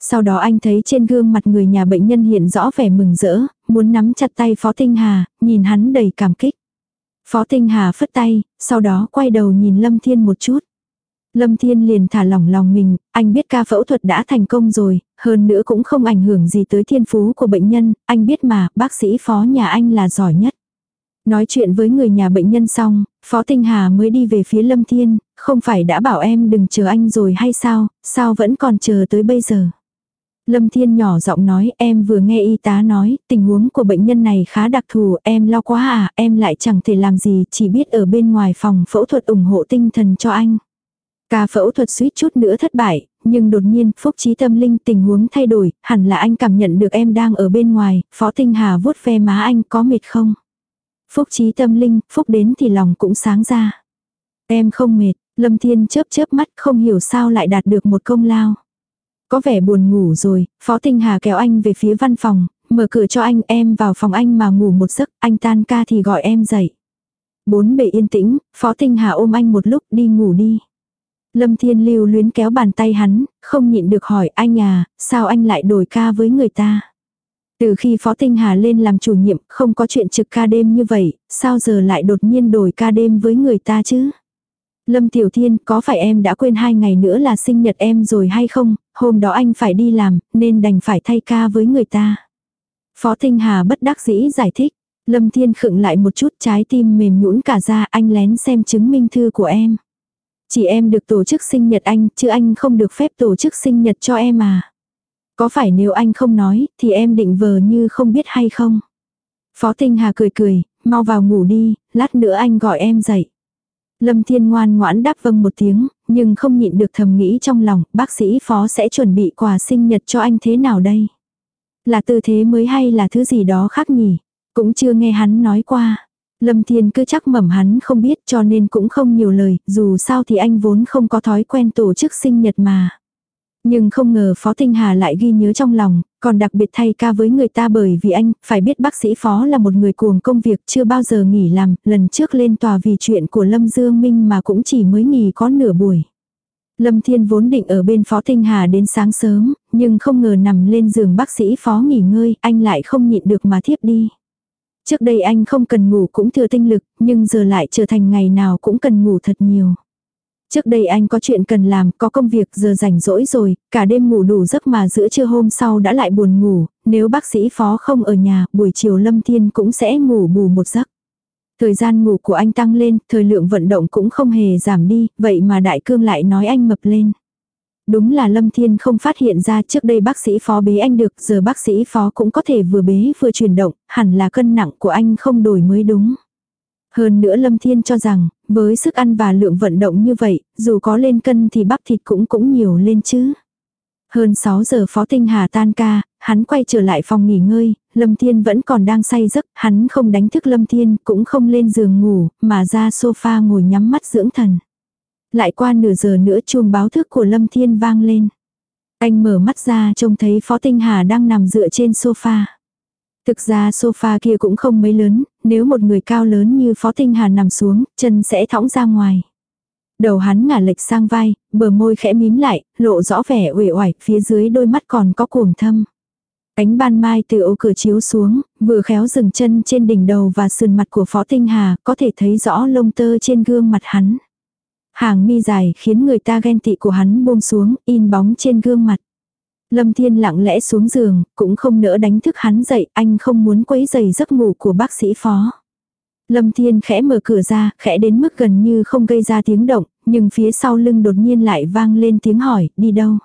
Sau đó anh thấy trên gương mặt người nhà bệnh nhân hiện rõ vẻ mừng rỡ, muốn nắm chặt tay Phó Tinh Hà, nhìn hắn đầy cảm kích. Phó Tinh Hà phất tay, sau đó quay đầu nhìn Lâm Thiên một chút. Lâm Thiên liền thả lỏng lòng mình, anh biết ca phẫu thuật đã thành công rồi, hơn nữa cũng không ảnh hưởng gì tới thiên phú của bệnh nhân, anh biết mà, bác sĩ phó nhà anh là giỏi nhất. Nói chuyện với người nhà bệnh nhân xong, Phó Tinh Hà mới đi về phía Lâm Thiên, không phải đã bảo em đừng chờ anh rồi hay sao, sao vẫn còn chờ tới bây giờ. Lâm Thiên nhỏ giọng nói em vừa nghe y tá nói tình huống của bệnh nhân này khá đặc thù em lo quá à em lại chẳng thể làm gì chỉ biết ở bên ngoài phòng phẫu thuật ủng hộ tinh thần cho anh. Ca phẫu thuật suýt chút nữa thất bại, nhưng đột nhiên, phúc trí tâm linh tình huống thay đổi, hẳn là anh cảm nhận được em đang ở bên ngoài, Phó Tinh Hà vuốt ve má anh có mệt không? Phúc trí tâm linh, phúc đến thì lòng cũng sáng ra. Em không mệt, Lâm Thiên chớp chớp mắt không hiểu sao lại đạt được một công lao. Có vẻ buồn ngủ rồi, Phó Tinh Hà kéo anh về phía văn phòng, mở cửa cho anh em vào phòng anh mà ngủ một giấc, anh tan ca thì gọi em dậy. Bốn bề yên tĩnh, Phó Tinh Hà ôm anh một lúc đi ngủ đi. Lâm Thiên lưu luyến kéo bàn tay hắn, không nhịn được hỏi anh à, sao anh lại đổi ca với người ta. Từ khi Phó Tinh Hà lên làm chủ nhiệm, không có chuyện trực ca đêm như vậy, sao giờ lại đột nhiên đổi ca đêm với người ta chứ? Lâm Tiểu Thiên, có phải em đã quên hai ngày nữa là sinh nhật em rồi hay không? Hôm đó anh phải đi làm, nên đành phải thay ca với người ta. Phó Tinh Hà bất đắc dĩ giải thích. Lâm Thiên khựng lại một chút trái tim mềm nhũn cả ra anh lén xem chứng minh thư của em. Chỉ em được tổ chức sinh nhật anh, chứ anh không được phép tổ chức sinh nhật cho em à. Có phải nếu anh không nói, thì em định vờ như không biết hay không? Phó Tinh Hà cười cười, mau vào ngủ đi, lát nữa anh gọi em dậy. Lâm Thiên ngoan ngoãn đáp vâng một tiếng, nhưng không nhịn được thầm nghĩ trong lòng, bác sĩ phó sẽ chuẩn bị quà sinh nhật cho anh thế nào đây? Là tư thế mới hay là thứ gì đó khác nhỉ? Cũng chưa nghe hắn nói qua. Lâm Thiên cứ chắc mẩm hắn không biết cho nên cũng không nhiều lời, dù sao thì anh vốn không có thói quen tổ chức sinh nhật mà. Nhưng không ngờ Phó Tinh Hà lại ghi nhớ trong lòng, còn đặc biệt thay ca với người ta bởi vì anh, phải biết bác sĩ Phó là một người cuồng công việc chưa bao giờ nghỉ làm, lần trước lên tòa vì chuyện của Lâm Dương Minh mà cũng chỉ mới nghỉ có nửa buổi. Lâm Thiên vốn định ở bên Phó Tinh Hà đến sáng sớm, nhưng không ngờ nằm lên giường bác sĩ Phó nghỉ ngơi, anh lại không nhịn được mà thiếp đi. Trước đây anh không cần ngủ cũng thừa tinh lực, nhưng giờ lại trở thành ngày nào cũng cần ngủ thật nhiều. Trước đây anh có chuyện cần làm, có công việc giờ rảnh rỗi rồi, cả đêm ngủ đủ giấc mà giữa trưa hôm sau đã lại buồn ngủ, nếu bác sĩ phó không ở nhà, buổi chiều Lâm Thiên cũng sẽ ngủ bù một giấc. Thời gian ngủ của anh tăng lên, thời lượng vận động cũng không hề giảm đi, vậy mà đại cương lại nói anh mập lên. Đúng là Lâm Thiên không phát hiện ra trước đây bác sĩ phó bế anh được, giờ bác sĩ phó cũng có thể vừa bế vừa chuyển động, hẳn là cân nặng của anh không đổi mới đúng. Hơn nữa Lâm Thiên cho rằng, với sức ăn và lượng vận động như vậy, dù có lên cân thì bắp thịt cũng cũng nhiều lên chứ. Hơn 6 giờ Phó Tinh Hà tan ca, hắn quay trở lại phòng nghỉ ngơi, Lâm Thiên vẫn còn đang say giấc, hắn không đánh thức Lâm Thiên, cũng không lên giường ngủ, mà ra sofa ngồi nhắm mắt dưỡng thần. Lại qua nửa giờ nữa chuông báo thức của Lâm Thiên vang lên. Anh mở mắt ra trông thấy Phó Tinh Hà đang nằm dựa trên sofa. Thực ra sofa kia cũng không mấy lớn, nếu một người cao lớn như Phó Tinh Hà nằm xuống, chân sẽ thõng ra ngoài. Đầu hắn ngả lệch sang vai, bờ môi khẽ mím lại, lộ rõ vẻ uể oải, phía dưới đôi mắt còn có cuồng thâm. Ánh ban mai từ ô cửa chiếu xuống, vừa khéo dừng chân trên đỉnh đầu và sườn mặt của Phó Tinh Hà, có thể thấy rõ lông tơ trên gương mặt hắn. Hàng mi dài khiến người ta ghen tị của hắn buông xuống, in bóng trên gương mặt. Lâm Thiên lặng lẽ xuống giường, cũng không nỡ đánh thức hắn dậy, anh không muốn quấy giày giấc ngủ của bác sĩ phó. Lâm Thiên khẽ mở cửa ra, khẽ đến mức gần như không gây ra tiếng động, nhưng phía sau lưng đột nhiên lại vang lên tiếng hỏi, đi đâu?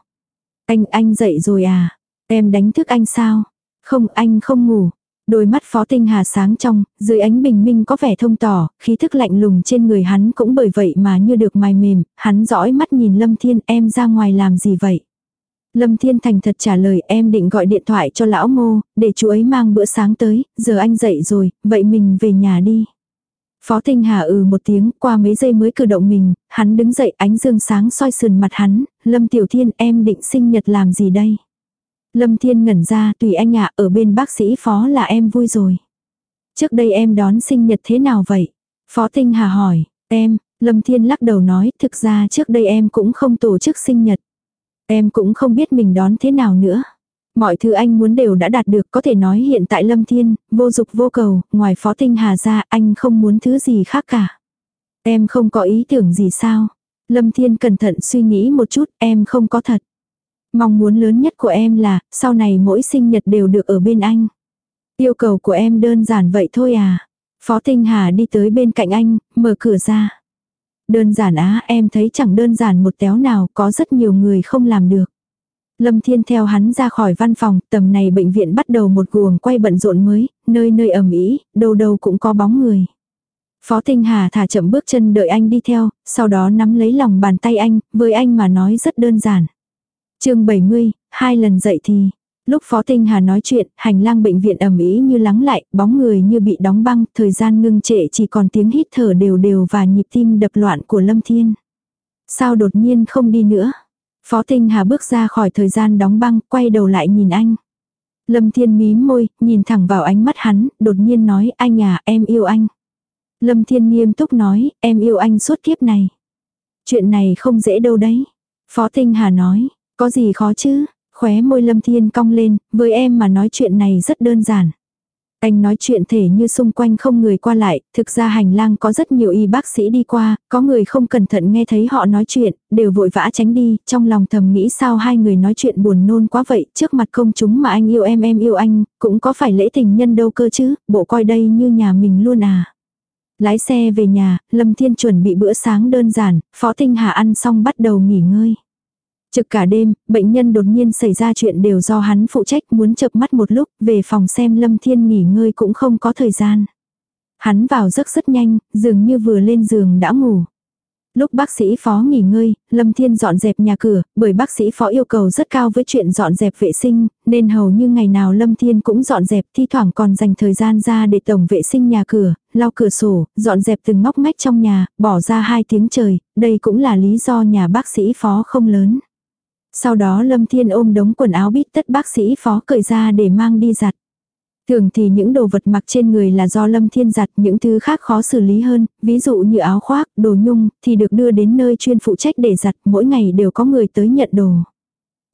Anh, anh dậy rồi à? Em đánh thức anh sao? Không, anh không ngủ. Đôi mắt phó tinh hà sáng trong, dưới ánh bình minh có vẻ thông tỏ, khí thức lạnh lùng trên người hắn cũng bởi vậy mà như được mài mềm, hắn dõi mắt nhìn Lâm Thiên em ra ngoài làm gì vậy? Lâm Thiên Thành thật trả lời em định gọi điện thoại cho lão ngô, để chú ấy mang bữa sáng tới, giờ anh dậy rồi, vậy mình về nhà đi. Phó Tinh Hà ừ một tiếng, qua mấy giây mới cử động mình, hắn đứng dậy ánh dương sáng soi sườn mặt hắn, Lâm Tiểu Thiên em định sinh nhật làm gì đây? Lâm Thiên ngẩn ra tùy anh ạ ở bên bác sĩ Phó là em vui rồi. Trước đây em đón sinh nhật thế nào vậy? Phó Tinh Hà hỏi, em, Lâm Thiên lắc đầu nói thực ra trước đây em cũng không tổ chức sinh nhật. Em cũng không biết mình đón thế nào nữa. Mọi thứ anh muốn đều đã đạt được có thể nói hiện tại Lâm Thiên, vô dục vô cầu, ngoài Phó Tinh Hà ra anh không muốn thứ gì khác cả. Em không có ý tưởng gì sao? Lâm Thiên cẩn thận suy nghĩ một chút, em không có thật. Mong muốn lớn nhất của em là, sau này mỗi sinh nhật đều được ở bên anh. Yêu cầu của em đơn giản vậy thôi à. Phó Tinh Hà đi tới bên cạnh anh, mở cửa ra. Đơn giản á, em thấy chẳng đơn giản một téo nào, có rất nhiều người không làm được. Lâm Thiên theo hắn ra khỏi văn phòng, tầm này bệnh viện bắt đầu một guồng quay bận rộn mới, nơi nơi ẩm ý, đâu đâu cũng có bóng người. Phó Tinh Hà thả chậm bước chân đợi anh đi theo, sau đó nắm lấy lòng bàn tay anh, với anh mà nói rất đơn giản. chương 70, hai lần dậy thì, Lúc Phó Tinh Hà nói chuyện, hành lang bệnh viện ẩm ý như lắng lại, bóng người như bị đóng băng, thời gian ngưng trệ chỉ còn tiếng hít thở đều đều và nhịp tim đập loạn của Lâm Thiên. Sao đột nhiên không đi nữa? Phó Tinh Hà bước ra khỏi thời gian đóng băng, quay đầu lại nhìn anh. Lâm Thiên mím môi, nhìn thẳng vào ánh mắt hắn, đột nhiên nói, anh à, em yêu anh. Lâm Thiên nghiêm túc nói, em yêu anh suốt kiếp này. Chuyện này không dễ đâu đấy. Phó Tinh Hà nói, có gì khó chứ, Khóe môi lâm thiên cong lên, với em mà nói chuyện này rất đơn giản. Anh nói chuyện thể như xung quanh không người qua lại, thực ra hành lang có rất nhiều y bác sĩ đi qua, có người không cẩn thận nghe thấy họ nói chuyện, đều vội vã tránh đi, trong lòng thầm nghĩ sao hai người nói chuyện buồn nôn quá vậy, trước mặt công chúng mà anh yêu em em yêu anh, cũng có phải lễ tình nhân đâu cơ chứ, bộ coi đây như nhà mình luôn à. Lái xe về nhà, Lâm Thiên chuẩn bị bữa sáng đơn giản, Phó Tinh Hà ăn xong bắt đầu nghỉ ngơi. Trực cả đêm, bệnh nhân đột nhiên xảy ra chuyện đều do hắn phụ trách muốn chợp mắt một lúc, về phòng xem Lâm Thiên nghỉ ngơi cũng không có thời gian. Hắn vào giấc rất nhanh, dường như vừa lên giường đã ngủ. Lúc bác sĩ phó nghỉ ngơi, Lâm Thiên dọn dẹp nhà cửa, bởi bác sĩ phó yêu cầu rất cao với chuyện dọn dẹp vệ sinh, nên hầu như ngày nào Lâm Thiên cũng dọn dẹp, thi thoảng còn dành thời gian ra để tổng vệ sinh nhà cửa, lau cửa sổ, dọn dẹp từng ngóc ngách trong nhà, bỏ ra hai tiếng trời, đây cũng là lý do nhà bác sĩ phó không lớn. Sau đó Lâm Thiên ôm đống quần áo bít tất bác sĩ phó cởi ra để mang đi giặt. Thường thì những đồ vật mặc trên người là do Lâm Thiên giặt, những thứ khác khó xử lý hơn, ví dụ như áo khoác, đồ nhung, thì được đưa đến nơi chuyên phụ trách để giặt, mỗi ngày đều có người tới nhận đồ.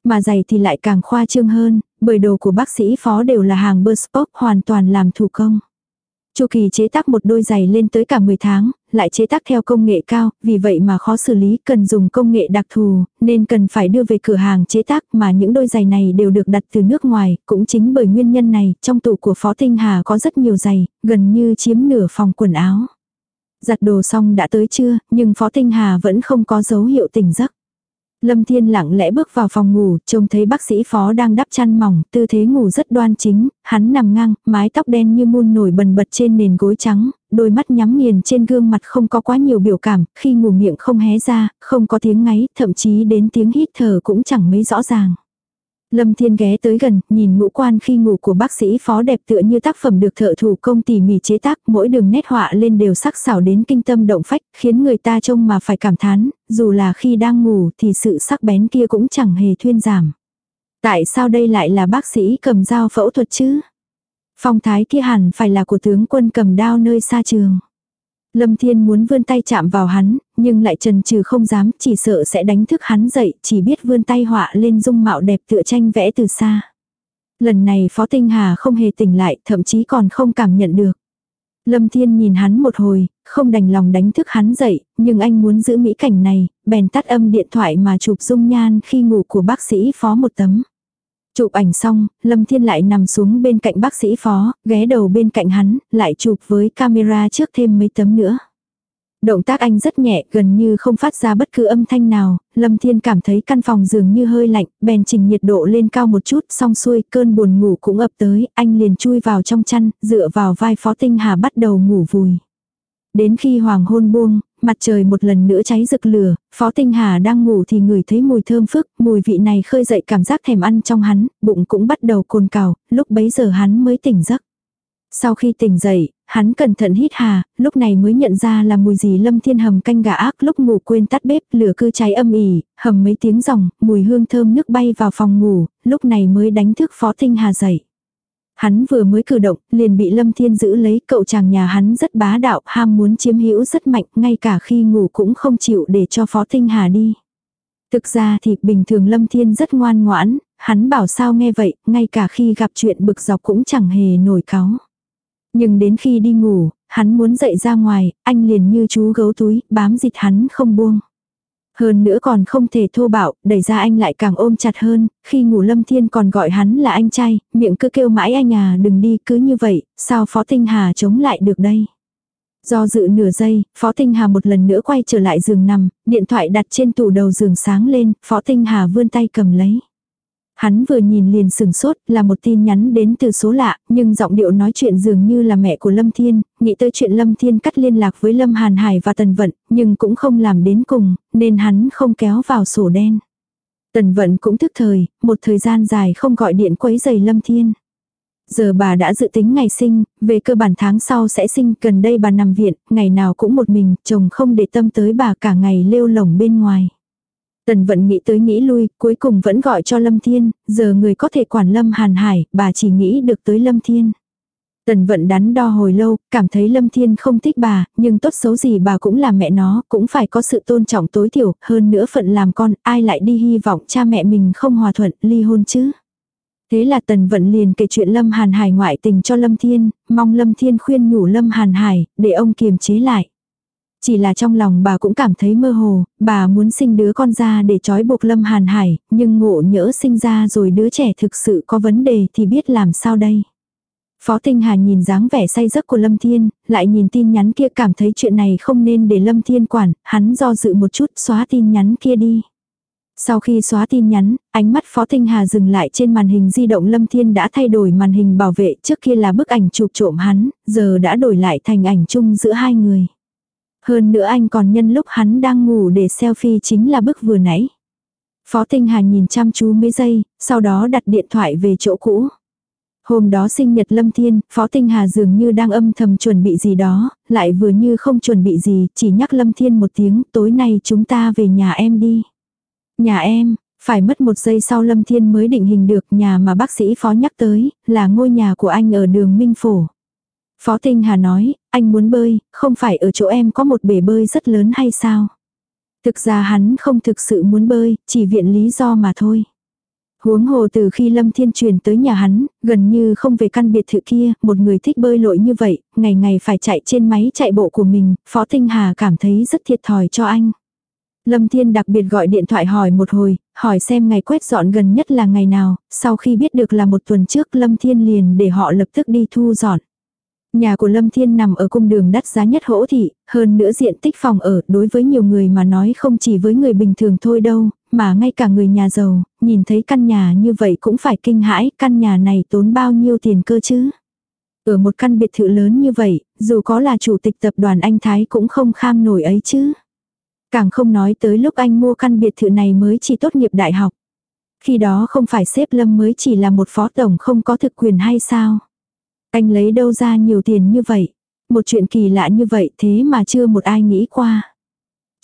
Mà giày thì lại càng khoa trương hơn, bởi đồ của bác sĩ phó đều là hàng bespoke hoàn toàn làm thủ công. Chu kỳ chế tác một đôi giày lên tới cả 10 tháng, lại chế tác theo công nghệ cao, vì vậy mà khó xử lý, cần dùng công nghệ đặc thù, nên cần phải đưa về cửa hàng chế tác mà những đôi giày này đều được đặt từ nước ngoài, cũng chính bởi nguyên nhân này, trong tủ của Phó Tinh Hà có rất nhiều giày, gần như chiếm nửa phòng quần áo. Giặt đồ xong đã tới trưa, nhưng Phó Tinh Hà vẫn không có dấu hiệu tỉnh giấc. Lâm Thiên lặng lẽ bước vào phòng ngủ, trông thấy bác sĩ phó đang đắp chăn mỏng, tư thế ngủ rất đoan chính, hắn nằm ngang, mái tóc đen như muôn nổi bần bật trên nền gối trắng, đôi mắt nhắm nghiền trên gương mặt không có quá nhiều biểu cảm, khi ngủ miệng không hé ra, không có tiếng ngáy, thậm chí đến tiếng hít thở cũng chẳng mấy rõ ràng. Lâm Thiên ghé tới gần, nhìn ngũ quan khi ngủ của bác sĩ phó đẹp tựa như tác phẩm được thợ thủ công tỉ mỉ chế tác, mỗi đường nét họa lên đều sắc sảo đến kinh tâm động phách, khiến người ta trông mà phải cảm thán, dù là khi đang ngủ thì sự sắc bén kia cũng chẳng hề thuyên giảm. Tại sao đây lại là bác sĩ cầm dao phẫu thuật chứ? Phong thái kia hẳn phải là của tướng quân cầm đao nơi xa trường. Lâm Thiên muốn vươn tay chạm vào hắn, nhưng lại trần trừ không dám, chỉ sợ sẽ đánh thức hắn dậy, chỉ biết vươn tay họa lên dung mạo đẹp tựa tranh vẽ từ xa. Lần này Phó Tinh Hà không hề tỉnh lại, thậm chí còn không cảm nhận được. Lâm Thiên nhìn hắn một hồi, không đành lòng đánh thức hắn dậy, nhưng anh muốn giữ mỹ cảnh này, bèn tắt âm điện thoại mà chụp dung nhan khi ngủ của bác sĩ phó một tấm. Chụp ảnh xong, Lâm Thiên lại nằm xuống bên cạnh bác sĩ phó, ghé đầu bên cạnh hắn, lại chụp với camera trước thêm mấy tấm nữa. Động tác anh rất nhẹ, gần như không phát ra bất cứ âm thanh nào, Lâm Thiên cảm thấy căn phòng dường như hơi lạnh, bèn chỉnh nhiệt độ lên cao một chút, xong xuôi, cơn buồn ngủ cũng ập tới, anh liền chui vào trong chăn, dựa vào vai Phó Tinh Hà bắt đầu ngủ vùi. Đến khi hoàng hôn buông, mặt trời một lần nữa cháy rực lửa, Phó Tinh Hà đang ngủ thì ngửi thấy mùi thơm phức, mùi vị này khơi dậy cảm giác thèm ăn trong hắn, bụng cũng bắt đầu cồn cào, lúc bấy giờ hắn mới tỉnh giấc. Sau khi tỉnh dậy, hắn cẩn thận hít hà, lúc này mới nhận ra là mùi gì lâm thiên hầm canh gà ác lúc ngủ quên tắt bếp, lửa cứ cháy âm ỉ, hầm mấy tiếng ròng, mùi hương thơm nước bay vào phòng ngủ, lúc này mới đánh thức Phó Tinh Hà dậy. Hắn vừa mới cử động, liền bị Lâm Thiên giữ lấy, cậu chàng nhà hắn rất bá đạo, ham muốn chiếm hữu rất mạnh, ngay cả khi ngủ cũng không chịu để cho Phó Tinh Hà đi. Thực ra thì bình thường Lâm Thiên rất ngoan ngoãn, hắn bảo sao nghe vậy, ngay cả khi gặp chuyện bực dọc cũng chẳng hề nổi cáu. Nhưng đến khi đi ngủ, hắn muốn dậy ra ngoài, anh liền như chú gấu túi, bám dịch hắn không buông. Hơn nữa còn không thể thô bạo, đẩy ra anh lại càng ôm chặt hơn, khi ngủ Lâm Thiên còn gọi hắn là anh trai, miệng cứ kêu mãi anh à đừng đi cứ như vậy, sao Phó Tinh Hà chống lại được đây. Do dự nửa giây, Phó Tinh Hà một lần nữa quay trở lại giường nằm, điện thoại đặt trên tủ đầu giường sáng lên, Phó Tinh Hà vươn tay cầm lấy. Hắn vừa nhìn liền sừng sốt, là một tin nhắn đến từ số lạ, nhưng giọng điệu nói chuyện dường như là mẹ của Lâm Thiên, nghĩ tới chuyện Lâm Thiên cắt liên lạc với Lâm Hàn Hải và Tần Vận, nhưng cũng không làm đến cùng, nên hắn không kéo vào sổ đen. Tần Vận cũng thức thời, một thời gian dài không gọi điện quấy giày Lâm Thiên. Giờ bà đã dự tính ngày sinh, về cơ bản tháng sau sẽ sinh, gần đây bà nằm viện, ngày nào cũng một mình, chồng không để tâm tới bà cả ngày lêu lồng bên ngoài. Tần vận nghĩ tới nghĩ lui, cuối cùng vẫn gọi cho Lâm Thiên, giờ người có thể quản Lâm Hàn Hải, bà chỉ nghĩ được tới Lâm Thiên. Tần vận đắn đo hồi lâu, cảm thấy Lâm Thiên không thích bà, nhưng tốt xấu gì bà cũng là mẹ nó, cũng phải có sự tôn trọng tối thiểu, hơn nữa phận làm con, ai lại đi hy vọng cha mẹ mình không hòa thuận, ly hôn chứ. Thế là Tần Vận liền kể chuyện Lâm Hàn Hải ngoại tình cho Lâm Thiên, mong Lâm Thiên khuyên nhủ Lâm Hàn Hải, để ông kiềm chế lại. Chỉ là trong lòng bà cũng cảm thấy mơ hồ, bà muốn sinh đứa con ra để trói buộc Lâm Hàn Hải, nhưng ngộ nhỡ sinh ra rồi đứa trẻ thực sự có vấn đề thì biết làm sao đây. Phó Tinh Hà nhìn dáng vẻ say giấc của Lâm Thiên, lại nhìn tin nhắn kia cảm thấy chuyện này không nên để Lâm Thiên quản, hắn do dự một chút xóa tin nhắn kia đi. Sau khi xóa tin nhắn, ánh mắt Phó Tinh Hà dừng lại trên màn hình di động Lâm Thiên đã thay đổi màn hình bảo vệ trước kia là bức ảnh chụp trộm hắn, giờ đã đổi lại thành ảnh chung giữa hai người. Hơn nữa anh còn nhân lúc hắn đang ngủ để selfie chính là bức vừa nãy. Phó Tinh Hà nhìn chăm chú mấy giây, sau đó đặt điện thoại về chỗ cũ. Hôm đó sinh nhật Lâm Thiên, Phó Tinh Hà dường như đang âm thầm chuẩn bị gì đó, lại vừa như không chuẩn bị gì, chỉ nhắc Lâm Thiên một tiếng, tối nay chúng ta về nhà em đi. Nhà em, phải mất một giây sau Lâm Thiên mới định hình được nhà mà bác sĩ Phó nhắc tới, là ngôi nhà của anh ở đường Minh Phổ. Phó Tinh Hà nói, anh muốn bơi, không phải ở chỗ em có một bể bơi rất lớn hay sao? Thực ra hắn không thực sự muốn bơi, chỉ viện lý do mà thôi. Huống hồ từ khi Lâm Thiên truyền tới nhà hắn, gần như không về căn biệt thự kia, một người thích bơi lội như vậy, ngày ngày phải chạy trên máy chạy bộ của mình, Phó Tinh Hà cảm thấy rất thiệt thòi cho anh. Lâm Thiên đặc biệt gọi điện thoại hỏi một hồi, hỏi xem ngày quét dọn gần nhất là ngày nào, sau khi biết được là một tuần trước Lâm Thiên liền để họ lập tức đi thu dọn. Nhà của Lâm Thiên nằm ở cung đường đắt giá nhất hỗ thị, hơn nữa diện tích phòng ở đối với nhiều người mà nói không chỉ với người bình thường thôi đâu, mà ngay cả người nhà giàu, nhìn thấy căn nhà như vậy cũng phải kinh hãi, căn nhà này tốn bao nhiêu tiền cơ chứ. Ở một căn biệt thự lớn như vậy, dù có là chủ tịch tập đoàn Anh Thái cũng không kham nổi ấy chứ. Càng không nói tới lúc anh mua căn biệt thự này mới chỉ tốt nghiệp đại học. Khi đó không phải xếp Lâm mới chỉ là một phó tổng không có thực quyền hay sao. Anh lấy đâu ra nhiều tiền như vậy? Một chuyện kỳ lạ như vậy thế mà chưa một ai nghĩ qua.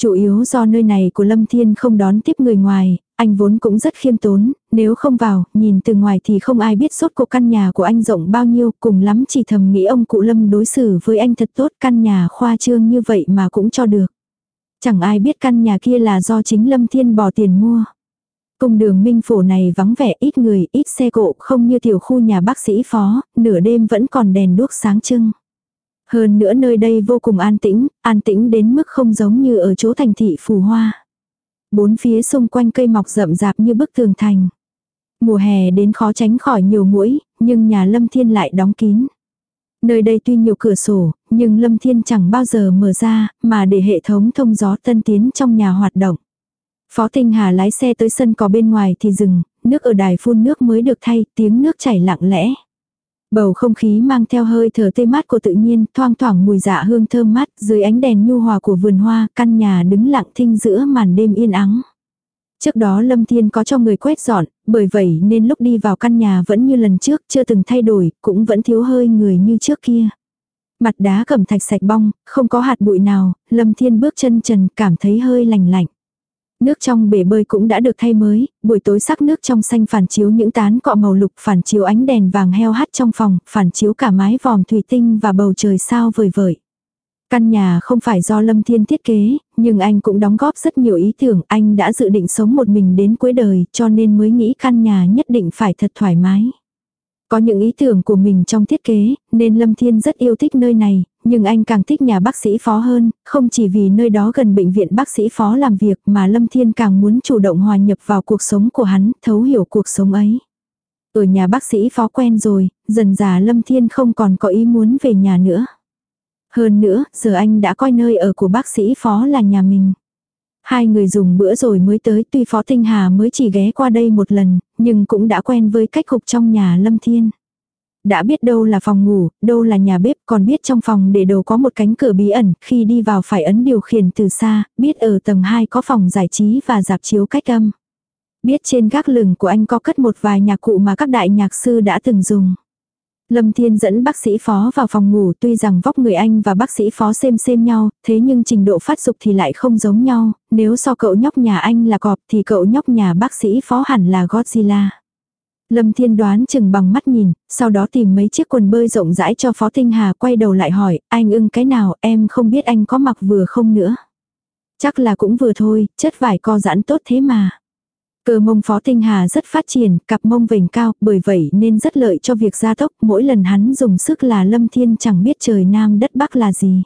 Chủ yếu do nơi này của Lâm Thiên không đón tiếp người ngoài, anh vốn cũng rất khiêm tốn, nếu không vào, nhìn từ ngoài thì không ai biết sốt cuộc căn nhà của anh rộng bao nhiêu, cùng lắm chỉ thầm nghĩ ông cụ Lâm đối xử với anh thật tốt, căn nhà khoa trương như vậy mà cũng cho được. Chẳng ai biết căn nhà kia là do chính Lâm Thiên bỏ tiền mua. Cung đường minh phổ này vắng vẻ ít người, ít xe cộ, không như tiểu khu nhà bác sĩ phó, nửa đêm vẫn còn đèn đuốc sáng trưng. Hơn nữa nơi đây vô cùng an tĩnh, an tĩnh đến mức không giống như ở chỗ thành thị phù hoa. Bốn phía xung quanh cây mọc rậm rạp như bức tường thành. Mùa hè đến khó tránh khỏi nhiều mũi, nhưng nhà Lâm Thiên lại đóng kín. Nơi đây tuy nhiều cửa sổ, nhưng Lâm Thiên chẳng bao giờ mở ra, mà để hệ thống thông gió tân tiến trong nhà hoạt động. Phó Tinh Hà lái xe tới sân cỏ bên ngoài thì dừng, nước ở đài phun nước mới được thay, tiếng nước chảy lặng lẽ. Bầu không khí mang theo hơi thở tê mát của tự nhiên, thoang thoảng mùi dạ hương thơm mát, dưới ánh đèn nhu hòa của vườn hoa, căn nhà đứng lặng thinh giữa màn đêm yên ắng. Trước đó Lâm Thiên có cho người quét dọn, bởi vậy nên lúc đi vào căn nhà vẫn như lần trước, chưa từng thay đổi, cũng vẫn thiếu hơi người như trước kia. Mặt đá cẩm thạch sạch bong, không có hạt bụi nào, Lâm Thiên bước chân trần cảm thấy hơi lành lạnh. Nước trong bể bơi cũng đã được thay mới, buổi tối sắc nước trong xanh phản chiếu những tán cọ màu lục phản chiếu ánh đèn vàng heo hắt trong phòng, phản chiếu cả mái vòm thủy tinh và bầu trời sao vời vợi. Căn nhà không phải do Lâm Thiên thiết kế, nhưng anh cũng đóng góp rất nhiều ý tưởng, anh đã dự định sống một mình đến cuối đời cho nên mới nghĩ căn nhà nhất định phải thật thoải mái. Có những ý tưởng của mình trong thiết kế, nên Lâm Thiên rất yêu thích nơi này, nhưng anh càng thích nhà bác sĩ phó hơn, không chỉ vì nơi đó gần bệnh viện bác sĩ phó làm việc mà Lâm Thiên càng muốn chủ động hòa nhập vào cuộc sống của hắn, thấu hiểu cuộc sống ấy. Ở nhà bác sĩ phó quen rồi, dần già Lâm Thiên không còn có ý muốn về nhà nữa. Hơn nữa, giờ anh đã coi nơi ở của bác sĩ phó là nhà mình. Hai người dùng bữa rồi mới tới tuy Phó Tinh Hà mới chỉ ghé qua đây một lần, nhưng cũng đã quen với cách cục trong nhà Lâm Thiên. Đã biết đâu là phòng ngủ, đâu là nhà bếp, còn biết trong phòng để đồ có một cánh cửa bí ẩn, khi đi vào phải ấn điều khiển từ xa, biết ở tầng 2 có phòng giải trí và dạp chiếu cách âm. Biết trên gác lửng của anh có cất một vài nhạc cụ mà các đại nhạc sư đã từng dùng. Lâm Thiên dẫn bác sĩ phó vào phòng ngủ tuy rằng vóc người anh và bác sĩ phó xem xem nhau, thế nhưng trình độ phát dục thì lại không giống nhau, nếu so cậu nhóc nhà anh là cọp thì cậu nhóc nhà bác sĩ phó hẳn là Godzilla. Lâm Thiên đoán chừng bằng mắt nhìn, sau đó tìm mấy chiếc quần bơi rộng rãi cho Phó Tinh Hà quay đầu lại hỏi, anh ưng cái nào em không biết anh có mặc vừa không nữa. Chắc là cũng vừa thôi, chất vải co giãn tốt thế mà. Cơ mông Phó Tinh Hà rất phát triển, cặp mông vành cao, bởi vậy nên rất lợi cho việc gia tốc, mỗi lần hắn dùng sức là Lâm Thiên chẳng biết trời Nam đất Bắc là gì.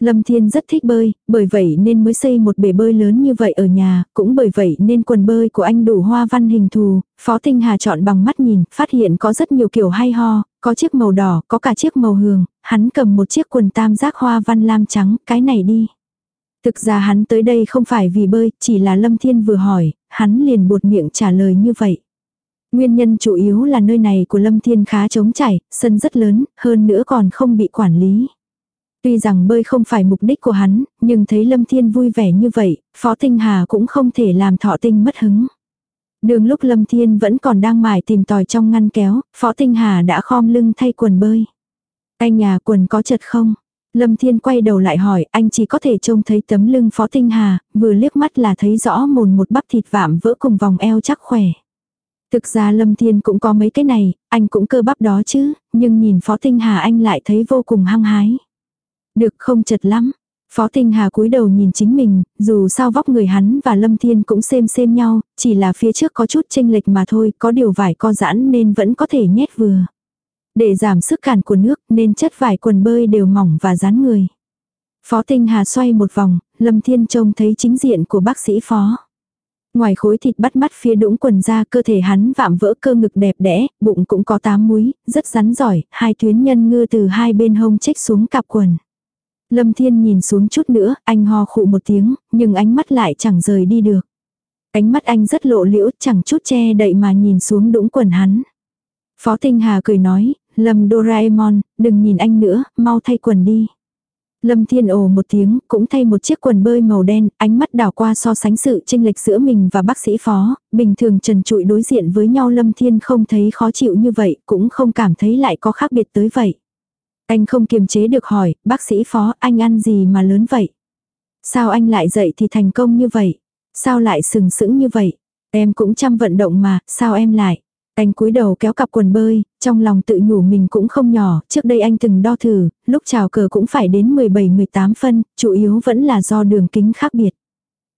Lâm Thiên rất thích bơi, bởi vậy nên mới xây một bể bơi lớn như vậy ở nhà, cũng bởi vậy nên quần bơi của anh đủ hoa văn hình thù, Phó Tinh Hà chọn bằng mắt nhìn, phát hiện có rất nhiều kiểu hay ho, có chiếc màu đỏ, có cả chiếc màu hường, hắn cầm một chiếc quần tam giác hoa văn lam trắng, cái này đi. Thực ra hắn tới đây không phải vì bơi, chỉ là Lâm Thiên vừa hỏi, hắn liền buột miệng trả lời như vậy. Nguyên nhân chủ yếu là nơi này của Lâm Thiên khá trống chảy, sân rất lớn, hơn nữa còn không bị quản lý. Tuy rằng bơi không phải mục đích của hắn, nhưng thấy Lâm Thiên vui vẻ như vậy, Phó Tinh Hà cũng không thể làm thọ tinh mất hứng. Đường lúc Lâm Thiên vẫn còn đang mải tìm tòi trong ngăn kéo, Phó Tinh Hà đã khom lưng thay quần bơi. Anh nhà quần có chật không? Lâm Thiên quay đầu lại hỏi, anh chỉ có thể trông thấy tấm lưng Phó Tinh Hà, vừa liếc mắt là thấy rõ mồn một bắp thịt vạm vỡ cùng vòng eo chắc khỏe. Thực ra Lâm Thiên cũng có mấy cái này, anh cũng cơ bắp đó chứ, nhưng nhìn Phó Tinh Hà anh lại thấy vô cùng hăng hái. Được không chật lắm. Phó Tinh Hà cúi đầu nhìn chính mình, dù sao vóc người hắn và Lâm Thiên cũng xem xem nhau, chỉ là phía trước có chút chênh lệch mà thôi, có điều vải co giãn nên vẫn có thể nhét vừa. Để giảm sức cản của nước nên chất vải quần bơi đều mỏng và dán người. Phó Tinh Hà xoay một vòng, Lâm Thiên trông thấy chính diện của bác sĩ phó. Ngoài khối thịt bắt mắt phía đũng quần ra cơ thể hắn vạm vỡ cơ ngực đẹp đẽ, bụng cũng có tám múi, rất rắn giỏi, hai tuyến nhân ngư từ hai bên hông chích xuống cặp quần. Lâm Thiên nhìn xuống chút nữa, anh ho khụ một tiếng, nhưng ánh mắt lại chẳng rời đi được. Ánh mắt anh rất lộ liễu, chẳng chút che đậy mà nhìn xuống đũng quần hắn. Phó Tinh Hà cười nói, Lâm Doraemon, đừng nhìn anh nữa, mau thay quần đi. Lâm Thiên ồ một tiếng, cũng thay một chiếc quần bơi màu đen, ánh mắt đảo qua so sánh sự chênh lệch giữa mình và bác sĩ phó, bình thường trần trụi đối diện với nhau Lâm Thiên không thấy khó chịu như vậy, cũng không cảm thấy lại có khác biệt tới vậy. Anh không kiềm chế được hỏi, bác sĩ phó, anh ăn gì mà lớn vậy? Sao anh lại dậy thì thành công như vậy? Sao lại sừng sững như vậy? Em cũng chăm vận động mà, sao em lại? Anh cúi đầu kéo cặp quần bơi, trong lòng tự nhủ mình cũng không nhỏ, trước đây anh từng đo thử, lúc chào cờ cũng phải đến 17-18 phân, chủ yếu vẫn là do đường kính khác biệt.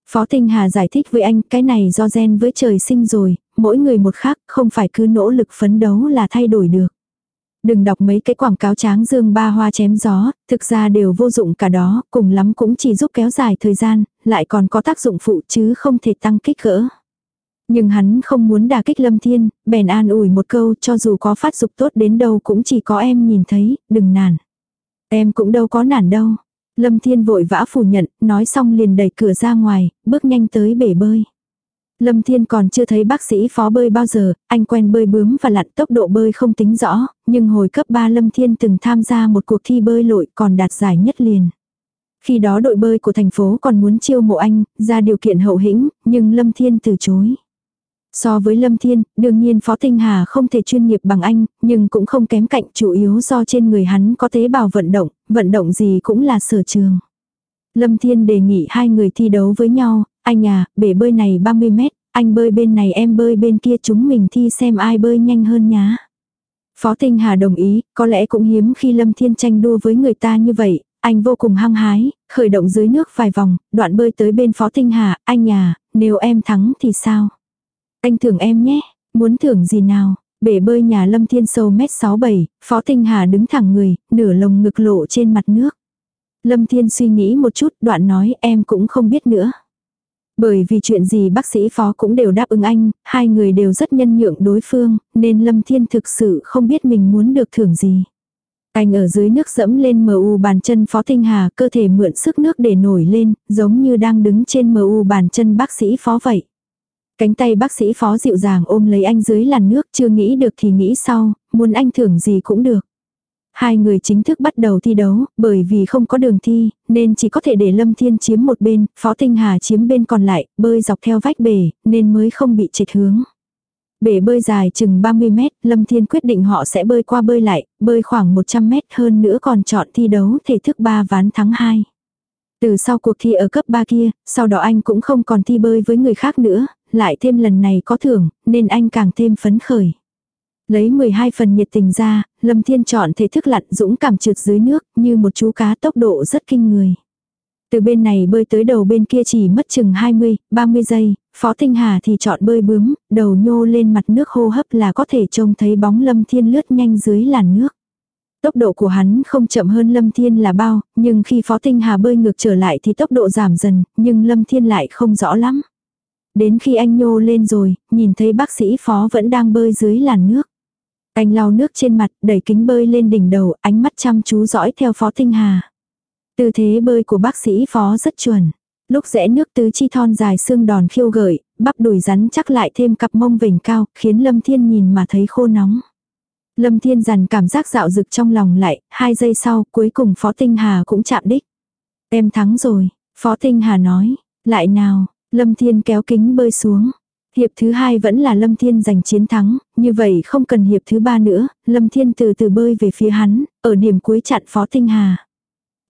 Phó Tinh Hà giải thích với anh cái này do gen với trời sinh rồi, mỗi người một khác, không phải cứ nỗ lực phấn đấu là thay đổi được. Đừng đọc mấy cái quảng cáo tráng dương ba hoa chém gió, thực ra đều vô dụng cả đó, cùng lắm cũng chỉ giúp kéo dài thời gian, lại còn có tác dụng phụ chứ không thể tăng kích cỡ. Nhưng hắn không muốn đả kích Lâm Thiên, bèn an ủi một câu cho dù có phát dục tốt đến đâu cũng chỉ có em nhìn thấy, đừng nản. Em cũng đâu có nản đâu. Lâm Thiên vội vã phủ nhận, nói xong liền đẩy cửa ra ngoài, bước nhanh tới bể bơi. Lâm Thiên còn chưa thấy bác sĩ phó bơi bao giờ, anh quen bơi bướm và lặn tốc độ bơi không tính rõ, nhưng hồi cấp 3 Lâm Thiên từng tham gia một cuộc thi bơi lội còn đạt giải nhất liền. Khi đó đội bơi của thành phố còn muốn chiêu mộ anh, ra điều kiện hậu hĩnh, nhưng Lâm Thiên từ chối. So với Lâm Thiên, đương nhiên Phó Tinh Hà không thể chuyên nghiệp bằng anh, nhưng cũng không kém cạnh chủ yếu do trên người hắn có tế bào vận động, vận động gì cũng là sở trường. Lâm Thiên đề nghị hai người thi đấu với nhau, anh à, bể bơi này 30 mét, anh bơi bên này em bơi bên kia chúng mình thi xem ai bơi nhanh hơn nhá. Phó Tinh Hà đồng ý, có lẽ cũng hiếm khi Lâm Thiên tranh đua với người ta như vậy, anh vô cùng hăng hái, khởi động dưới nước vài vòng, đoạn bơi tới bên Phó Tinh Hà, anh à, nếu em thắng thì sao? Anh thưởng em nhé, muốn thưởng gì nào? Bể bơi nhà Lâm Thiên sâu mét 67, Phó Tinh Hà đứng thẳng người, nửa lồng ngực lộ trên mặt nước. Lâm Thiên suy nghĩ một chút, đoạn nói em cũng không biết nữa. Bởi vì chuyện gì bác sĩ phó cũng đều đáp ứng anh, hai người đều rất nhân nhượng đối phương, nên Lâm Thiên thực sự không biết mình muốn được thưởng gì. Anh ở dưới nước dẫm lên mờ u bàn chân phó tinh hà, cơ thể mượn sức nước để nổi lên, giống như đang đứng trên mờ u bàn chân bác sĩ phó vậy. Cánh tay bác sĩ phó dịu dàng ôm lấy anh dưới làn nước, chưa nghĩ được thì nghĩ sau, muốn anh thưởng gì cũng được. Hai người chính thức bắt đầu thi đấu, bởi vì không có đường thi, nên chỉ có thể để Lâm Thiên chiếm một bên, Phó Tinh Hà chiếm bên còn lại, bơi dọc theo vách bể, nên mới không bị trệt hướng. Bể bơi dài chừng 30 mét, Lâm Thiên quyết định họ sẽ bơi qua bơi lại, bơi khoảng 100 mét hơn nữa còn chọn thi đấu thể thức 3 ván thắng 2. Từ sau cuộc thi ở cấp 3 kia, sau đó anh cũng không còn thi bơi với người khác nữa, lại thêm lần này có thưởng, nên anh càng thêm phấn khởi. Lấy 12 phần nhiệt tình ra, Lâm Thiên chọn thể thức lặn dũng cảm trượt dưới nước, như một chú cá tốc độ rất kinh người. Từ bên này bơi tới đầu bên kia chỉ mất chừng 20, 30 giây, Phó Tinh Hà thì chọn bơi bướm, đầu nhô lên mặt nước hô hấp là có thể trông thấy bóng Lâm Thiên lướt nhanh dưới làn nước. Tốc độ của hắn không chậm hơn Lâm Thiên là bao, nhưng khi Phó Tinh Hà bơi ngược trở lại thì tốc độ giảm dần, nhưng Lâm Thiên lại không rõ lắm. Đến khi anh nhô lên rồi, nhìn thấy bác sĩ Phó vẫn đang bơi dưới làn nước. Anh lau nước trên mặt, đẩy kính bơi lên đỉnh đầu, ánh mắt chăm chú dõi theo Phó Tinh Hà. Tư thế bơi của bác sĩ Phó rất chuẩn. Lúc rẽ nước tứ chi thon dài xương đòn khiêu gợi, bắp đùi rắn chắc lại thêm cặp mông vểnh cao, khiến Lâm Thiên nhìn mà thấy khô nóng. Lâm Thiên dằn cảm giác dạo rực trong lòng lại, hai giây sau cuối cùng Phó Tinh Hà cũng chạm đích. Em thắng rồi, Phó Tinh Hà nói, lại nào, Lâm Thiên kéo kính bơi xuống. Hiệp thứ hai vẫn là Lâm Thiên giành chiến thắng, như vậy không cần hiệp thứ ba nữa, Lâm Thiên từ từ bơi về phía hắn, ở điểm cuối chặn Phó Tinh Hà.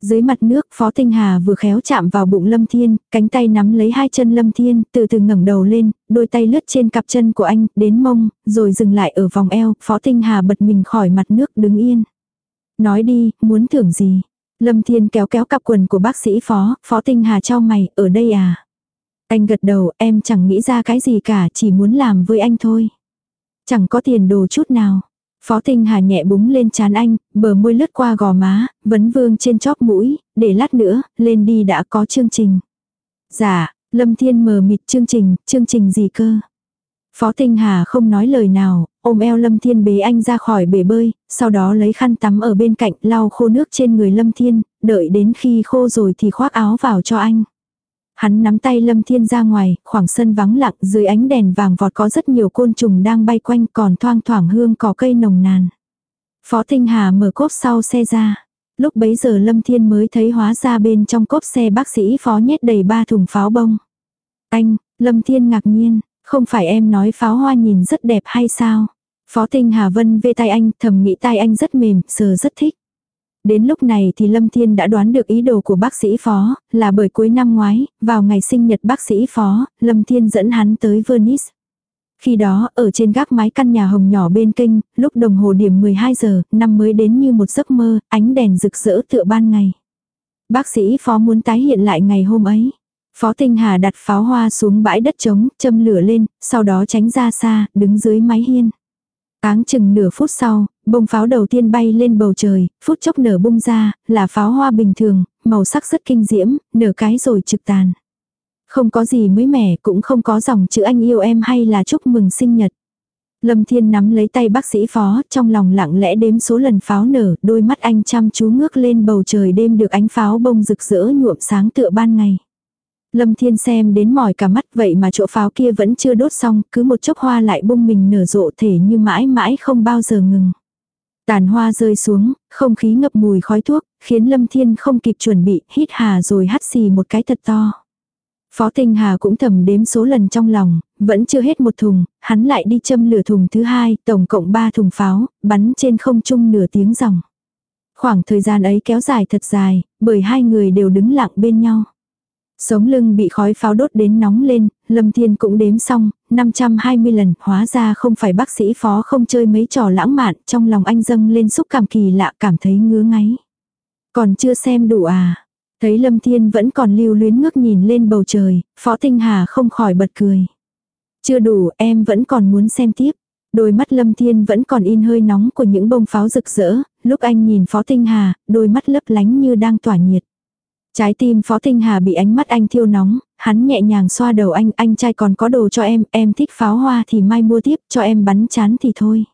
Dưới mặt nước Phó Tinh Hà vừa khéo chạm vào bụng Lâm Thiên, cánh tay nắm lấy hai chân Lâm Thiên, từ từ ngẩng đầu lên, đôi tay lướt trên cặp chân của anh, đến mông, rồi dừng lại ở vòng eo, Phó Tinh Hà bật mình khỏi mặt nước đứng yên. Nói đi, muốn thưởng gì? Lâm Thiên kéo kéo cặp quần của bác sĩ Phó, Phó Tinh Hà cho mày, ở đây à? Anh gật đầu, em chẳng nghĩ ra cái gì cả, chỉ muốn làm với anh thôi. Chẳng có tiền đồ chút nào. Phó Tinh Hà nhẹ búng lên chán anh, bờ môi lướt qua gò má, vấn vương trên chóp mũi, để lát nữa, lên đi đã có chương trình. Dạ, Lâm Thiên mờ mịt chương trình, chương trình gì cơ? Phó Tinh Hà không nói lời nào, ôm eo Lâm Thiên bế anh ra khỏi bể bơi, sau đó lấy khăn tắm ở bên cạnh lau khô nước trên người Lâm Thiên, đợi đến khi khô rồi thì khoác áo vào cho anh. Hắn nắm tay Lâm Thiên ra ngoài, khoảng sân vắng lặng dưới ánh đèn vàng vọt có rất nhiều côn trùng đang bay quanh còn thoang thoảng hương cỏ cây nồng nàn. Phó Tinh Hà mở cốp sau xe ra. Lúc bấy giờ Lâm Thiên mới thấy hóa ra bên trong cốp xe bác sĩ phó nhét đầy ba thùng pháo bông. Anh, Lâm Thiên ngạc nhiên, không phải em nói pháo hoa nhìn rất đẹp hay sao? Phó Tinh Hà Vân về tay anh thầm nghĩ tay anh rất mềm, sờ rất thích. Đến lúc này thì Lâm Thiên đã đoán được ý đồ của bác sĩ phó, là bởi cuối năm ngoái, vào ngày sinh nhật bác sĩ phó, Lâm Thiên dẫn hắn tới Venice. Khi đó, ở trên gác mái căn nhà hồng nhỏ bên kinh, lúc đồng hồ điểm 12 giờ, năm mới đến như một giấc mơ, ánh đèn rực rỡ tựa ban ngày. Bác sĩ phó muốn tái hiện lại ngày hôm ấy. Phó Tinh Hà đặt pháo hoa xuống bãi đất trống, châm lửa lên, sau đó tránh ra xa, đứng dưới mái hiên. Áng chừng nửa phút sau, bông pháo đầu tiên bay lên bầu trời, phút chốc nở bung ra, là pháo hoa bình thường, màu sắc rất kinh diễm, nở cái rồi trực tàn. Không có gì mới mẻ, cũng không có dòng chữ anh yêu em hay là chúc mừng sinh nhật. Lâm Thiên nắm lấy tay bác sĩ phó, trong lòng lặng lẽ đếm số lần pháo nở, đôi mắt anh chăm chú ngước lên bầu trời đêm được ánh pháo bông rực rỡ nhuộm sáng tựa ban ngày. Lâm Thiên xem đến mỏi cả mắt vậy mà chỗ pháo kia vẫn chưa đốt xong, cứ một chốc hoa lại bung mình nở rộ thể như mãi mãi không bao giờ ngừng. Tàn hoa rơi xuống, không khí ngập mùi khói thuốc, khiến Lâm Thiên không kịp chuẩn bị, hít hà rồi hắt xì một cái thật to. Phó Tinh Hà cũng thầm đếm số lần trong lòng, vẫn chưa hết một thùng, hắn lại đi châm lửa thùng thứ hai, tổng cộng ba thùng pháo, bắn trên không trung nửa tiếng dòng. Khoảng thời gian ấy kéo dài thật dài, bởi hai người đều đứng lặng bên nhau. Sống lưng bị khói pháo đốt đến nóng lên, Lâm Thiên cũng đếm xong, 520 lần, hóa ra không phải bác sĩ phó không chơi mấy trò lãng mạn, trong lòng anh dâng lên xúc cảm kỳ lạ cảm thấy ngứa ngáy. Còn chưa xem đủ à? Thấy Lâm Thiên vẫn còn lưu luyến ngước nhìn lên bầu trời, Phó Tinh Hà không khỏi bật cười. Chưa đủ, em vẫn còn muốn xem tiếp. Đôi mắt Lâm Thiên vẫn còn in hơi nóng của những bông pháo rực rỡ, lúc anh nhìn Phó Tinh Hà, đôi mắt lấp lánh như đang tỏa nhiệt. Trái tim Phó Tinh Hà bị ánh mắt anh thiêu nóng, hắn nhẹ nhàng xoa đầu anh, anh trai còn có đồ cho em, em thích pháo hoa thì mai mua tiếp, cho em bắn chán thì thôi.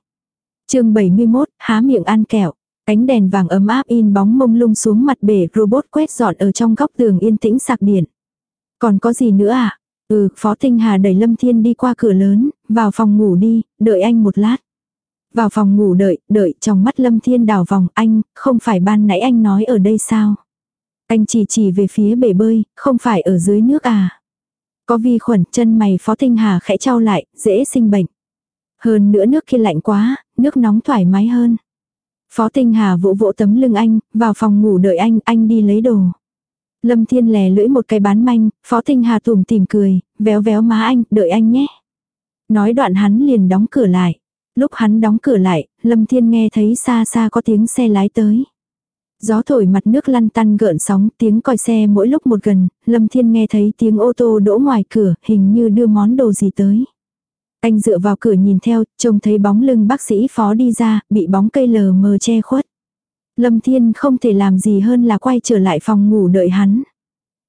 chương 71, há miệng ăn kẹo. Ánh đèn vàng ấm áp in bóng mông lung xuống mặt bể robot quét dọn ở trong góc tường yên tĩnh sạc điện. Còn có gì nữa à? Ừ, Phó Tinh Hà đẩy Lâm Thiên đi qua cửa lớn, vào phòng ngủ đi, đợi anh một lát. Vào phòng ngủ đợi, đợi trong mắt Lâm Thiên đảo vòng anh, không phải ban nãy anh nói ở đây sao? Anh chỉ chỉ về phía bể bơi, không phải ở dưới nước à? Có vi khuẩn chân mày Phó Tinh Hà khẽ trao lại, dễ sinh bệnh. Hơn nữa nước khi lạnh quá, nước nóng thoải mái hơn. Phó Tinh Hà vỗ vỗ tấm lưng anh, vào phòng ngủ đợi anh, anh đi lấy đồ. Lâm Thiên lè lưỡi một cái bán manh, Phó Tinh Hà tùm tìm cười, véo véo má anh, đợi anh nhé. Nói đoạn hắn liền đóng cửa lại. Lúc hắn đóng cửa lại, Lâm Thiên nghe thấy xa xa có tiếng xe lái tới. Gió thổi mặt nước lăn tăn gợn sóng, tiếng còi xe mỗi lúc một gần, Lâm Thiên nghe thấy tiếng ô tô đỗ ngoài cửa, hình như đưa món đồ gì tới. Anh dựa vào cửa nhìn theo, trông thấy bóng lưng bác sĩ phó đi ra, bị bóng cây lờ mờ che khuất. Lâm Thiên không thể làm gì hơn là quay trở lại phòng ngủ đợi hắn.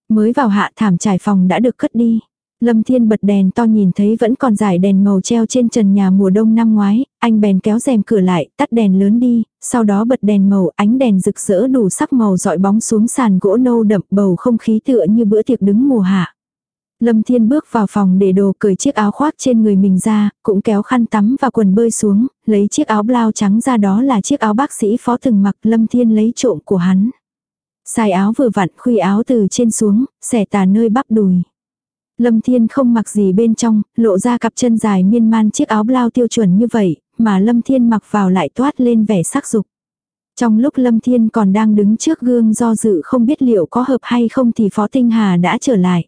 Mới vào hạ thảm trải phòng đã được cất đi. Lâm Thiên bật đèn to nhìn thấy vẫn còn giải đèn màu treo trên trần nhà mùa đông năm ngoái, anh bèn kéo rèm cửa lại, tắt đèn lớn đi, sau đó bật đèn màu, ánh đèn rực rỡ đủ sắc màu dọi bóng xuống sàn gỗ nâu đậm bầu không khí tựa như bữa tiệc đứng mùa hạ. Lâm Thiên bước vào phòng để đồ cởi chiếc áo khoác trên người mình ra, cũng kéo khăn tắm và quần bơi xuống, lấy chiếc áo blau trắng ra đó là chiếc áo bác sĩ phó từng mặc Lâm Thiên lấy trộm của hắn. Xài áo vừa vặn khuy áo từ trên xuống, xẻ tà nơi bắp đùi. Lâm Thiên không mặc gì bên trong, lộ ra cặp chân dài miên man chiếc áo blau tiêu chuẩn như vậy, mà Lâm Thiên mặc vào lại toát lên vẻ sắc dục. Trong lúc Lâm Thiên còn đang đứng trước gương do dự không biết liệu có hợp hay không thì Phó Tinh Hà đã trở lại.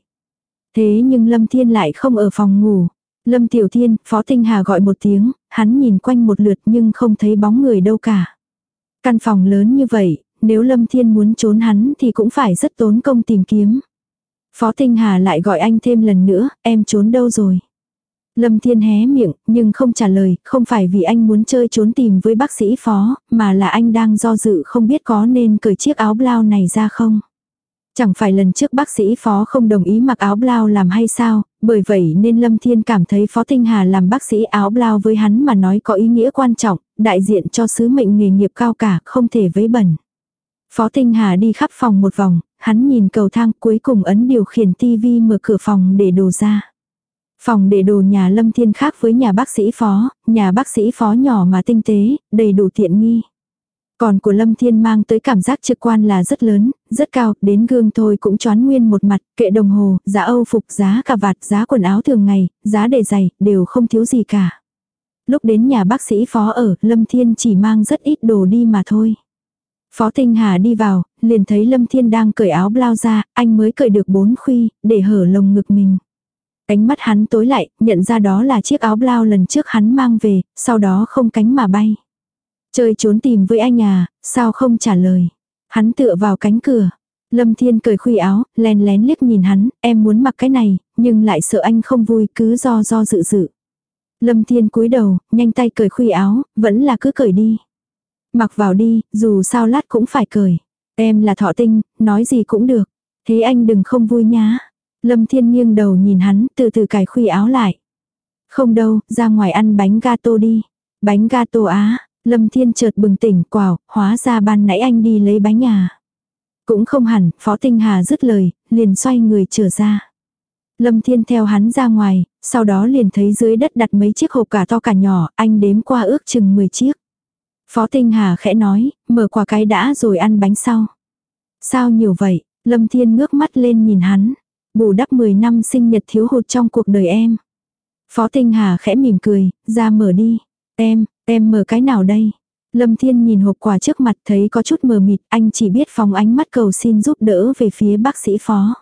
Thế nhưng Lâm Thiên lại không ở phòng ngủ. Lâm Tiểu Thiên, Phó Tinh Hà gọi một tiếng, hắn nhìn quanh một lượt nhưng không thấy bóng người đâu cả. Căn phòng lớn như vậy, nếu Lâm Thiên muốn trốn hắn thì cũng phải rất tốn công tìm kiếm. Phó Tinh Hà lại gọi anh thêm lần nữa, em trốn đâu rồi? Lâm Thiên hé miệng, nhưng không trả lời, không phải vì anh muốn chơi trốn tìm với bác sĩ phó, mà là anh đang do dự không biết có nên cởi chiếc áo blau này ra không. Chẳng phải lần trước bác sĩ phó không đồng ý mặc áo blau làm hay sao, bởi vậy nên Lâm Thiên cảm thấy Phó Tinh Hà làm bác sĩ áo blau với hắn mà nói có ý nghĩa quan trọng, đại diện cho sứ mệnh nghề nghiệp cao cả, không thể vấy bẩn. Phó Tinh Hà đi khắp phòng một vòng, hắn nhìn cầu thang cuối cùng ấn điều khiển tivi mở cửa phòng để đồ ra. Phòng để đồ nhà Lâm Thiên khác với nhà bác sĩ phó, nhà bác sĩ phó nhỏ mà tinh tế, đầy đủ tiện nghi. Còn của Lâm Thiên mang tới cảm giác trực quan là rất lớn, rất cao, đến gương thôi cũng choán nguyên một mặt, kệ đồng hồ, giá âu phục, giá cà vạt, giá quần áo thường ngày, giá để giày, đều không thiếu gì cả. Lúc đến nhà bác sĩ phó ở, Lâm Thiên chỉ mang rất ít đồ đi mà thôi. Phó Tinh Hà đi vào, liền thấy Lâm Thiên đang cởi áo blau ra, anh mới cởi được bốn khuy, để hở lồng ngực mình. Cánh mắt hắn tối lại, nhận ra đó là chiếc áo blau lần trước hắn mang về, sau đó không cánh mà bay. Chơi trốn tìm với anh à, sao không trả lời. Hắn tựa vào cánh cửa. Lâm Thiên cởi khuy áo, len lén liếc nhìn hắn, em muốn mặc cái này, nhưng lại sợ anh không vui cứ do do dự dự. Lâm Thiên cúi đầu, nhanh tay cởi khuy áo, vẫn là cứ cởi đi. Mặc vào đi, dù sao lát cũng phải cởi. Em là thọ tinh, nói gì cũng được. Thế anh đừng không vui nhá. Lâm Thiên nghiêng đầu nhìn hắn, từ từ cài khuy áo lại. Không đâu, ra ngoài ăn bánh gato đi. Bánh gato á, Lâm Thiên chợt bừng tỉnh, quào, hóa ra ban nãy anh đi lấy bánh à. Cũng không hẳn, Phó Tinh Hà dứt lời, liền xoay người trở ra. Lâm Thiên theo hắn ra ngoài, sau đó liền thấy dưới đất đặt mấy chiếc hộp cả to cả nhỏ, anh đếm qua ước chừng 10 chiếc. Phó Tinh Hà khẽ nói, mở quả cái đã rồi ăn bánh sau. Sao nhiều vậy? Lâm Thiên ngước mắt lên nhìn hắn. Bù đắp 10 năm sinh nhật thiếu hụt trong cuộc đời em. Phó Tinh Hà khẽ mỉm cười, ra mở đi. Em, em mở cái nào đây? Lâm Thiên nhìn hộp quà trước mặt thấy có chút mờ mịt, anh chỉ biết phóng ánh mắt cầu xin giúp đỡ về phía bác sĩ Phó.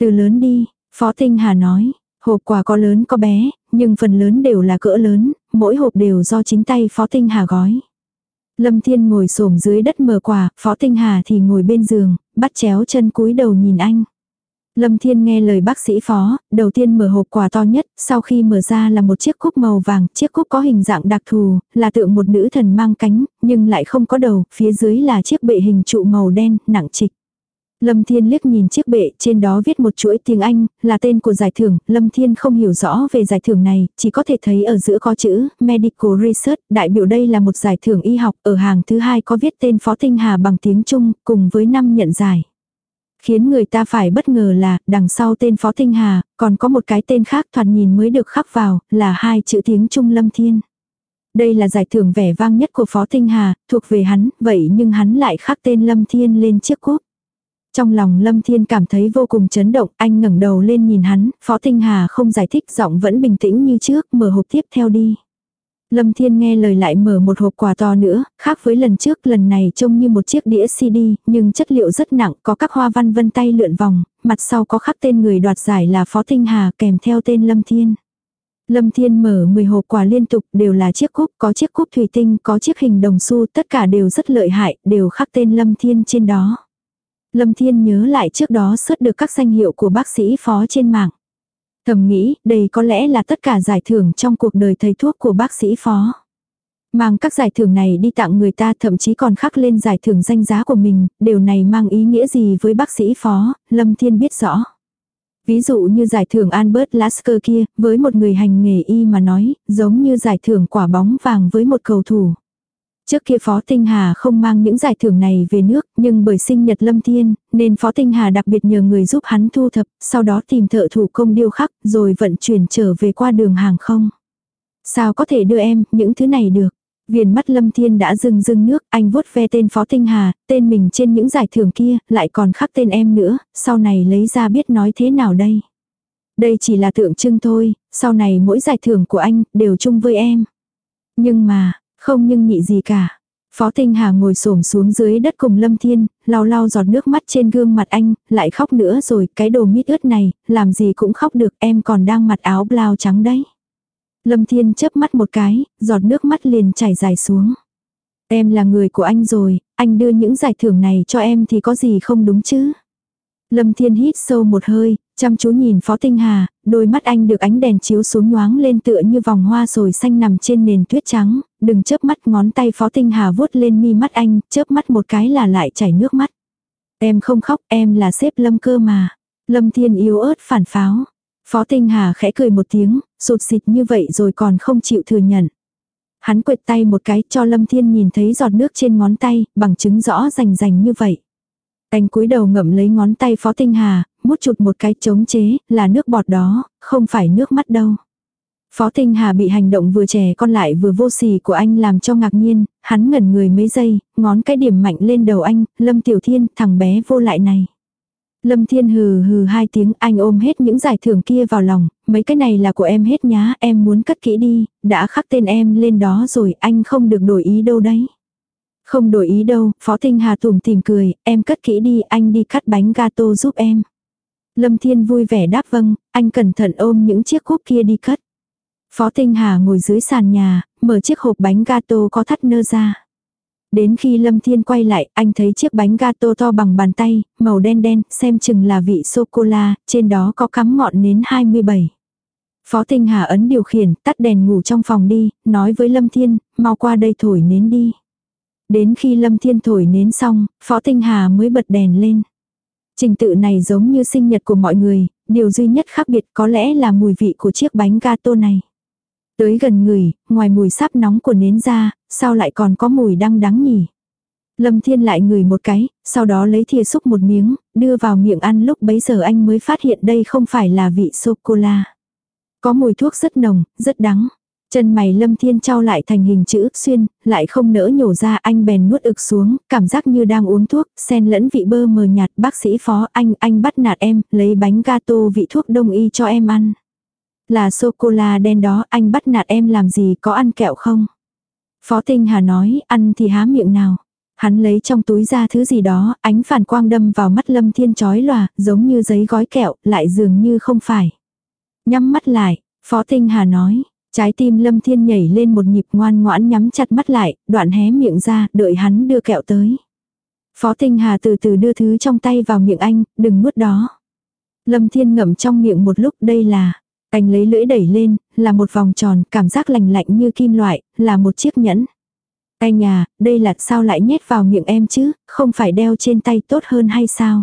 Từ lớn đi, Phó Tinh Hà nói, hộp quà có lớn có bé, nhưng phần lớn đều là cỡ lớn, mỗi hộp đều do chính tay Phó Tinh Hà gói. Lâm Thiên ngồi xổm dưới đất mở quà, Phó Tinh Hà thì ngồi bên giường, bắt chéo chân cúi đầu nhìn anh. Lâm Thiên nghe lời bác sĩ phó, đầu tiên mở hộp quà to nhất, sau khi mở ra là một chiếc cúp màu vàng, chiếc cúp có hình dạng đặc thù, là tượng một nữ thần mang cánh, nhưng lại không có đầu, phía dưới là chiếc bệ hình trụ màu đen, nặng trịch. Lâm Thiên liếc nhìn chiếc bệ, trên đó viết một chuỗi tiếng Anh, là tên của giải thưởng, Lâm Thiên không hiểu rõ về giải thưởng này, chỉ có thể thấy ở giữa có chữ Medical Research, đại biểu đây là một giải thưởng y học, ở hàng thứ hai có viết tên Phó Tinh Hà bằng tiếng Trung, cùng với năm nhận giải. Khiến người ta phải bất ngờ là, đằng sau tên Phó Tinh Hà, còn có một cái tên khác thoạt nhìn mới được khắc vào, là hai chữ tiếng Trung Lâm Thiên. Đây là giải thưởng vẻ vang nhất của Phó Tinh Hà, thuộc về hắn, vậy nhưng hắn lại khắc tên Lâm Thiên lên chiếc cúp. Trong lòng Lâm Thiên cảm thấy vô cùng chấn động, anh ngẩng đầu lên nhìn hắn, Phó Tinh Hà không giải thích giọng vẫn bình tĩnh như trước, mở hộp tiếp theo đi. Lâm Thiên nghe lời lại mở một hộp quà to nữa, khác với lần trước lần này trông như một chiếc đĩa CD, nhưng chất liệu rất nặng, có các hoa văn vân tay lượn vòng, mặt sau có khắc tên người đoạt giải là Phó Tinh Hà kèm theo tên Lâm Thiên. Lâm Thiên mở 10 hộp quà liên tục đều là chiếc cúp, có chiếc cúp thủy tinh, có chiếc hình đồng xu, tất cả đều rất lợi hại, đều khắc tên Lâm Thiên trên đó. Lâm Thiên nhớ lại trước đó xuất được các danh hiệu của bác sĩ phó trên mạng. Thầm nghĩ, đây có lẽ là tất cả giải thưởng trong cuộc đời thầy thuốc của bác sĩ phó. Mang các giải thưởng này đi tặng người ta thậm chí còn khắc lên giải thưởng danh giá của mình, điều này mang ý nghĩa gì với bác sĩ phó, Lâm Thiên biết rõ. Ví dụ như giải thưởng Albert Lasker kia, với một người hành nghề y mà nói, giống như giải thưởng quả bóng vàng với một cầu thủ. Trước kia Phó Tinh Hà không mang những giải thưởng này về nước, nhưng bởi sinh nhật Lâm Thiên, nên Phó Tinh Hà đặc biệt nhờ người giúp hắn thu thập, sau đó tìm thợ thủ công điêu khắc, rồi vận chuyển trở về qua đường hàng không. Sao có thể đưa em, những thứ này được. Viền mắt Lâm Thiên đã rưng rưng nước, anh vuốt ve tên Phó Tinh Hà, tên mình trên những giải thưởng kia, lại còn khắc tên em nữa, sau này lấy ra biết nói thế nào đây. Đây chỉ là tượng trưng thôi, sau này mỗi giải thưởng của anh, đều chung với em. Nhưng mà, không nhưng nhị gì cả. Phó Tinh Hà ngồi xổm xuống dưới đất cùng Lâm Thiên, lau lau giọt nước mắt trên gương mặt anh, lại khóc nữa rồi, cái đồ mít ướt này, làm gì cũng khóc được, em còn đang mặc áo blau trắng đấy. Lâm Thiên chớp mắt một cái, giọt nước mắt liền chảy dài xuống. Em là người của anh rồi, anh đưa những giải thưởng này cho em thì có gì không đúng chứ? Lâm Thiên hít sâu một hơi, chăm chú nhìn Phó Tinh Hà, đôi mắt anh được ánh đèn chiếu xuống nhoáng lên tựa như vòng hoa rồi xanh nằm trên nền tuyết trắng, đừng chớp mắt ngón tay Phó Tinh Hà vuốt lên mi mắt anh, chớp mắt một cái là lại chảy nước mắt. Em không khóc, em là sếp Lâm cơ mà. Lâm Thiên yếu ớt phản pháo. Phó Tinh Hà khẽ cười một tiếng, sụt xịt như vậy rồi còn không chịu thừa nhận. Hắn quệt tay một cái cho Lâm Thiên nhìn thấy giọt nước trên ngón tay, bằng chứng rõ rành rành như vậy. Anh cúi đầu ngậm lấy ngón tay Phó Tinh Hà, mút chụt một cái chống chế, là nước bọt đó, không phải nước mắt đâu. Phó Tinh Hà bị hành động vừa trẻ con lại vừa vô sỉ của anh làm cho ngạc nhiên, hắn ngẩn người mấy giây, ngón cái điểm mạnh lên đầu anh, Lâm Tiểu Thiên, thằng bé vô lại này. Lâm Thiên hừ hừ hai tiếng anh ôm hết những giải thưởng kia vào lòng, mấy cái này là của em hết nhá, em muốn cất kỹ đi, đã khắc tên em lên đó rồi, anh không được đổi ý đâu đấy. Không đổi ý đâu, Phó Tinh Hà tủm tìm cười, em cất kỹ đi, anh đi cắt bánh gato giúp em. Lâm Thiên vui vẻ đáp vâng, anh cẩn thận ôm những chiếc cúp kia đi cất. Phó Tinh Hà ngồi dưới sàn nhà, mở chiếc hộp bánh gato có thắt nơ ra. Đến khi Lâm Thiên quay lại, anh thấy chiếc bánh gato to bằng bàn tay, màu đen đen, xem chừng là vị sô-cô-la, trên đó có cắm ngọn nến 27. Phó Tinh Hà ấn điều khiển, tắt đèn ngủ trong phòng đi, nói với Lâm Thiên, mau qua đây thổi nến đi. Đến khi Lâm Thiên thổi nến xong, Phó Tinh Hà mới bật đèn lên. Trình tự này giống như sinh nhật của mọi người, điều duy nhất khác biệt có lẽ là mùi vị của chiếc bánh gato này. Tới gần người, ngoài mùi sáp nóng của nến ra, sao lại còn có mùi đăng đắng nhỉ? Lâm Thiên lại ngửi một cái, sau đó lấy thìa xúc một miếng, đưa vào miệng ăn lúc bấy giờ anh mới phát hiện đây không phải là vị sô-cô-la. Có mùi thuốc rất nồng, rất đắng. Chân mày Lâm Thiên trao lại thành hình chữ xuyên, lại không nỡ nhổ ra anh bèn nuốt ực xuống, cảm giác như đang uống thuốc, xen lẫn vị bơ mờ nhạt, bác sĩ phó anh, anh bắt nạt em, lấy bánh gato vị thuốc đông y cho em ăn. Là sô-cô-la đen đó, anh bắt nạt em làm gì, có ăn kẹo không? Phó Tinh Hà nói, ăn thì há miệng nào. Hắn lấy trong túi ra thứ gì đó, ánh phản quang đâm vào mắt Lâm Thiên chói lòa, giống như giấy gói kẹo, lại dường như không phải. Nhắm mắt lại, Phó Tinh Hà nói, trái tim Lâm Thiên nhảy lên một nhịp ngoan ngoãn nhắm chặt mắt lại, đoạn hé miệng ra, đợi hắn đưa kẹo tới. Phó Tinh Hà từ từ đưa thứ trong tay vào miệng anh, đừng nuốt đó. Lâm Thiên ngậm trong miệng một lúc đây là, anh lấy lưỡi đẩy lên, là một vòng tròn, cảm giác lành lạnh như kim loại, là một chiếc nhẫn. Anh nhà, đây là sao lại nhét vào miệng em chứ, không phải đeo trên tay tốt hơn hay sao?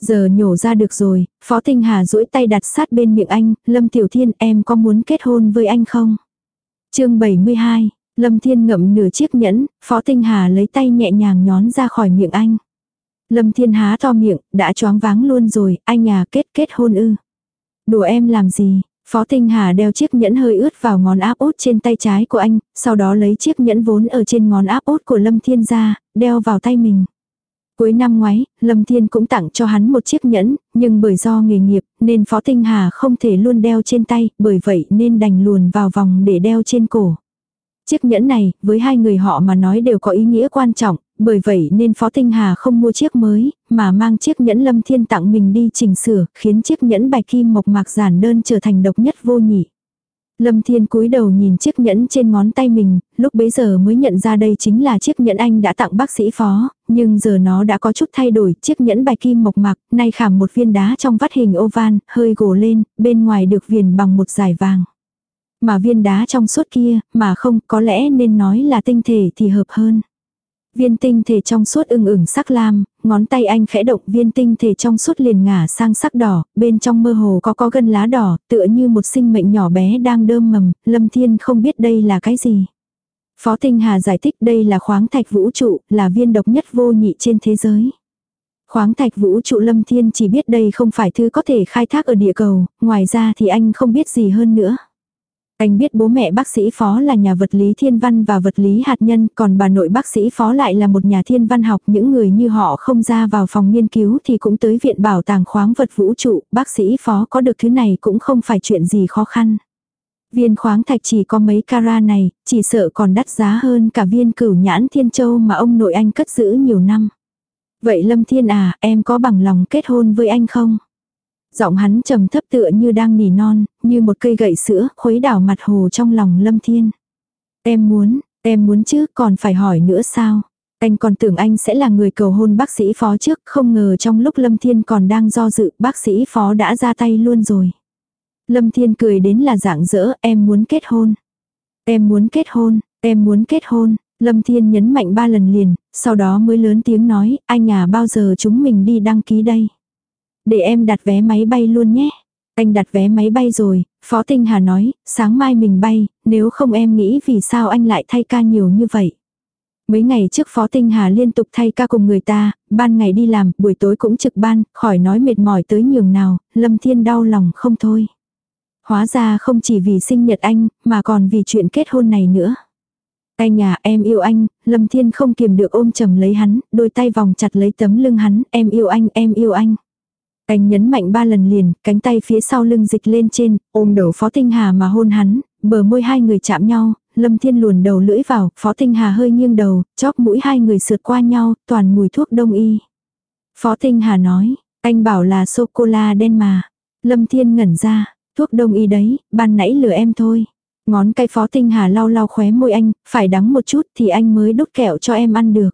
Giờ nhổ ra được rồi, Phó Tinh Hà duỗi tay đặt sát bên miệng anh, Lâm Tiểu Thiên em có muốn kết hôn với anh không? chương 72, Lâm Thiên ngậm nửa chiếc nhẫn, Phó Tinh Hà lấy tay nhẹ nhàng nhón ra khỏi miệng anh. Lâm Thiên há to miệng, đã choáng váng luôn rồi, anh nhà kết kết hôn ư. Đùa em làm gì? Phó Tinh Hà đeo chiếc nhẫn hơi ướt vào ngón áp út trên tay trái của anh, sau đó lấy chiếc nhẫn vốn ở trên ngón áp út của Lâm Thiên ra, đeo vào tay mình. Cuối năm ngoái, Lâm Thiên cũng tặng cho hắn một chiếc nhẫn, nhưng bởi do nghề nghiệp, nên Phó Tinh Hà không thể luôn đeo trên tay, bởi vậy nên đành luồn vào vòng để đeo trên cổ. Chiếc nhẫn này, với hai người họ mà nói đều có ý nghĩa quan trọng, bởi vậy nên Phó Tinh Hà không mua chiếc mới, mà mang chiếc nhẫn Lâm Thiên tặng mình đi chỉnh sửa, khiến chiếc nhẫn bạch kim mộc mạc giản đơn trở thành độc nhất vô nhị. Lâm Thiên cúi đầu nhìn chiếc nhẫn trên ngón tay mình, lúc bấy giờ mới nhận ra đây chính là chiếc nhẫn anh đã tặng bác sĩ phó, nhưng giờ nó đã có chút thay đổi, chiếc nhẫn bạch kim mộc mạc, nay khảm một viên đá trong vắt hình oval, hơi gồ lên, bên ngoài được viền bằng một dải vàng. Mà viên đá trong suốt kia, mà không, có lẽ nên nói là tinh thể thì hợp hơn. Viên tinh thể trong suốt ưng ửng sắc lam, ngón tay anh khẽ động viên tinh thể trong suốt liền ngả sang sắc đỏ, bên trong mơ hồ có có gân lá đỏ, tựa như một sinh mệnh nhỏ bé đang đơm mầm, Lâm Thiên không biết đây là cái gì. Phó Tinh Hà giải thích đây là khoáng thạch vũ trụ, là viên độc nhất vô nhị trên thế giới. Khoáng thạch vũ trụ Lâm Thiên chỉ biết đây không phải thứ có thể khai thác ở địa cầu, ngoài ra thì anh không biết gì hơn nữa. Anh biết bố mẹ bác sĩ phó là nhà vật lý thiên văn và vật lý hạt nhân, còn bà nội bác sĩ phó lại là một nhà thiên văn học. Những người như họ không ra vào phòng nghiên cứu thì cũng tới viện bảo tàng khoáng vật vũ trụ. Bác sĩ phó có được thứ này cũng không phải chuyện gì khó khăn. Viên khoáng thạch chỉ có mấy cara này, chỉ sợ còn đắt giá hơn cả viên cửu nhãn thiên châu mà ông nội anh cất giữ nhiều năm. Vậy Lâm Thiên à, em có bằng lòng kết hôn với anh không? Giọng hắn trầm thấp tựa như đang nỉ non, như một cây gậy sữa, khuấy đảo mặt hồ trong lòng lâm thiên. Em muốn, em muốn chứ, còn phải hỏi nữa sao? Anh còn tưởng anh sẽ là người cầu hôn bác sĩ phó trước, không ngờ trong lúc Lâm Thiên còn đang do dự, bác sĩ phó đã ra tay luôn rồi. Lâm Thiên cười đến là dạng dỡ, em muốn kết hôn. Em muốn kết hôn, em muốn kết hôn. Lâm Thiên nhấn mạnh ba lần liền, sau đó mới lớn tiếng nói, anh à bao giờ chúng mình đi đăng ký đây. Để em đặt vé máy bay luôn nhé. Anh đặt vé máy bay rồi, Phó Tinh Hà nói, sáng mai mình bay, nếu không em nghĩ vì sao anh lại thay ca nhiều như vậy. Mấy ngày trước Phó Tinh Hà liên tục thay ca cùng người ta, ban ngày đi làm, buổi tối cũng trực ban, khỏi nói mệt mỏi tới nhường nào, Lâm Thiên đau lòng không thôi. Hóa ra không chỉ vì sinh nhật anh, mà còn vì chuyện kết hôn này nữa. Anh nhà em yêu anh, Lâm Thiên không kiềm được ôm chầm lấy hắn, đôi tay vòng chặt lấy tấm lưng hắn, em yêu anh, em yêu anh. Anh nhấn mạnh ba lần liền, cánh tay phía sau lưng dịch lên trên, ôm đầu Phó Tinh Hà mà hôn hắn, bờ môi hai người chạm nhau, Lâm Thiên luồn đầu lưỡi vào, Phó Tinh Hà hơi nghiêng đầu, chóp mũi hai người sượt qua nhau, toàn mùi thuốc đông y. Phó Tinh Hà nói, anh bảo là sô-cô-la đen mà. Lâm Thiên ngẩn ra, thuốc đông y đấy, ban nãy lừa em thôi. Ngón cây Phó Tinh Hà lau lau khóe môi anh, phải đắng một chút thì anh mới đốt kẹo cho em ăn được.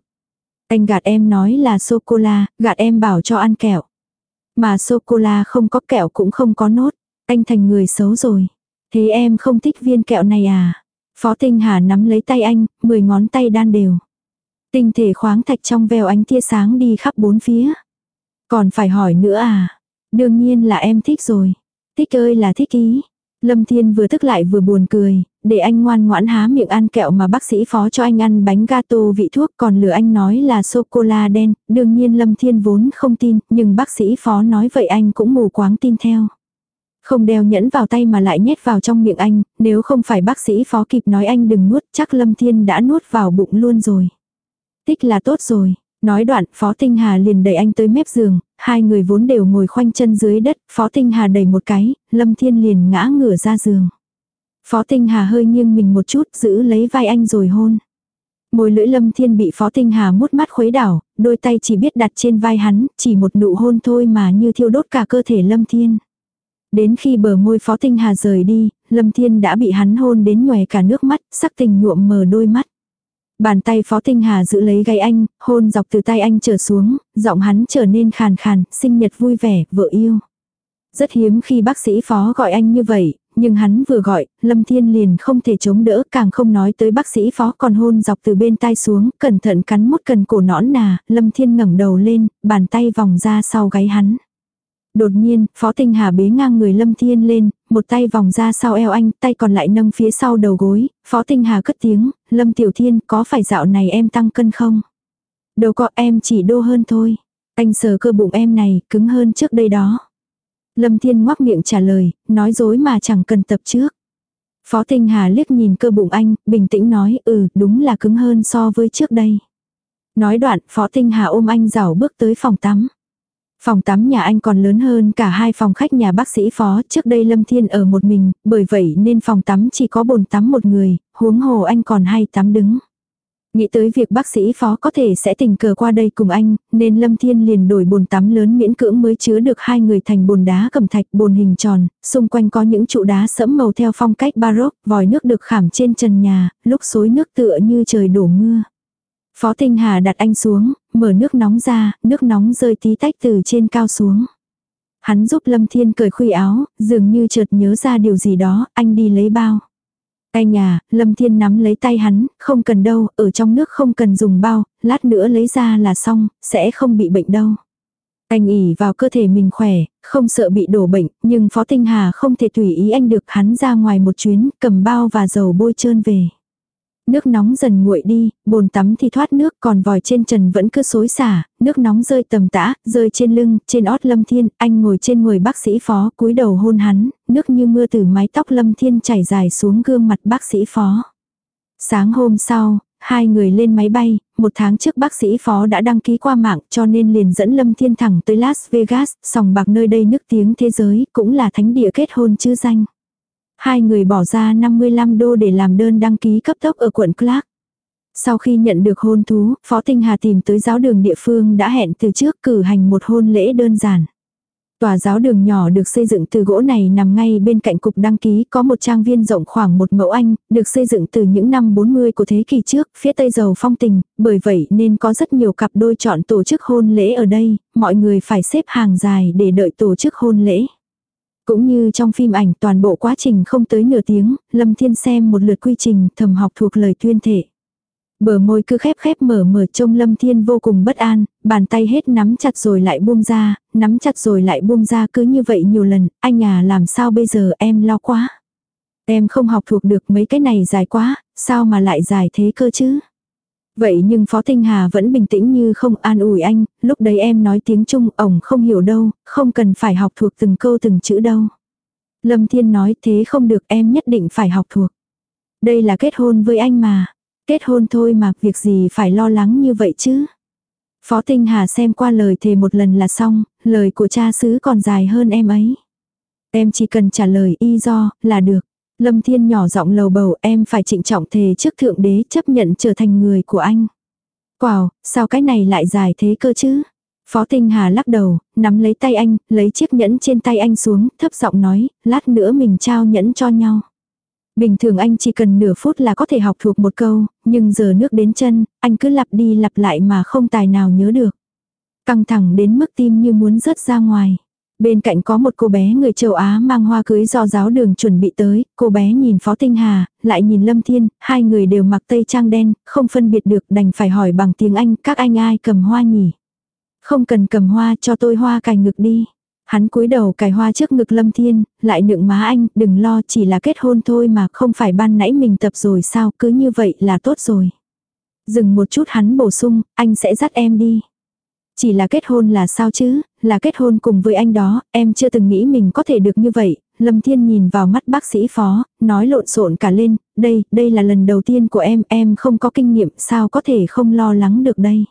Anh gạt em nói là sô-cô-la, gạt em bảo cho ăn kẹo. Mà sô-cô-la không có kẹo cũng không có nốt. Anh thành người xấu rồi. Thế em không thích viên kẹo này à? Phó Tinh Hà nắm lấy tay anh, mười ngón tay đan đều. Tinh thể khoáng thạch trong veo ánh tia sáng đi khắp bốn phía. Còn phải hỏi nữa à? Đương nhiên là em thích rồi. Thích ơi là thích ý. Lâm Thiên vừa tức lại vừa buồn cười, để anh ngoan ngoãn há miệng ăn kẹo mà bác sĩ phó cho anh ăn bánh gato vị thuốc còn lừa anh nói là sô-cô-la đen, đương nhiên Lâm Thiên vốn không tin, nhưng bác sĩ phó nói vậy anh cũng mù quáng tin theo. Không đeo nhẫn vào tay mà lại nhét vào trong miệng anh, nếu không phải bác sĩ phó kịp nói anh đừng nuốt chắc Lâm Thiên đã nuốt vào bụng luôn rồi. Tích là tốt rồi. Nói đoạn, Phó Tinh Hà liền đẩy anh tới mép giường, hai người vốn đều ngồi khoanh chân dưới đất, Phó Tinh Hà đẩy một cái, Lâm Thiên liền ngã ngửa ra giường. Phó Tinh Hà hơi nghiêng mình một chút, giữ lấy vai anh rồi hôn. Môi lưỡi Lâm Thiên bị Phó Tinh Hà mút mắt khuấy đảo, đôi tay chỉ biết đặt trên vai hắn, chỉ một nụ hôn thôi mà như thiêu đốt cả cơ thể Lâm Thiên. Đến khi bờ môi Phó Tinh Hà rời đi, Lâm Thiên đã bị hắn hôn đến nhòe cả nước mắt, sắc tình nhuộm mờ đôi mắt. Bàn tay Phó Tinh Hà giữ lấy gáy anh, hôn dọc từ tay anh trở xuống, giọng hắn trở nên khàn khàn, sinh nhật vui vẻ, vợ yêu. Rất hiếm khi bác sĩ Phó gọi anh như vậy, nhưng hắn vừa gọi, Lâm Thiên liền không thể chống đỡ, càng không nói tới bác sĩ Phó còn hôn dọc từ bên tai xuống, cẩn thận cắn mút cần cổ nõn nà, Lâm Thiên ngẩng đầu lên, bàn tay vòng ra sau gáy hắn. Đột nhiên, Phó Tinh Hà bế ngang người Lâm Thiên lên, một tay vòng ra sau eo anh, tay còn lại nâng phía sau đầu gối, Phó Tinh Hà cất tiếng, Lâm Tiểu Thiên có phải dạo này em tăng cân không? Đâu có em chỉ đô hơn thôi. Anh sờ cơ bụng em này, cứng hơn trước đây đó. Lâm Thiên ngoác miệng trả lời, nói dối mà chẳng cần tập trước. Phó Tinh Hà liếc nhìn cơ bụng anh, bình tĩnh nói, ừ, đúng là cứng hơn so với trước đây. Nói đoạn, Phó Tinh Hà ôm anh rảo bước tới phòng tắm. Phòng tắm nhà anh còn lớn hơn cả hai phòng khách nhà bác sĩ phó, trước đây Lâm Thiên ở một mình, bởi vậy nên phòng tắm chỉ có bồn tắm một người, huống hồ anh còn hay tắm đứng. Nghĩ tới việc bác sĩ phó có thể sẽ tình cờ qua đây cùng anh, nên Lâm Thiên liền đổi bồn tắm lớn miễn cưỡng mới chứa được hai người thành bồn đá cầm thạch bồn hình tròn, xung quanh có những trụ đá sẫm màu theo phong cách baroque, vòi nước được khảm trên trần nhà, lúc xối nước tựa như trời đổ mưa. Phó Tinh Hà đặt anh xuống, mở nước nóng ra, nước nóng rơi tí tách từ trên cao xuống. Hắn giúp Lâm Thiên cởi khuy áo, dường như chợt nhớ ra điều gì đó, anh đi lấy bao. Anh à, Lâm Thiên nắm lấy tay hắn, không cần đâu, ở trong nước không cần dùng bao, lát nữa lấy ra là xong, sẽ không bị bệnh đâu. Anh ỉ vào cơ thể mình khỏe, không sợ bị đổ bệnh, nhưng Phó Tinh Hà không thể tùy ý anh được hắn ra ngoài một chuyến, cầm bao và dầu bôi trơn về. Nước nóng dần nguội đi, bồn tắm thì thoát nước còn vòi trên trần vẫn cứ xối xả, nước nóng rơi tầm tã, rơi trên lưng, trên ót lâm thiên, anh ngồi trên người bác sĩ phó cúi đầu hôn hắn, nước như mưa từ mái tóc lâm thiên chảy dài xuống gương mặt bác sĩ phó. Sáng hôm sau, hai người lên máy bay, một tháng trước bác sĩ phó đã đăng ký qua mạng cho nên liền dẫn Lâm Thiên thẳng tới Las Vegas, sòng bạc nơi đây nước tiếng thế giới, cũng là thánh địa kết hôn chứ danh. Hai người bỏ ra 55 đô để làm đơn đăng ký cấp tốc ở quận Clark. Sau khi nhận được hôn thú, Phó Tinh Hà tìm tới giáo đường địa phương đã hẹn từ trước cử hành một hôn lễ đơn giản. Tòa giáo đường nhỏ được xây dựng từ gỗ này nằm ngay bên cạnh cục đăng ký có một trang viên rộng khoảng một mẫu anh, được xây dựng từ những năm 40 của thế kỷ trước, phía tây giàu phong tình, bởi vậy nên có rất nhiều cặp đôi chọn tổ chức hôn lễ ở đây, mọi người phải xếp hàng dài để đợi tổ chức hôn lễ. Cũng như trong phim ảnh toàn bộ quá trình không tới nửa tiếng, Lâm Thiên xem một lượt quy trình thầm học thuộc lời tuyên thể. Bờ môi cứ khép khép mở mở trông Lâm Thiên vô cùng bất an, bàn tay hết nắm chặt rồi lại buông ra, nắm chặt rồi lại buông ra cứ như vậy nhiều lần, anh à làm sao bây giờ em lo quá. Em không học thuộc được mấy cái này dài quá, sao mà lại dài thế cơ chứ. Vậy nhưng Phó Tinh Hà vẫn bình tĩnh như không an ủi anh, lúc đấy em nói tiếng Trung ổng không hiểu đâu, không cần phải học thuộc từng câu từng chữ đâu. Lâm Thiên nói thế không được em nhất định phải học thuộc. Đây là kết hôn với anh mà. Kết hôn thôi mà việc gì phải lo lắng như vậy chứ. Phó Tinh Hà xem qua lời thề một lần là xong, lời của cha xứ còn dài hơn em ấy. Em chỉ cần trả lời y do là được. Lâm Thiên nhỏ giọng lầu bầu em phải trịnh trọng thề trước thượng đế chấp nhận trở thành người của anh. Quào, sao cái này lại dài thế cơ chứ? Phó Tinh Hà lắc đầu, nắm lấy tay anh, lấy chiếc nhẫn trên tay anh xuống, thấp giọng nói, lát nữa mình trao nhẫn cho nhau. Bình thường anh chỉ cần nửa phút là có thể học thuộc một câu, nhưng giờ nước đến chân, anh cứ lặp đi lặp lại mà không tài nào nhớ được. Căng thẳng đến mức tim như muốn rớt ra ngoài. Bên cạnh có một cô bé người châu Á mang hoa cưới do giáo đường chuẩn bị tới, cô bé nhìn Phó Tinh Hà, lại nhìn Lâm Thiên, hai người đều mặc tây trang đen, không phân biệt được đành phải hỏi bằng tiếng Anh các anh ai cầm hoa nhỉ. Không cần cầm hoa cho tôi hoa cài ngực đi. Hắn cúi đầu cài hoa trước ngực Lâm Thiên, lại nựng má anh, đừng lo chỉ là kết hôn thôi mà không phải ban nãy mình tập rồi sao, cứ như vậy là tốt rồi. Dừng một chút hắn bổ sung, anh sẽ dắt em đi. Chỉ là kết hôn là sao chứ, là kết hôn cùng với anh đó, em chưa từng nghĩ mình có thể được như vậy. Lâm Thiên nhìn vào mắt bác sĩ phó, nói lộn xộn cả lên, đây, đây là lần đầu tiên của em, em không có kinh nghiệm, sao có thể không lo lắng được đây.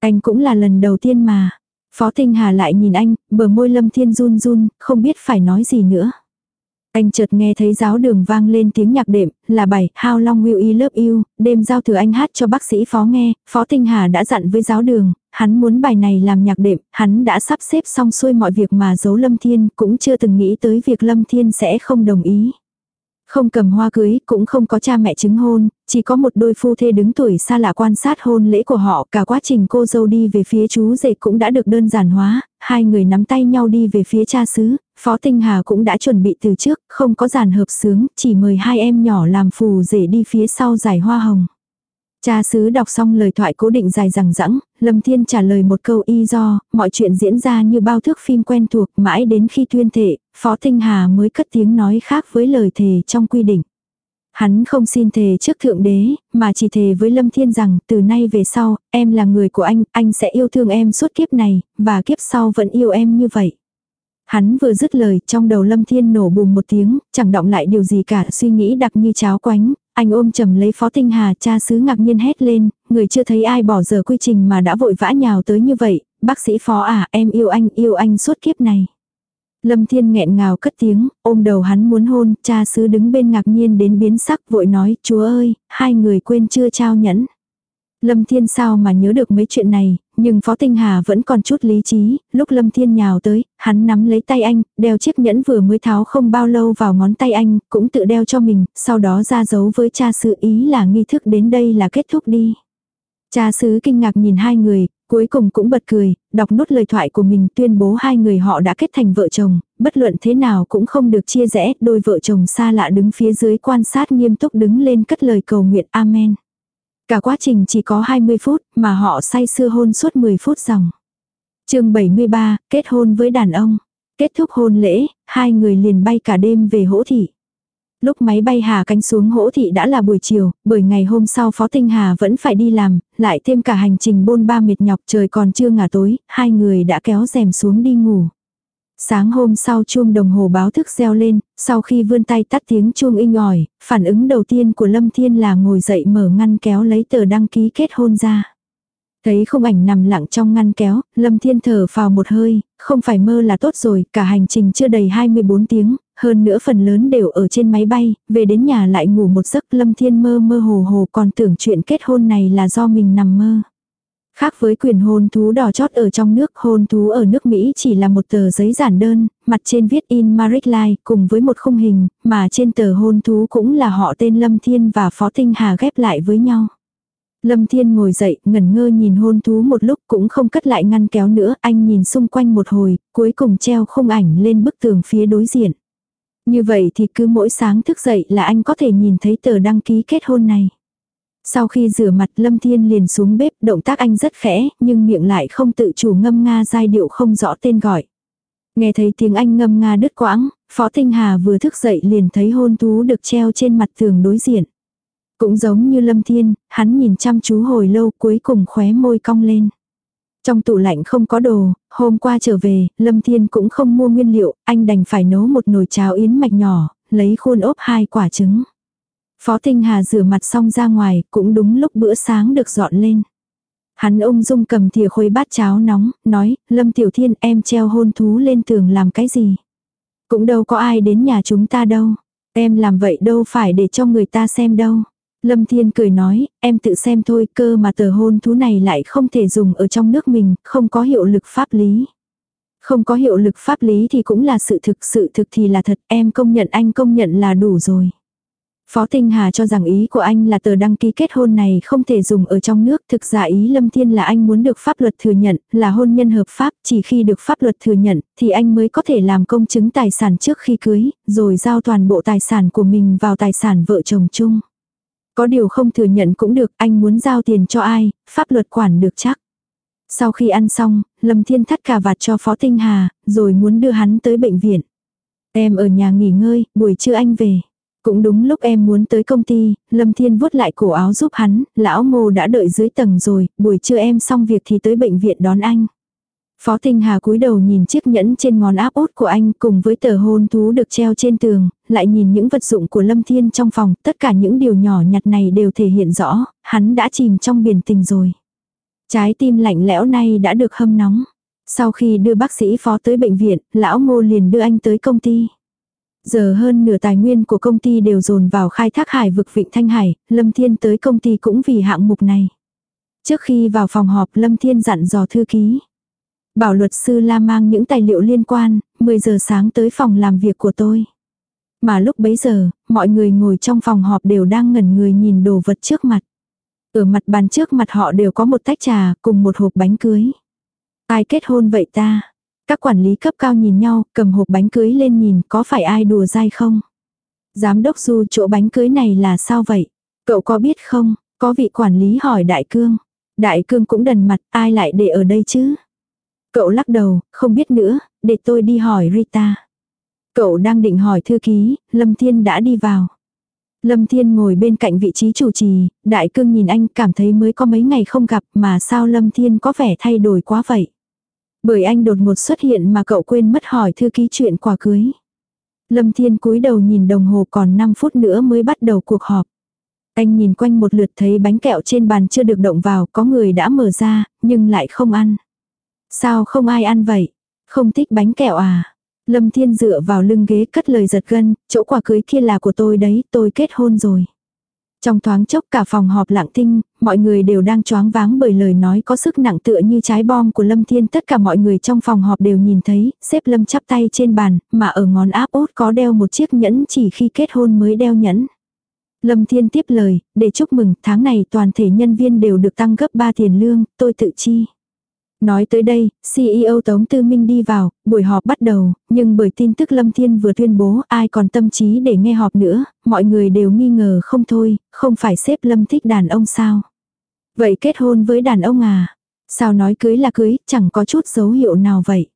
Anh cũng là lần đầu tiên mà. Phó Tinh Hà lại nhìn anh, bờ môi Lâm Thiên run run, không biết phải nói gì nữa. Anh chợt nghe thấy giáo đường vang lên tiếng nhạc đệm, là bài How Long Will You Love You, đêm giao thừa anh hát cho bác sĩ phó nghe, phó Tinh Hà đã dặn với giáo đường, hắn muốn bài này làm nhạc đệm, hắn đã sắp xếp xong xuôi mọi việc mà giấu Lâm Thiên, cũng chưa từng nghĩ tới việc Lâm Thiên sẽ không đồng ý. Không cầm hoa cưới, cũng không có cha mẹ chứng hôn, chỉ có một đôi phu thê đứng tuổi xa lạ quan sát hôn lễ của họ, cả quá trình cô dâu đi về phía chú rể cũng đã được đơn giản hóa, hai người nắm tay nhau đi về phía cha xứ, Phó Tinh Hà cũng đã chuẩn bị từ trước, không có giàn hợp sướng, chỉ mời hai em nhỏ làm phù rể đi phía sau giải hoa hồng. Cha xứ đọc xong lời thoại cố định dài rằng rẵng, Lâm Thiên trả lời một câu y do, mọi chuyện diễn ra như bao thước phim quen thuộc mãi đến khi tuyên thệ, Phó Tinh Hà mới cất tiếng nói khác với lời thề trong quy định. Hắn không xin thề trước thượng đế, mà chỉ thề với Lâm Thiên rằng từ nay về sau, em là người của anh, anh sẽ yêu thương em suốt kiếp này, và kiếp sau vẫn yêu em như vậy. Hắn vừa dứt lời, trong đầu Lâm Thiên nổ bùng một tiếng, chẳng động lại điều gì cả, suy nghĩ đặc như cháo quánh, anh ôm chầm lấy Phó Tinh Hà, cha xứ ngạc nhiên hét lên, người chưa thấy ai bỏ giờ quy trình mà đã vội vã nhào tới như vậy, bác sĩ Phó à, em yêu anh, yêu anh suốt kiếp này. Lâm Thiên nghẹn ngào cất tiếng, ôm đầu hắn muốn hôn, cha xứ đứng bên ngạc nhiên đến biến sắc vội nói, chúa ơi, hai người quên chưa trao nhẫn. Lâm Thiên sao mà nhớ được mấy chuyện này, nhưng Phó Tinh Hà vẫn còn chút lý trí, lúc Lâm Thiên nhào tới, hắn nắm lấy tay anh, đeo chiếc nhẫn vừa mới tháo không bao lâu vào ngón tay anh, cũng tự đeo cho mình, sau đó ra dấu với cha sứ ý là nghi thức đến đây là kết thúc đi. Cha xứ kinh ngạc nhìn hai người, cuối cùng cũng bật cười, đọc nốt lời thoại của mình tuyên bố hai người họ đã kết thành vợ chồng, bất luận thế nào cũng không được chia rẽ, đôi vợ chồng xa lạ đứng phía dưới quan sát nghiêm túc đứng lên cất lời cầu nguyện Amen. Cả quá trình chỉ có 20 phút mà họ say sưa hôn suốt 10 phút dòng. chương 73, kết hôn với đàn ông. Kết thúc hôn lễ, hai người liền bay cả đêm về hỗ thị. Lúc máy bay hạ cánh xuống hỗ thị đã là buổi chiều, bởi ngày hôm sau Phó Tinh Hà vẫn phải đi làm, lại thêm cả hành trình bôn ba mệt nhọc trời còn chưa ngả tối, hai người đã kéo rèm xuống đi ngủ. Sáng hôm sau chuông đồng hồ báo thức reo lên, sau khi vươn tay tắt tiếng chuông inh ỏi, phản ứng đầu tiên của Lâm Thiên là ngồi dậy mở ngăn kéo lấy tờ đăng ký kết hôn ra. Thấy không ảnh nằm lặng trong ngăn kéo, Lâm Thiên thở vào một hơi, không phải mơ là tốt rồi, cả hành trình chưa đầy 24 tiếng, hơn nữa phần lớn đều ở trên máy bay, về đến nhà lại ngủ một giấc Lâm Thiên mơ mơ hồ hồ còn tưởng chuyện kết hôn này là do mình nằm mơ. Khác với quyền hôn thú đỏ chót ở trong nước, hôn thú ở nước Mỹ chỉ là một tờ giấy giản đơn, mặt trên viết in Marriage Life cùng với một khung hình, mà trên tờ hôn thú cũng là họ tên Lâm Thiên và Phó Tinh Hà ghép lại với nhau. Lâm Thiên ngồi dậy, ngẩn ngơ nhìn hôn thú một lúc cũng không cất lại ngăn kéo nữa, anh nhìn xung quanh một hồi, cuối cùng treo khung ảnh lên bức tường phía đối diện. Như vậy thì cứ mỗi sáng thức dậy là anh có thể nhìn thấy tờ đăng ký kết hôn này. Sau khi rửa mặt Lâm Thiên liền xuống bếp, động tác anh rất khẽ, nhưng miệng lại không tự chủ ngâm nga giai điệu không rõ tên gọi. Nghe thấy tiếng anh ngâm nga đứt quãng, Phó Tinh Hà vừa thức dậy liền thấy hôn thú được treo trên mặt tường đối diện. Cũng giống như Lâm Thiên, hắn nhìn chăm chú hồi lâu cuối cùng khóe môi cong lên. Trong tủ lạnh không có đồ, hôm qua trở về, Lâm Thiên cũng không mua nguyên liệu, anh đành phải nấu một nồi cháo yến mạch nhỏ, lấy khuôn ốp hai quả trứng. Phó Tinh Hà rửa mặt xong ra ngoài, cũng đúng lúc bữa sáng được dọn lên. Hắn ung dung cầm thìa khuấy bát cháo nóng, nói, Lâm Tiểu Thiên em treo hôn thú lên tường làm cái gì? Cũng đâu có ai đến nhà chúng ta đâu. Em làm vậy đâu phải để cho người ta xem đâu. Lâm Thiên cười nói, em tự xem thôi cơ mà tờ hôn thú này lại không thể dùng ở trong nước mình, không có hiệu lực pháp lý. Không có hiệu lực pháp lý thì cũng là sự thực, sự thực thì là thật, em công nhận anh công nhận là đủ rồi. Phó Tinh Hà cho rằng ý của anh là tờ đăng ký kết hôn này không thể dùng ở trong nước. Thực ra ý Lâm Thiên là anh muốn được pháp luật thừa nhận, là hôn nhân hợp pháp. Chỉ khi được pháp luật thừa nhận, thì anh mới có thể làm công chứng tài sản trước khi cưới, rồi giao toàn bộ tài sản của mình vào tài sản vợ chồng chung. Có điều không thừa nhận cũng được, anh muốn giao tiền cho ai, pháp luật quản được chắc. Sau khi ăn xong, Lâm Thiên thắt cà vạt cho Phó Tinh Hà, rồi muốn đưa hắn tới bệnh viện. Em ở nhà nghỉ ngơi, buổi trưa anh về. Cũng đúng lúc em muốn tới công ty, Lâm Thiên vuốt lại cổ áo giúp hắn, lão ngô đã đợi dưới tầng rồi, buổi trưa em xong việc thì tới bệnh viện đón anh. Phó Tinh Hà cúi đầu nhìn chiếc nhẫn trên ngón áp út của anh cùng với tờ hôn thú được treo trên tường, lại nhìn những vật dụng của Lâm Thiên trong phòng, tất cả những điều nhỏ nhặt này đều thể hiện rõ, hắn đã chìm trong biển tình rồi. Trái tim lạnh lẽo này đã được hâm nóng. Sau khi đưa bác sĩ phó tới bệnh viện, lão ngô liền đưa anh tới công ty. Giờ hơn nửa tài nguyên của công ty đều dồn vào khai thác hải vực Vịnh Thanh Hải, Lâm Thiên tới công ty cũng vì hạng mục này. Trước khi vào phòng họp Lâm Thiên dặn dò thư ký. Bảo luật sư la mang những tài liệu liên quan, 10 giờ sáng tới phòng làm việc của tôi. Mà lúc bấy giờ, mọi người ngồi trong phòng họp đều đang ngẩn người nhìn đồ vật trước mặt. Ở mặt bàn trước mặt họ đều có một tách trà cùng một hộp bánh cưới. Ai kết hôn vậy ta? Các quản lý cấp cao nhìn nhau, cầm hộp bánh cưới lên nhìn có phải ai đùa dai không? Giám đốc du chỗ bánh cưới này là sao vậy? Cậu có biết không? Có vị quản lý hỏi Đại Cương. Đại Cương cũng đần mặt, ai lại để ở đây chứ? Cậu lắc đầu, không biết nữa, để tôi đi hỏi Rita. Cậu đang định hỏi thư ký, Lâm Thiên đã đi vào. Lâm Thiên ngồi bên cạnh vị trí chủ trì, Đại Cương nhìn anh cảm thấy mới có mấy ngày không gặp mà sao Lâm Thiên có vẻ thay đổi quá vậy. Bởi anh đột ngột xuất hiện mà cậu quên mất hỏi thư ký chuyện quà cưới. Lâm Thiên cúi đầu nhìn đồng hồ còn 5 phút nữa mới bắt đầu cuộc họp. Anh nhìn quanh một lượt thấy bánh kẹo trên bàn chưa được động vào, có người đã mở ra, nhưng lại không ăn. Sao không ai ăn vậy? Không thích bánh kẹo à? Lâm Thiên dựa vào lưng ghế cất lời giật gân, chỗ quà cưới kia là của tôi đấy, tôi kết hôn rồi. Trong thoáng chốc cả phòng họp lặng tinh, mọi người đều đang choáng váng bởi lời nói có sức nặng tựa như trái bom của Lâm Thiên. Tất cả mọi người trong phòng họp đều nhìn thấy, xếp Lâm chắp tay trên bàn, mà ở ngón áp út có đeo một chiếc nhẫn chỉ khi kết hôn mới đeo nhẫn. Lâm Thiên tiếp lời, để chúc mừng, tháng này toàn thể nhân viên đều được tăng gấp 3 tiền lương, tôi tự chi. Nói tới đây, CEO Tống Tư Minh đi vào, buổi họp bắt đầu, nhưng bởi tin tức Lâm Thiên vừa tuyên bố ai còn tâm trí để nghe họp nữa, mọi người đều nghi ngờ không thôi, không phải xếp Lâm thích đàn ông sao. Vậy kết hôn với đàn ông à? Sao nói cưới là cưới, chẳng có chút dấu hiệu nào vậy?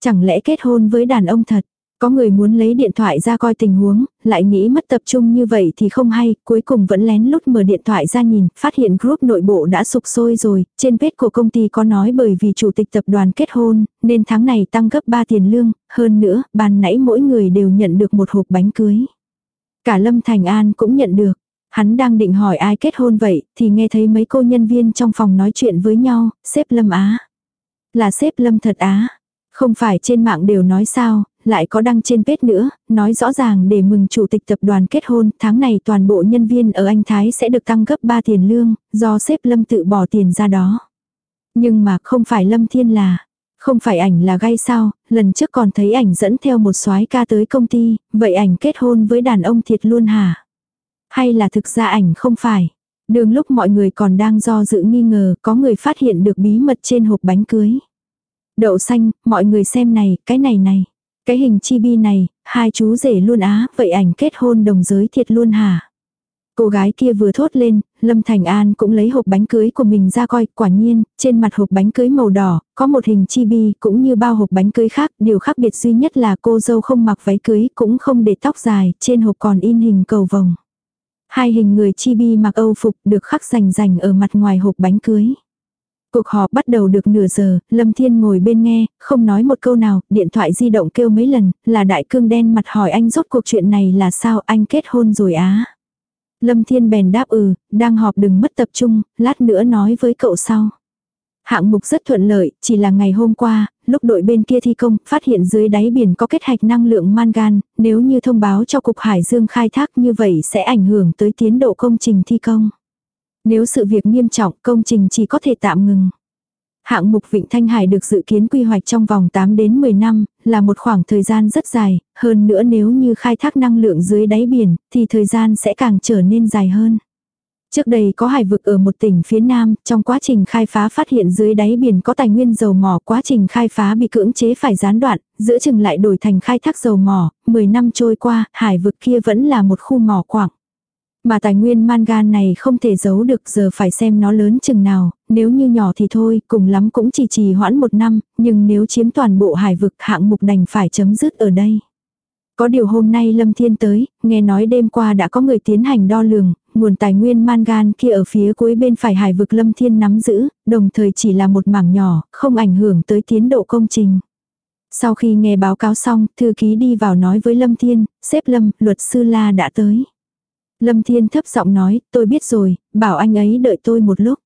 Chẳng lẽ kết hôn với đàn ông thật? Có người muốn lấy điện thoại ra coi tình huống, lại nghĩ mất tập trung như vậy thì không hay, cuối cùng vẫn lén lút mở điện thoại ra nhìn, phát hiện group nội bộ đã sụp sôi rồi, trên page của công ty có nói bởi vì chủ tịch tập đoàn kết hôn, nên tháng này tăng gấp 3 tiền lương, hơn nữa, ban nãy mỗi người đều nhận được một hộp bánh cưới. Cả Lâm Thành An cũng nhận được. Hắn đang định hỏi ai kết hôn vậy, thì nghe thấy mấy cô nhân viên trong phòng nói chuyện với nhau, xếp Lâm Á. Là xếp Lâm thật Á. Không phải trên mạng đều nói sao, lại có đăng trên page nữa, nói rõ ràng để mừng chủ tịch tập đoàn kết hôn, tháng này toàn bộ nhân viên ở Anh Thái sẽ được tăng gấp 3 tiền lương, do sếp Lâm tự bỏ tiền ra đó. Nhưng mà không phải Lâm Thiên là, không phải ảnh là gay sao, lần trước còn thấy ảnh dẫn theo một soái ca tới công ty, vậy ảnh kết hôn với đàn ông thiệt luôn hả? Hay là thực ra ảnh không phải? Đường lúc mọi người còn đang do dự nghi ngờ, có người phát hiện được bí mật trên hộp bánh cưới. Đậu xanh, mọi người xem này, cái này này. Cái hình chi bi này, hai chú rể luôn á, vậy ảnh kết hôn đồng giới thiệt luôn hả? Cô gái kia vừa thốt lên, Lâm Thành An cũng lấy hộp bánh cưới của mình ra coi, quả nhiên, trên mặt hộp bánh cưới màu đỏ, có một hình chi bi cũng như bao hộp bánh cưới khác, điều khác biệt duy nhất là cô dâu không mặc váy cưới cũng không để tóc dài, trên hộp còn in hình cầu vồng. Hai hình người chi bi mặc âu phục được khắc rành rành ở mặt ngoài hộp bánh cưới. Cuộc họp bắt đầu được nửa giờ, Lâm Thiên ngồi bên nghe, không nói một câu nào, điện thoại di động kêu mấy lần, là đại cương đen mặt hỏi anh rốt cuộc chuyện này là sao anh kết hôn rồi á. Lâm Thiên bèn đáp ừ, đang họp đừng mất tập trung, lát nữa nói với cậu sau. Hạng mục rất thuận lợi, chỉ là ngày hôm qua, lúc đội bên kia thi công, phát hiện dưới đáy biển có kết hạch năng lượng mangan, nếu như thông báo cho Cục Hải Dương khai thác như vậy sẽ ảnh hưởng tới tiến độ công trình thi công. Nếu sự việc nghiêm trọng, công trình chỉ có thể tạm ngừng. Hạng mục Vịnh Thanh Hải được dự kiến quy hoạch trong vòng 8 đến 10 năm, là một khoảng thời gian rất dài, hơn nữa nếu như khai thác năng lượng dưới đáy biển, thì thời gian sẽ càng trở nên dài hơn. Trước đây có hải vực ở một tỉnh phía Nam, trong quá trình khai phá phát hiện dưới đáy biển có tài nguyên dầu mỏ, quá trình khai phá bị cưỡng chế phải gián đoạn, giữa chừng lại đổi thành khai thác dầu mỏ, 10 năm trôi qua, hải vực kia vẫn là một khu mỏ quảng. Mà tài nguyên mangan này không thể giấu được giờ phải xem nó lớn chừng nào, nếu như nhỏ thì thôi, cùng lắm cũng chỉ trì hoãn một năm, nhưng nếu chiếm toàn bộ hải vực hạng mục đành phải chấm dứt ở đây. Có điều hôm nay Lâm Thiên tới, nghe nói đêm qua đã có người tiến hành đo lường, nguồn tài nguyên mangan kia ở phía cuối bên phải hải vực Lâm Thiên nắm giữ, đồng thời chỉ là một mảng nhỏ, không ảnh hưởng tới tiến độ công trình. Sau khi nghe báo cáo xong, thư ký đi vào nói với Lâm Thiên, xếp Lâm, luật sư La đã tới. Lâm Thiên thấp giọng nói, tôi biết rồi, bảo anh ấy đợi tôi một lúc.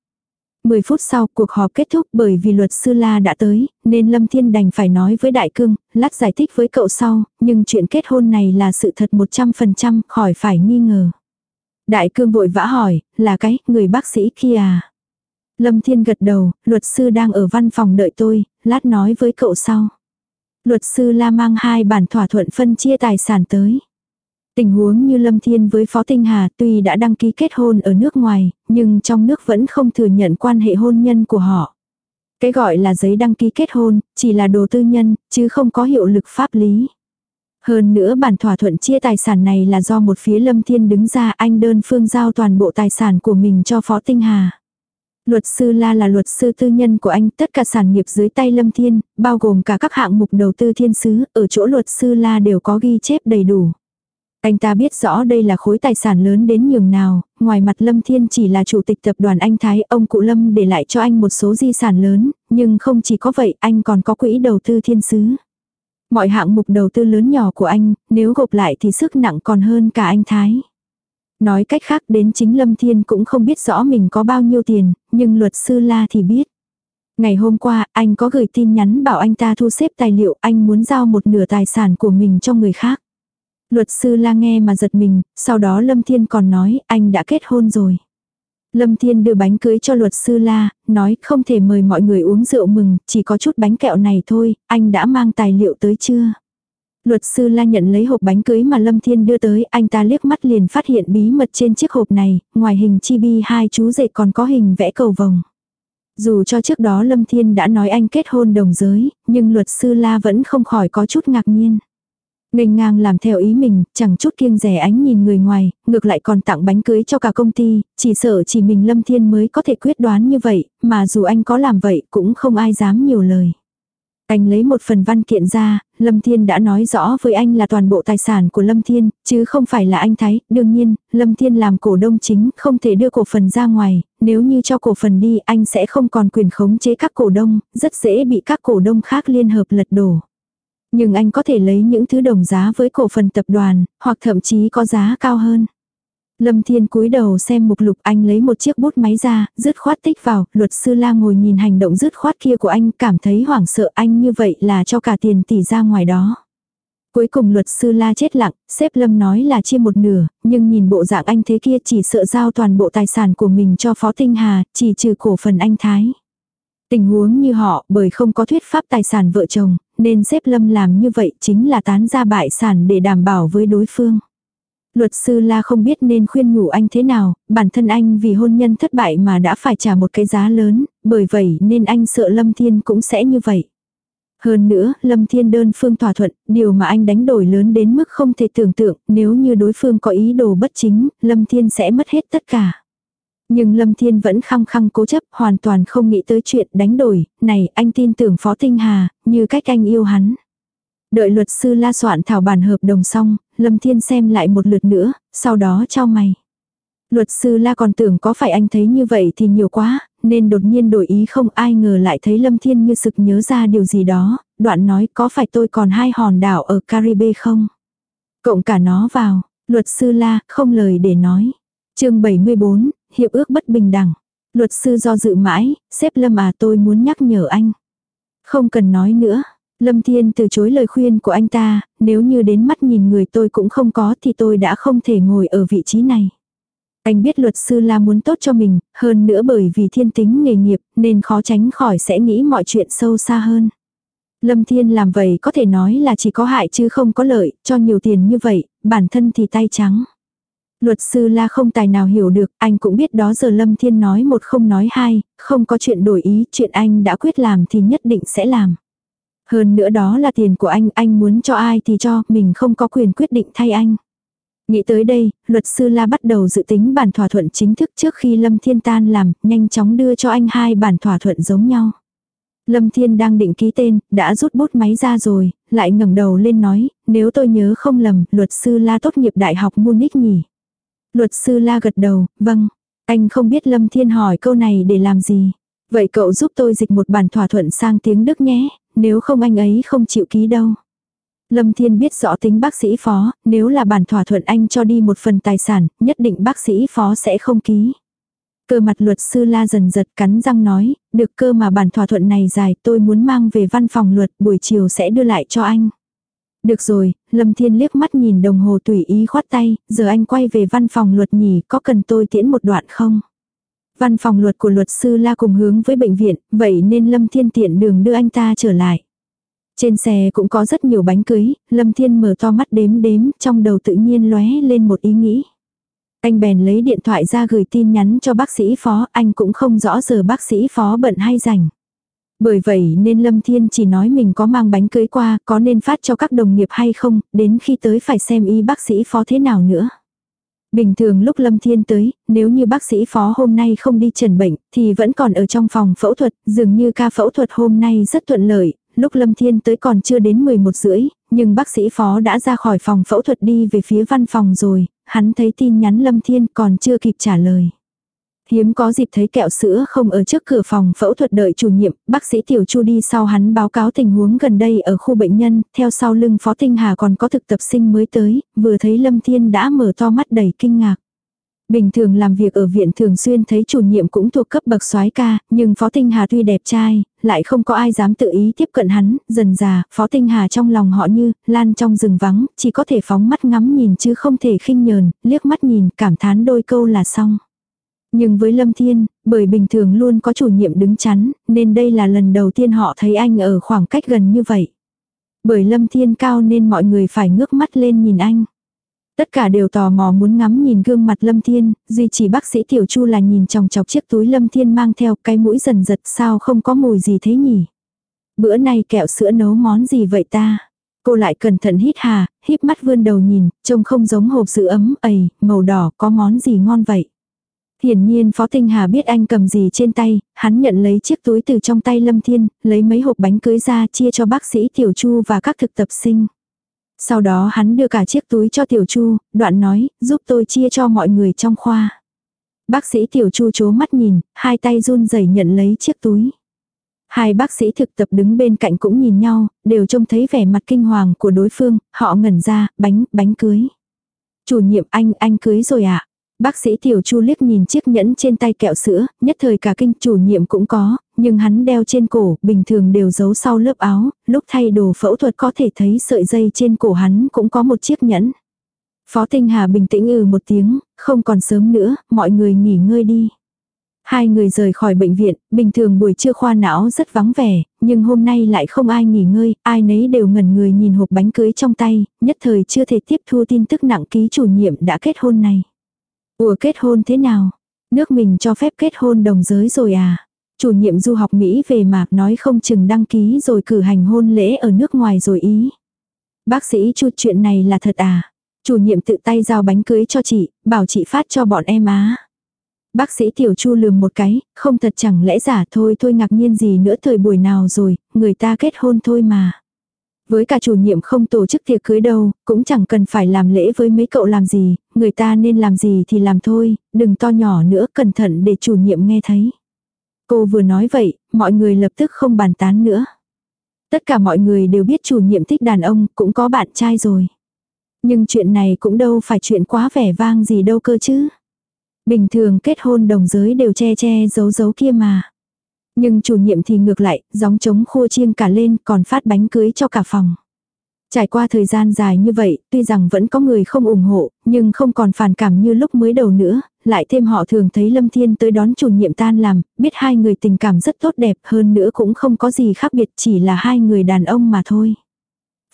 10 phút sau cuộc họp kết thúc bởi vì luật sư La đã tới, nên Lâm Thiên đành phải nói với Đại Cương, lát giải thích với cậu sau, nhưng chuyện kết hôn này là sự thật 100% khỏi phải nghi ngờ. Đại Cương vội vã hỏi, là cái, người bác sĩ kia à? Lâm Thiên gật đầu, luật sư đang ở văn phòng đợi tôi, lát nói với cậu sau. Luật sư La mang hai bản thỏa thuận phân chia tài sản tới. Tình huống như Lâm Thiên với Phó Tinh Hà tuy đã đăng ký kết hôn ở nước ngoài, nhưng trong nước vẫn không thừa nhận quan hệ hôn nhân của họ. Cái gọi là giấy đăng ký kết hôn, chỉ là đồ tư nhân, chứ không có hiệu lực pháp lý. Hơn nữa bản thỏa thuận chia tài sản này là do một phía Lâm Thiên đứng ra anh đơn phương giao toàn bộ tài sản của mình cho Phó Tinh Hà. Luật sư La là luật sư tư nhân của anh, tất cả sản nghiệp dưới tay Lâm Thiên, bao gồm cả các hạng mục đầu tư thiên sứ, ở chỗ luật sư La đều có ghi chép đầy đủ. Anh ta biết rõ đây là khối tài sản lớn đến nhường nào, ngoài mặt Lâm Thiên chỉ là chủ tịch tập đoàn Anh Thái, ông cụ Lâm để lại cho anh một số di sản lớn, nhưng không chỉ có vậy, anh còn có quỹ đầu tư thiên sứ. Mọi hạng mục đầu tư lớn nhỏ của anh, nếu gộp lại thì sức nặng còn hơn cả anh Thái. Nói cách khác đến chính Lâm Thiên cũng không biết rõ mình có bao nhiêu tiền, nhưng luật sư La thì biết. Ngày hôm qua, anh có gửi tin nhắn bảo anh ta thu xếp tài liệu, anh muốn giao một nửa tài sản của mình cho người khác. Luật sư la nghe mà giật mình, sau đó Lâm Thiên còn nói anh đã kết hôn rồi. Lâm Thiên đưa bánh cưới cho luật sư La, nói không thể mời mọi người uống rượu mừng, chỉ có chút bánh kẹo này thôi, anh đã mang tài liệu tới chưa? Luật sư La nhận lấy hộp bánh cưới mà Lâm Thiên đưa tới, anh ta liếc mắt liền phát hiện bí mật trên chiếc hộp này, ngoài hình chibi hai chú rể còn có hình vẽ cầu vồng. Dù cho trước đó Lâm Thiên đã nói anh kết hôn đồng giới, nhưng luật sư La vẫn không khỏi có chút ngạc nhiên. Ngành ngang làm theo ý mình, chẳng chút kiêng rẻ ánh nhìn người ngoài, ngược lại còn tặng bánh cưới cho cả công ty, chỉ sợ chỉ mình Lâm Thiên mới có thể quyết đoán như vậy, mà dù anh có làm vậy cũng không ai dám nhiều lời. Anh lấy một phần văn kiện ra, Lâm Thiên đã nói rõ với anh là toàn bộ tài sản của Lâm Thiên, chứ không phải là anh Thái. Đương nhiên, Lâm Thiên làm cổ đông chính, không thể đưa cổ phần ra ngoài, nếu như cho cổ phần đi anh sẽ không còn quyền khống chế các cổ đông, rất dễ bị các cổ đông khác liên hợp lật đổ. Nhưng anh có thể lấy những thứ đồng giá với cổ phần tập đoàn, hoặc thậm chí có giá cao hơn. Lâm Thiên cúi đầu xem mục lục anh lấy một chiếc bút máy ra, rứt khoát tích vào, luật sư la ngồi nhìn hành động rứt khoát kia của anh cảm thấy hoảng sợ anh như vậy là cho cả tiền tỷ ra ngoài đó. Cuối cùng luật sư la chết lặng, xếp Lâm nói là chia một nửa, nhưng nhìn bộ dạng anh thế kia chỉ sợ giao toàn bộ tài sản của mình cho Phó Tinh Hà, chỉ trừ cổ phần anh Thái. Tình huống như họ, bởi không có thuyết pháp tài sản vợ chồng, nên xếp lâm làm như vậy chính là tán ra bại sản để đảm bảo với đối phương. Luật sư La không biết nên khuyên nhủ anh thế nào, bản thân anh vì hôn nhân thất bại mà đã phải trả một cái giá lớn, bởi vậy nên anh sợ Lâm Thiên cũng sẽ như vậy. Hơn nữa, Lâm Thiên đơn phương thỏa thuận, điều mà anh đánh đổi lớn đến mức không thể tưởng tượng, nếu như đối phương có ý đồ bất chính, Lâm Thiên sẽ mất hết tất cả. Nhưng Lâm Thiên vẫn khăng khăng cố chấp, hoàn toàn không nghĩ tới chuyện đánh đổi, này anh tin tưởng Phó Tinh Hà, như cách anh yêu hắn. Đợi luật sư la soạn thảo bản hợp đồng xong, Lâm Thiên xem lại một lượt nữa, sau đó cho mày. Luật sư la còn tưởng có phải anh thấy như vậy thì nhiều quá, nên đột nhiên đổi ý không ai ngờ lại thấy Lâm Thiên như sực nhớ ra điều gì đó, đoạn nói có phải tôi còn hai hòn đảo ở Caribe không? Cộng cả nó vào, luật sư la không lời để nói. chương 74, Hiệp ước bất bình đẳng. Luật sư do dự mãi, xếp Lâm à tôi muốn nhắc nhở anh. Không cần nói nữa. Lâm Thiên từ chối lời khuyên của anh ta, nếu như đến mắt nhìn người tôi cũng không có thì tôi đã không thể ngồi ở vị trí này. Anh biết luật sư là muốn tốt cho mình, hơn nữa bởi vì thiên tính nghề nghiệp nên khó tránh khỏi sẽ nghĩ mọi chuyện sâu xa hơn. Lâm Thiên làm vậy có thể nói là chỉ có hại chứ không có lợi, cho nhiều tiền như vậy, bản thân thì tay trắng. Luật sư la không tài nào hiểu được, anh cũng biết đó giờ Lâm Thiên nói một không nói hai, không có chuyện đổi ý, chuyện anh đã quyết làm thì nhất định sẽ làm. Hơn nữa đó là tiền của anh, anh muốn cho ai thì cho, mình không có quyền quyết định thay anh. Nghĩ tới đây, luật sư La bắt đầu dự tính bản thỏa thuận chính thức trước khi Lâm Thiên tan làm, nhanh chóng đưa cho anh hai bản thỏa thuận giống nhau. Lâm Thiên đang định ký tên, đã rút bút máy ra rồi, lại ngẩng đầu lên nói, nếu tôi nhớ không lầm, luật sư La tốt nghiệp Đại học Munich nhỉ. Luật sư La gật đầu, vâng. Anh không biết Lâm Thiên hỏi câu này để làm gì. Vậy cậu giúp tôi dịch một bản thỏa thuận sang tiếng Đức nhé, nếu không anh ấy không chịu ký đâu. Lâm Thiên biết rõ tính bác sĩ phó, nếu là bản thỏa thuận anh cho đi một phần tài sản, nhất định bác sĩ phó sẽ không ký. Cơ mặt luật sư la dần giật cắn răng nói, được cơ mà bản thỏa thuận này dài tôi muốn mang về văn phòng luật buổi chiều sẽ đưa lại cho anh. Được rồi, Lâm Thiên liếc mắt nhìn đồng hồ tùy ý khoát tay, giờ anh quay về văn phòng luật nhỉ, có cần tôi tiễn một đoạn không? Văn phòng luật của luật sư la cùng hướng với bệnh viện, vậy nên Lâm Thiên tiện đường đưa anh ta trở lại. Trên xe cũng có rất nhiều bánh cưới, Lâm Thiên mở to mắt đếm đếm, trong đầu tự nhiên lóe lên một ý nghĩ. Anh bèn lấy điện thoại ra gửi tin nhắn cho bác sĩ phó, anh cũng không rõ giờ bác sĩ phó bận hay rảnh. Bởi vậy nên Lâm Thiên chỉ nói mình có mang bánh cưới qua, có nên phát cho các đồng nghiệp hay không, đến khi tới phải xem y bác sĩ phó thế nào nữa. Bình thường lúc Lâm Thiên tới, nếu như bác sĩ phó hôm nay không đi trần bệnh, thì vẫn còn ở trong phòng phẫu thuật, dường như ca phẫu thuật hôm nay rất thuận lợi, lúc Lâm Thiên tới còn chưa đến 11 rưỡi, nhưng bác sĩ phó đã ra khỏi phòng phẫu thuật đi về phía văn phòng rồi, hắn thấy tin nhắn Lâm Thiên còn chưa kịp trả lời. Hiếm có dịp thấy kẹo sữa không ở trước cửa phòng phẫu thuật đợi chủ nhiệm, bác sĩ Tiểu Chu đi sau hắn báo cáo tình huống gần đây ở khu bệnh nhân, theo sau lưng Phó Tinh Hà còn có thực tập sinh mới tới, vừa thấy Lâm Thiên đã mở to mắt đầy kinh ngạc. Bình thường làm việc ở viện thường xuyên thấy chủ nhiệm cũng thuộc cấp bậc soái ca, nhưng Phó Tinh Hà tuy đẹp trai, lại không có ai dám tự ý tiếp cận hắn, dần già, Phó Tinh Hà trong lòng họ như, lan trong rừng vắng, chỉ có thể phóng mắt ngắm nhìn chứ không thể khinh nhờn, liếc mắt nhìn, cảm thán đôi câu là xong. Nhưng với Lâm Thiên, bởi bình thường luôn có chủ nhiệm đứng chắn, nên đây là lần đầu tiên họ thấy anh ở khoảng cách gần như vậy. Bởi Lâm Thiên cao nên mọi người phải ngước mắt lên nhìn anh. Tất cả đều tò mò muốn ngắm nhìn gương mặt Lâm Thiên, duy chỉ bác sĩ Tiểu Chu là nhìn chòng chọc chiếc túi Lâm Thiên mang theo cái mũi dần giật sao không có mùi gì thế nhỉ. Bữa nay kẹo sữa nấu món gì vậy ta? Cô lại cẩn thận hít hà, híp mắt vươn đầu nhìn, trông không giống hộp sữa ấm, ầy, màu đỏ, có món gì ngon vậy? Hiển nhiên Phó Tinh Hà biết anh cầm gì trên tay, hắn nhận lấy chiếc túi từ trong tay Lâm Thiên, lấy mấy hộp bánh cưới ra chia cho bác sĩ Tiểu Chu và các thực tập sinh. Sau đó hắn đưa cả chiếc túi cho Tiểu Chu, đoạn nói, giúp tôi chia cho mọi người trong khoa. Bác sĩ Tiểu Chu chố mắt nhìn, hai tay run rẩy nhận lấy chiếc túi. Hai bác sĩ thực tập đứng bên cạnh cũng nhìn nhau, đều trông thấy vẻ mặt kinh hoàng của đối phương, họ ngẩn ra, bánh, bánh cưới. Chủ nhiệm anh, anh cưới rồi ạ. À? Bác sĩ Tiểu Chu liếc nhìn chiếc nhẫn trên tay kẹo sữa, nhất thời cả kinh chủ nhiệm cũng có, nhưng hắn đeo trên cổ, bình thường đều giấu sau lớp áo, lúc thay đồ phẫu thuật có thể thấy sợi dây trên cổ hắn cũng có một chiếc nhẫn. Phó Tinh Hà bình tĩnh ừ một tiếng, không còn sớm nữa, mọi người nghỉ ngơi đi. Hai người rời khỏi bệnh viện, bình thường buổi trưa khoa não rất vắng vẻ, nhưng hôm nay lại không ai nghỉ ngơi, ai nấy đều ngẩn người nhìn hộp bánh cưới trong tay, nhất thời chưa thể tiếp thu tin tức nặng ký chủ nhiệm đã kết hôn này. Ủa kết hôn thế nào? Nước mình cho phép kết hôn đồng giới rồi à? Chủ nhiệm du học Mỹ về mạc nói không chừng đăng ký rồi cử hành hôn lễ ở nước ngoài rồi ý. Bác sĩ chu chuyện này là thật à? Chủ nhiệm tự tay giao bánh cưới cho chị, bảo chị phát cho bọn em á. Bác sĩ tiểu chu lườm một cái, không thật chẳng lẽ giả thôi thôi ngạc nhiên gì nữa thời buổi nào rồi, người ta kết hôn thôi mà. Với cả chủ nhiệm không tổ chức tiệc cưới đâu, cũng chẳng cần phải làm lễ với mấy cậu làm gì, người ta nên làm gì thì làm thôi, đừng to nhỏ nữa, cẩn thận để chủ nhiệm nghe thấy. Cô vừa nói vậy, mọi người lập tức không bàn tán nữa. Tất cả mọi người đều biết chủ nhiệm thích đàn ông, cũng có bạn trai rồi. Nhưng chuyện này cũng đâu phải chuyện quá vẻ vang gì đâu cơ chứ. Bình thường kết hôn đồng giới đều che che giấu giấu kia mà. Nhưng chủ nhiệm thì ngược lại, gióng trống khua chiêng cả lên còn phát bánh cưới cho cả phòng. Trải qua thời gian dài như vậy, tuy rằng vẫn có người không ủng hộ, nhưng không còn phản cảm như lúc mới đầu nữa, lại thêm họ thường thấy Lâm Thiên tới đón chủ nhiệm tan làm, biết hai người tình cảm rất tốt đẹp hơn nữa cũng không có gì khác biệt chỉ là hai người đàn ông mà thôi.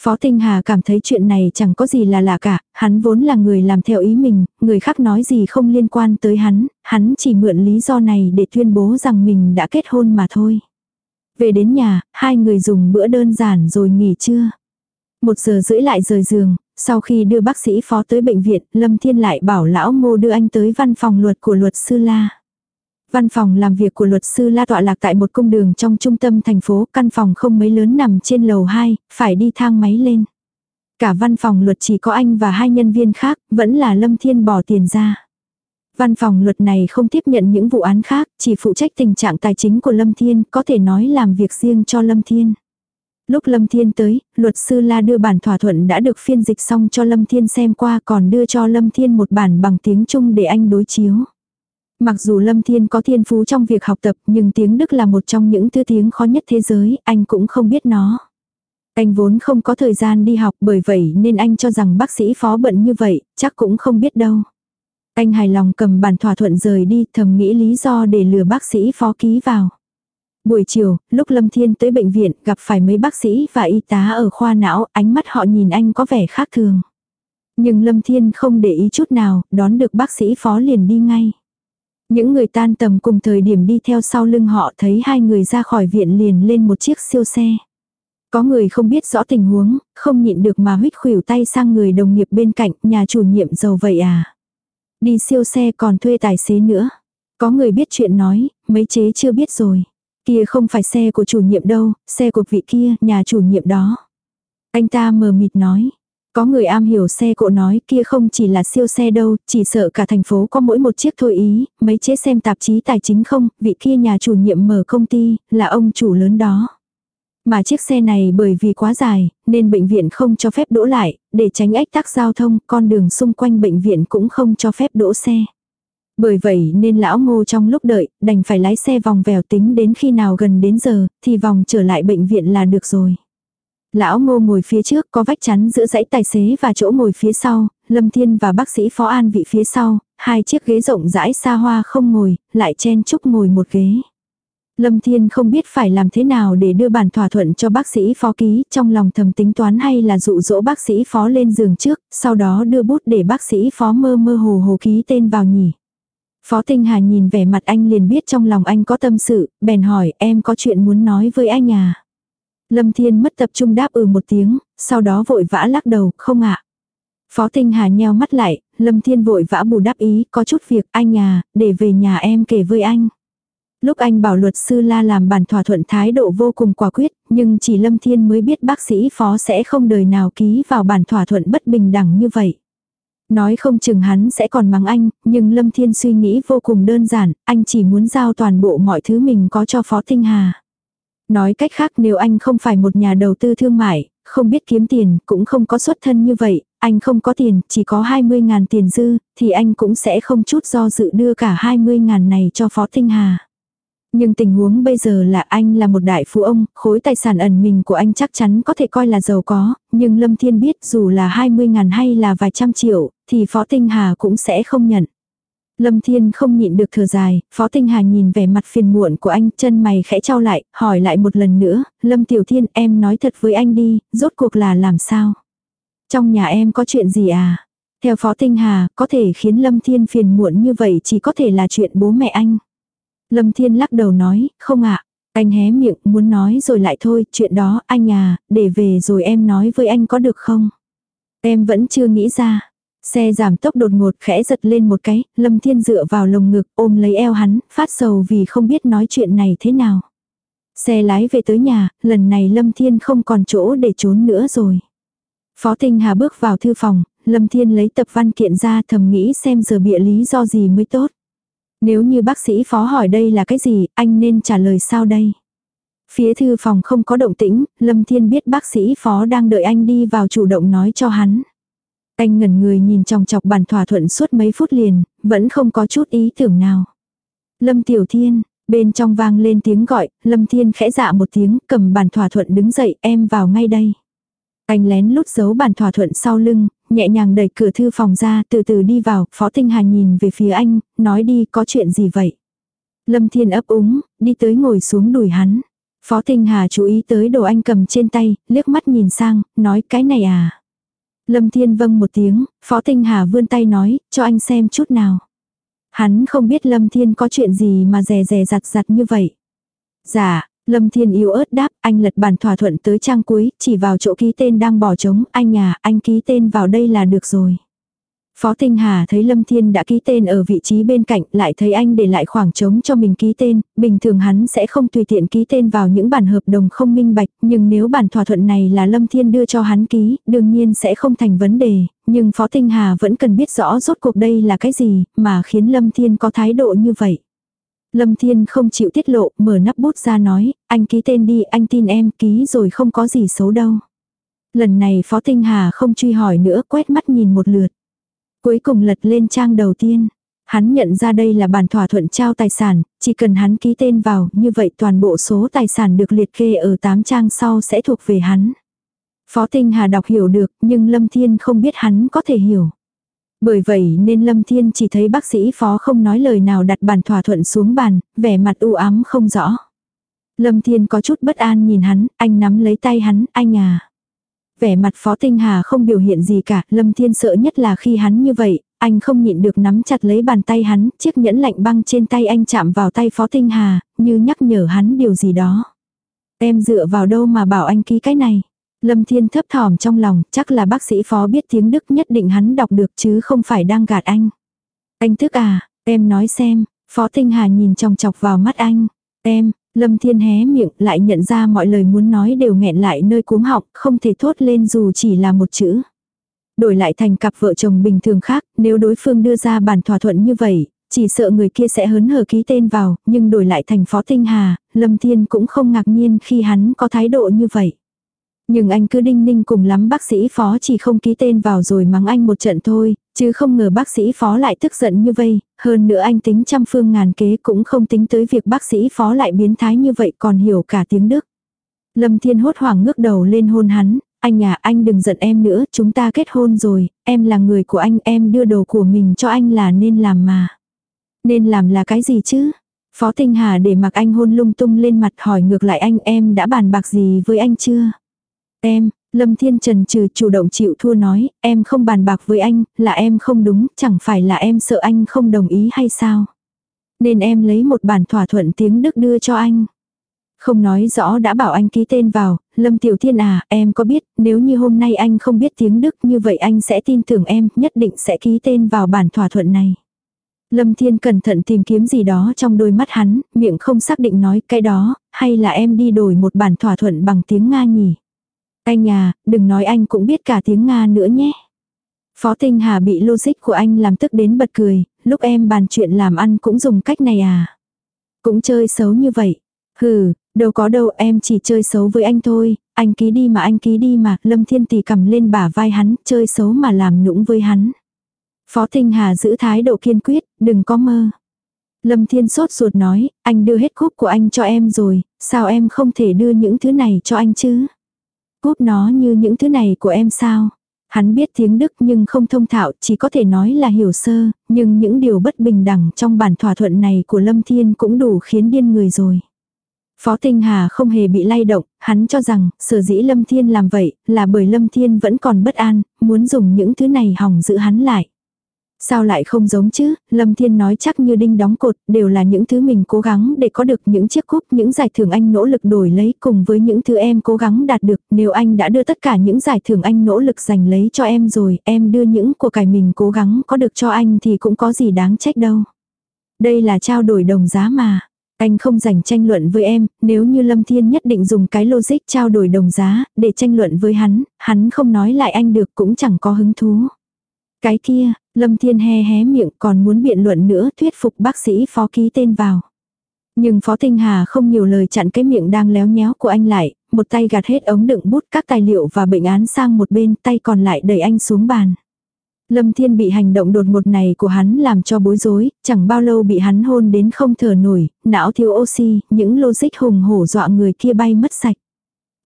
Phó Tinh Hà cảm thấy chuyện này chẳng có gì là lạ cả, hắn vốn là người làm theo ý mình, người khác nói gì không liên quan tới hắn, hắn chỉ mượn lý do này để tuyên bố rằng mình đã kết hôn mà thôi. Về đến nhà, hai người dùng bữa đơn giản rồi nghỉ trưa. Một giờ rưỡi lại rời giường, sau khi đưa bác sĩ phó tới bệnh viện, Lâm Thiên lại bảo lão ngô đưa anh tới văn phòng luật của luật sư La. Văn phòng làm việc của luật sư La tọa lạc tại một cung đường trong trung tâm thành phố, căn phòng không mấy lớn nằm trên lầu 2, phải đi thang máy lên. Cả văn phòng luật chỉ có anh và hai nhân viên khác, vẫn là Lâm Thiên bỏ tiền ra. Văn phòng luật này không tiếp nhận những vụ án khác, chỉ phụ trách tình trạng tài chính của Lâm Thiên, có thể nói làm việc riêng cho Lâm Thiên. Lúc Lâm Thiên tới, luật sư La đưa bản thỏa thuận đã được phiên dịch xong cho Lâm Thiên xem qua còn đưa cho Lâm Thiên một bản bằng tiếng Trung để anh đối chiếu. Mặc dù Lâm Thiên có thiên phú trong việc học tập nhưng tiếng Đức là một trong những thứ tiếng khó nhất thế giới, anh cũng không biết nó. Anh vốn không có thời gian đi học bởi vậy nên anh cho rằng bác sĩ phó bận như vậy, chắc cũng không biết đâu. Anh hài lòng cầm bản thỏa thuận rời đi thầm nghĩ lý do để lừa bác sĩ phó ký vào. Buổi chiều, lúc Lâm Thiên tới bệnh viện gặp phải mấy bác sĩ và y tá ở khoa não, ánh mắt họ nhìn anh có vẻ khác thường. Nhưng Lâm Thiên không để ý chút nào, đón được bác sĩ phó liền đi ngay. Những người tan tầm cùng thời điểm đi theo sau lưng họ thấy hai người ra khỏi viện liền lên một chiếc siêu xe. Có người không biết rõ tình huống, không nhịn được mà huyết khuỷu tay sang người đồng nghiệp bên cạnh, nhà chủ nhiệm giàu vậy à. Đi siêu xe còn thuê tài xế nữa. Có người biết chuyện nói, mấy chế chưa biết rồi. Kia không phải xe của chủ nhiệm đâu, xe của vị kia, nhà chủ nhiệm đó. Anh ta mờ mịt nói. Có người am hiểu xe cộ nói kia không chỉ là siêu xe đâu, chỉ sợ cả thành phố có mỗi một chiếc thôi ý, mấy chế xem tạp chí tài chính không, vị kia nhà chủ nhiệm mở công ty, là ông chủ lớn đó. Mà chiếc xe này bởi vì quá dài, nên bệnh viện không cho phép đỗ lại, để tránh ách tắc giao thông, con đường xung quanh bệnh viện cũng không cho phép đỗ xe. Bởi vậy nên lão ngô trong lúc đợi, đành phải lái xe vòng vèo tính đến khi nào gần đến giờ, thì vòng trở lại bệnh viện là được rồi. Lão ngô ngồi phía trước có vách chắn giữa dãy tài xế và chỗ ngồi phía sau, Lâm Thiên và bác sĩ Phó An vị phía sau, hai chiếc ghế rộng rãi xa hoa không ngồi, lại chen chúc ngồi một ghế. Lâm Thiên không biết phải làm thế nào để đưa bản thỏa thuận cho bác sĩ phó ký, trong lòng thầm tính toán hay là dụ dỗ bác sĩ phó lên giường trước, sau đó đưa bút để bác sĩ phó mơ mơ hồ hồ ký tên vào nhỉ. Phó Tinh Hà nhìn vẻ mặt anh liền biết trong lòng anh có tâm sự, bèn hỏi em có chuyện muốn nói với anh à. Lâm Thiên mất tập trung đáp ừ một tiếng, sau đó vội vã lắc đầu, không ạ. Phó Tinh Hà nheo mắt lại, Lâm Thiên vội vã bù đáp ý, có chút việc anh à, để về nhà em kể với anh. Lúc anh bảo luật sư la làm bản thỏa thuận thái độ vô cùng quả quyết, nhưng chỉ Lâm Thiên mới biết bác sĩ phó sẽ không đời nào ký vào bản thỏa thuận bất bình đẳng như vậy. Nói không chừng hắn sẽ còn mắng anh, nhưng Lâm Thiên suy nghĩ vô cùng đơn giản, anh chỉ muốn giao toàn bộ mọi thứ mình có cho Phó Tinh Hà. Nói cách khác nếu anh không phải một nhà đầu tư thương mại, không biết kiếm tiền, cũng không có xuất thân như vậy, anh không có tiền, chỉ có 20.000 tiền dư, thì anh cũng sẽ không chút do dự đưa cả 20.000 này cho Phó Tinh Hà. Nhưng tình huống bây giờ là anh là một đại phú ông, khối tài sản ẩn mình của anh chắc chắn có thể coi là giàu có, nhưng Lâm Thiên biết dù là 20 ngàn hay là vài trăm triệu, thì Phó Tinh Hà cũng sẽ không nhận. Lâm Thiên không nhịn được thở dài, Phó Tinh Hà nhìn vẻ mặt phiền muộn của anh, chân mày khẽ trao lại, hỏi lại một lần nữa, Lâm Tiểu Thiên em nói thật với anh đi, rốt cuộc là làm sao? Trong nhà em có chuyện gì à? Theo Phó Tinh Hà, có thể khiến Lâm Thiên phiền muộn như vậy chỉ có thể là chuyện bố mẹ anh. Lâm Thiên lắc đầu nói, không ạ. Anh hé miệng muốn nói rồi lại thôi, chuyện đó anh à, để về rồi em nói với anh có được không? Em vẫn chưa nghĩ ra. Xe giảm tốc đột ngột khẽ giật lên một cái, Lâm Thiên dựa vào lồng ngực ôm lấy eo hắn, phát sầu vì không biết nói chuyện này thế nào. Xe lái về tới nhà, lần này Lâm Thiên không còn chỗ để trốn nữa rồi. Phó Tinh Hà bước vào thư phòng, Lâm Thiên lấy tập văn kiện ra thầm nghĩ xem giờ bịa lý do gì mới tốt. Nếu như bác sĩ phó hỏi đây là cái gì, anh nên trả lời sao đây? Phía thư phòng không có động tĩnh, Lâm Thiên biết bác sĩ phó đang đợi anh đi vào chủ động nói cho hắn. Anh ngẩn người nhìn chòng chọc bàn thỏa thuận suốt mấy phút liền, vẫn không có chút ý tưởng nào. Lâm Tiểu Thiên, bên trong vang lên tiếng gọi, Lâm Thiên khẽ dạ một tiếng, cầm bàn thỏa thuận đứng dậy, em vào ngay đây. Anh lén lút giấu bàn thỏa thuận sau lưng, nhẹ nhàng đẩy cửa thư phòng ra, từ từ đi vào, Phó Tinh Hà nhìn về phía anh, nói đi, có chuyện gì vậy? Lâm Thiên ấp úng, đi tới ngồi xuống đùi hắn. Phó Tinh Hà chú ý tới đồ anh cầm trên tay, liếc mắt nhìn sang, nói cái này à? Lâm Thiên vâng một tiếng, Phó Tinh Hà vươn tay nói, cho anh xem chút nào. Hắn không biết Lâm Thiên có chuyện gì mà rè rè giặt giặt như vậy. Dạ, Lâm Thiên yếu ớt đáp, anh lật bản thỏa thuận tới trang cuối, chỉ vào chỗ ký tên đang bỏ trống, anh à, anh ký tên vào đây là được rồi. Phó Tinh Hà thấy Lâm Thiên đã ký tên ở vị trí bên cạnh, lại thấy anh để lại khoảng trống cho mình ký tên, bình thường hắn sẽ không tùy tiện ký tên vào những bản hợp đồng không minh bạch, nhưng nếu bản thỏa thuận này là Lâm Thiên đưa cho hắn ký, đương nhiên sẽ không thành vấn đề, nhưng Phó Tinh Hà vẫn cần biết rõ rốt cuộc đây là cái gì, mà khiến Lâm Thiên có thái độ như vậy. Lâm Thiên không chịu tiết lộ, mở nắp bút ra nói, anh ký tên đi, anh tin em, ký rồi không có gì xấu đâu. Lần này Phó Tinh Hà không truy hỏi nữa, quét mắt nhìn một lượt. Cuối cùng lật lên trang đầu tiên. Hắn nhận ra đây là bản thỏa thuận trao tài sản, chỉ cần hắn ký tên vào, như vậy toàn bộ số tài sản được liệt kê ở 8 trang sau sẽ thuộc về hắn. Phó Tinh Hà đọc hiểu được, nhưng Lâm Thiên không biết hắn có thể hiểu. Bởi vậy nên Lâm Thiên chỉ thấy bác sĩ phó không nói lời nào đặt bản thỏa thuận xuống bàn, vẻ mặt u ám không rõ. Lâm Thiên có chút bất an nhìn hắn, anh nắm lấy tay hắn, anh à. Vẻ mặt phó tinh hà không biểu hiện gì cả, Lâm Thiên sợ nhất là khi hắn như vậy, anh không nhịn được nắm chặt lấy bàn tay hắn, chiếc nhẫn lạnh băng trên tay anh chạm vào tay phó tinh hà, như nhắc nhở hắn điều gì đó. Em dựa vào đâu mà bảo anh ký cái này. Lâm Thiên thấp thỏm trong lòng, chắc là bác sĩ phó biết tiếng Đức nhất định hắn đọc được chứ không phải đang gạt anh. Anh thức à, em nói xem, phó tinh hà nhìn trong chọc vào mắt anh. Em, Lâm Thiên hé miệng lại nhận ra mọi lời muốn nói đều nghẹn lại nơi cuống họng, không thể thốt lên dù chỉ là một chữ. Đổi lại thành cặp vợ chồng bình thường khác, nếu đối phương đưa ra bản thỏa thuận như vậy, chỉ sợ người kia sẽ hớn hở ký tên vào, nhưng đổi lại thành Phó Tinh Hà, Lâm Thiên cũng không ngạc nhiên khi hắn có thái độ như vậy. Nhưng anh cứ đinh ninh cùng lắm bác sĩ phó chỉ không ký tên vào rồi mắng anh một trận thôi, chứ không ngờ bác sĩ phó lại tức giận như vây, hơn nữa anh tính trăm phương ngàn kế cũng không tính tới việc bác sĩ phó lại biến thái như vậy còn hiểu cả tiếng Đức. Lâm Thiên hốt hoảng ngước đầu lên hôn hắn, anh à anh đừng giận em nữa, chúng ta kết hôn rồi, em là người của anh, em đưa đồ của mình cho anh là nên làm mà. Nên làm là cái gì chứ? Phó Tinh Hà để mặc anh hôn lung tung lên mặt hỏi ngược lại anh em đã bàn bạc gì với anh chưa? Em, Lâm Thiên Trần trừ chủ động chịu thua nói, em không bàn bạc với anh, là em không đúng, chẳng phải là em sợ anh không đồng ý hay sao. Nên em lấy một bản thỏa thuận tiếng Đức đưa cho anh. Không nói rõ đã bảo anh ký tên vào, Lâm Tiểu Thiên à, em có biết, nếu như hôm nay anh không biết tiếng Đức như vậy anh sẽ tin tưởng em, nhất định sẽ ký tên vào bản thỏa thuận này. Lâm Thiên cẩn thận tìm kiếm gì đó trong đôi mắt hắn, miệng không xác định nói cái đó, hay là em đi đổi một bản thỏa thuận bằng tiếng Nga nhỉ. Anh à, đừng nói anh cũng biết cả tiếng Nga nữa nhé. Phó Tinh Hà bị logic của anh làm tức đến bật cười, lúc em bàn chuyện làm ăn cũng dùng cách này à. Cũng chơi xấu như vậy. Hừ, đâu có đâu em chỉ chơi xấu với anh thôi, anh ký đi mà anh ký đi mà, Lâm Thiên Tỷ cầm lên bả vai hắn, chơi xấu mà làm nũng với hắn. Phó Tinh Hà giữ thái độ kiên quyết, đừng có mơ. Lâm Thiên sốt ruột nói, anh đưa hết khúc của anh cho em rồi, sao em không thể đưa những thứ này cho anh chứ? Cúp nó như những thứ này của em sao? Hắn biết tiếng Đức nhưng không thông thạo, chỉ có thể nói là hiểu sơ, nhưng những điều bất bình đẳng trong bản thỏa thuận này của Lâm Thiên cũng đủ khiến điên người rồi. Phó Tinh Hà không hề bị lay động, hắn cho rằng, sở dĩ Lâm Thiên làm vậy, là bởi Lâm Thiên vẫn còn bất an, muốn dùng những thứ này hỏng giữ hắn lại. Sao lại không giống chứ, Lâm Thiên nói chắc như đinh đóng cột, đều là những thứ mình cố gắng để có được những chiếc cúp, những giải thưởng anh nỗ lực đổi lấy cùng với những thứ em cố gắng đạt được, nếu anh đã đưa tất cả những giải thưởng anh nỗ lực giành lấy cho em rồi, em đưa những của cải mình cố gắng có được cho anh thì cũng có gì đáng trách đâu. Đây là trao đổi đồng giá mà. Anh không dành tranh luận với em, nếu như Lâm Thiên nhất định dùng cái logic trao đổi đồng giá, để tranh luận với hắn, hắn không nói lại anh được cũng chẳng có hứng thú. Cái kia, Lâm Thiên hé hé miệng còn muốn biện luận nữa thuyết phục bác sĩ phó ký tên vào. Nhưng Phó Tinh Hà không nhiều lời chặn cái miệng đang léo nhéo của anh lại, một tay gạt hết ống đựng bút các tài liệu và bệnh án sang một bên tay còn lại đẩy anh xuống bàn. Lâm Thiên bị hành động đột ngột này của hắn làm cho bối rối, chẳng bao lâu bị hắn hôn đến không thở nổi, não thiếu oxy, những logic hùng hổ dọa người kia bay mất sạch.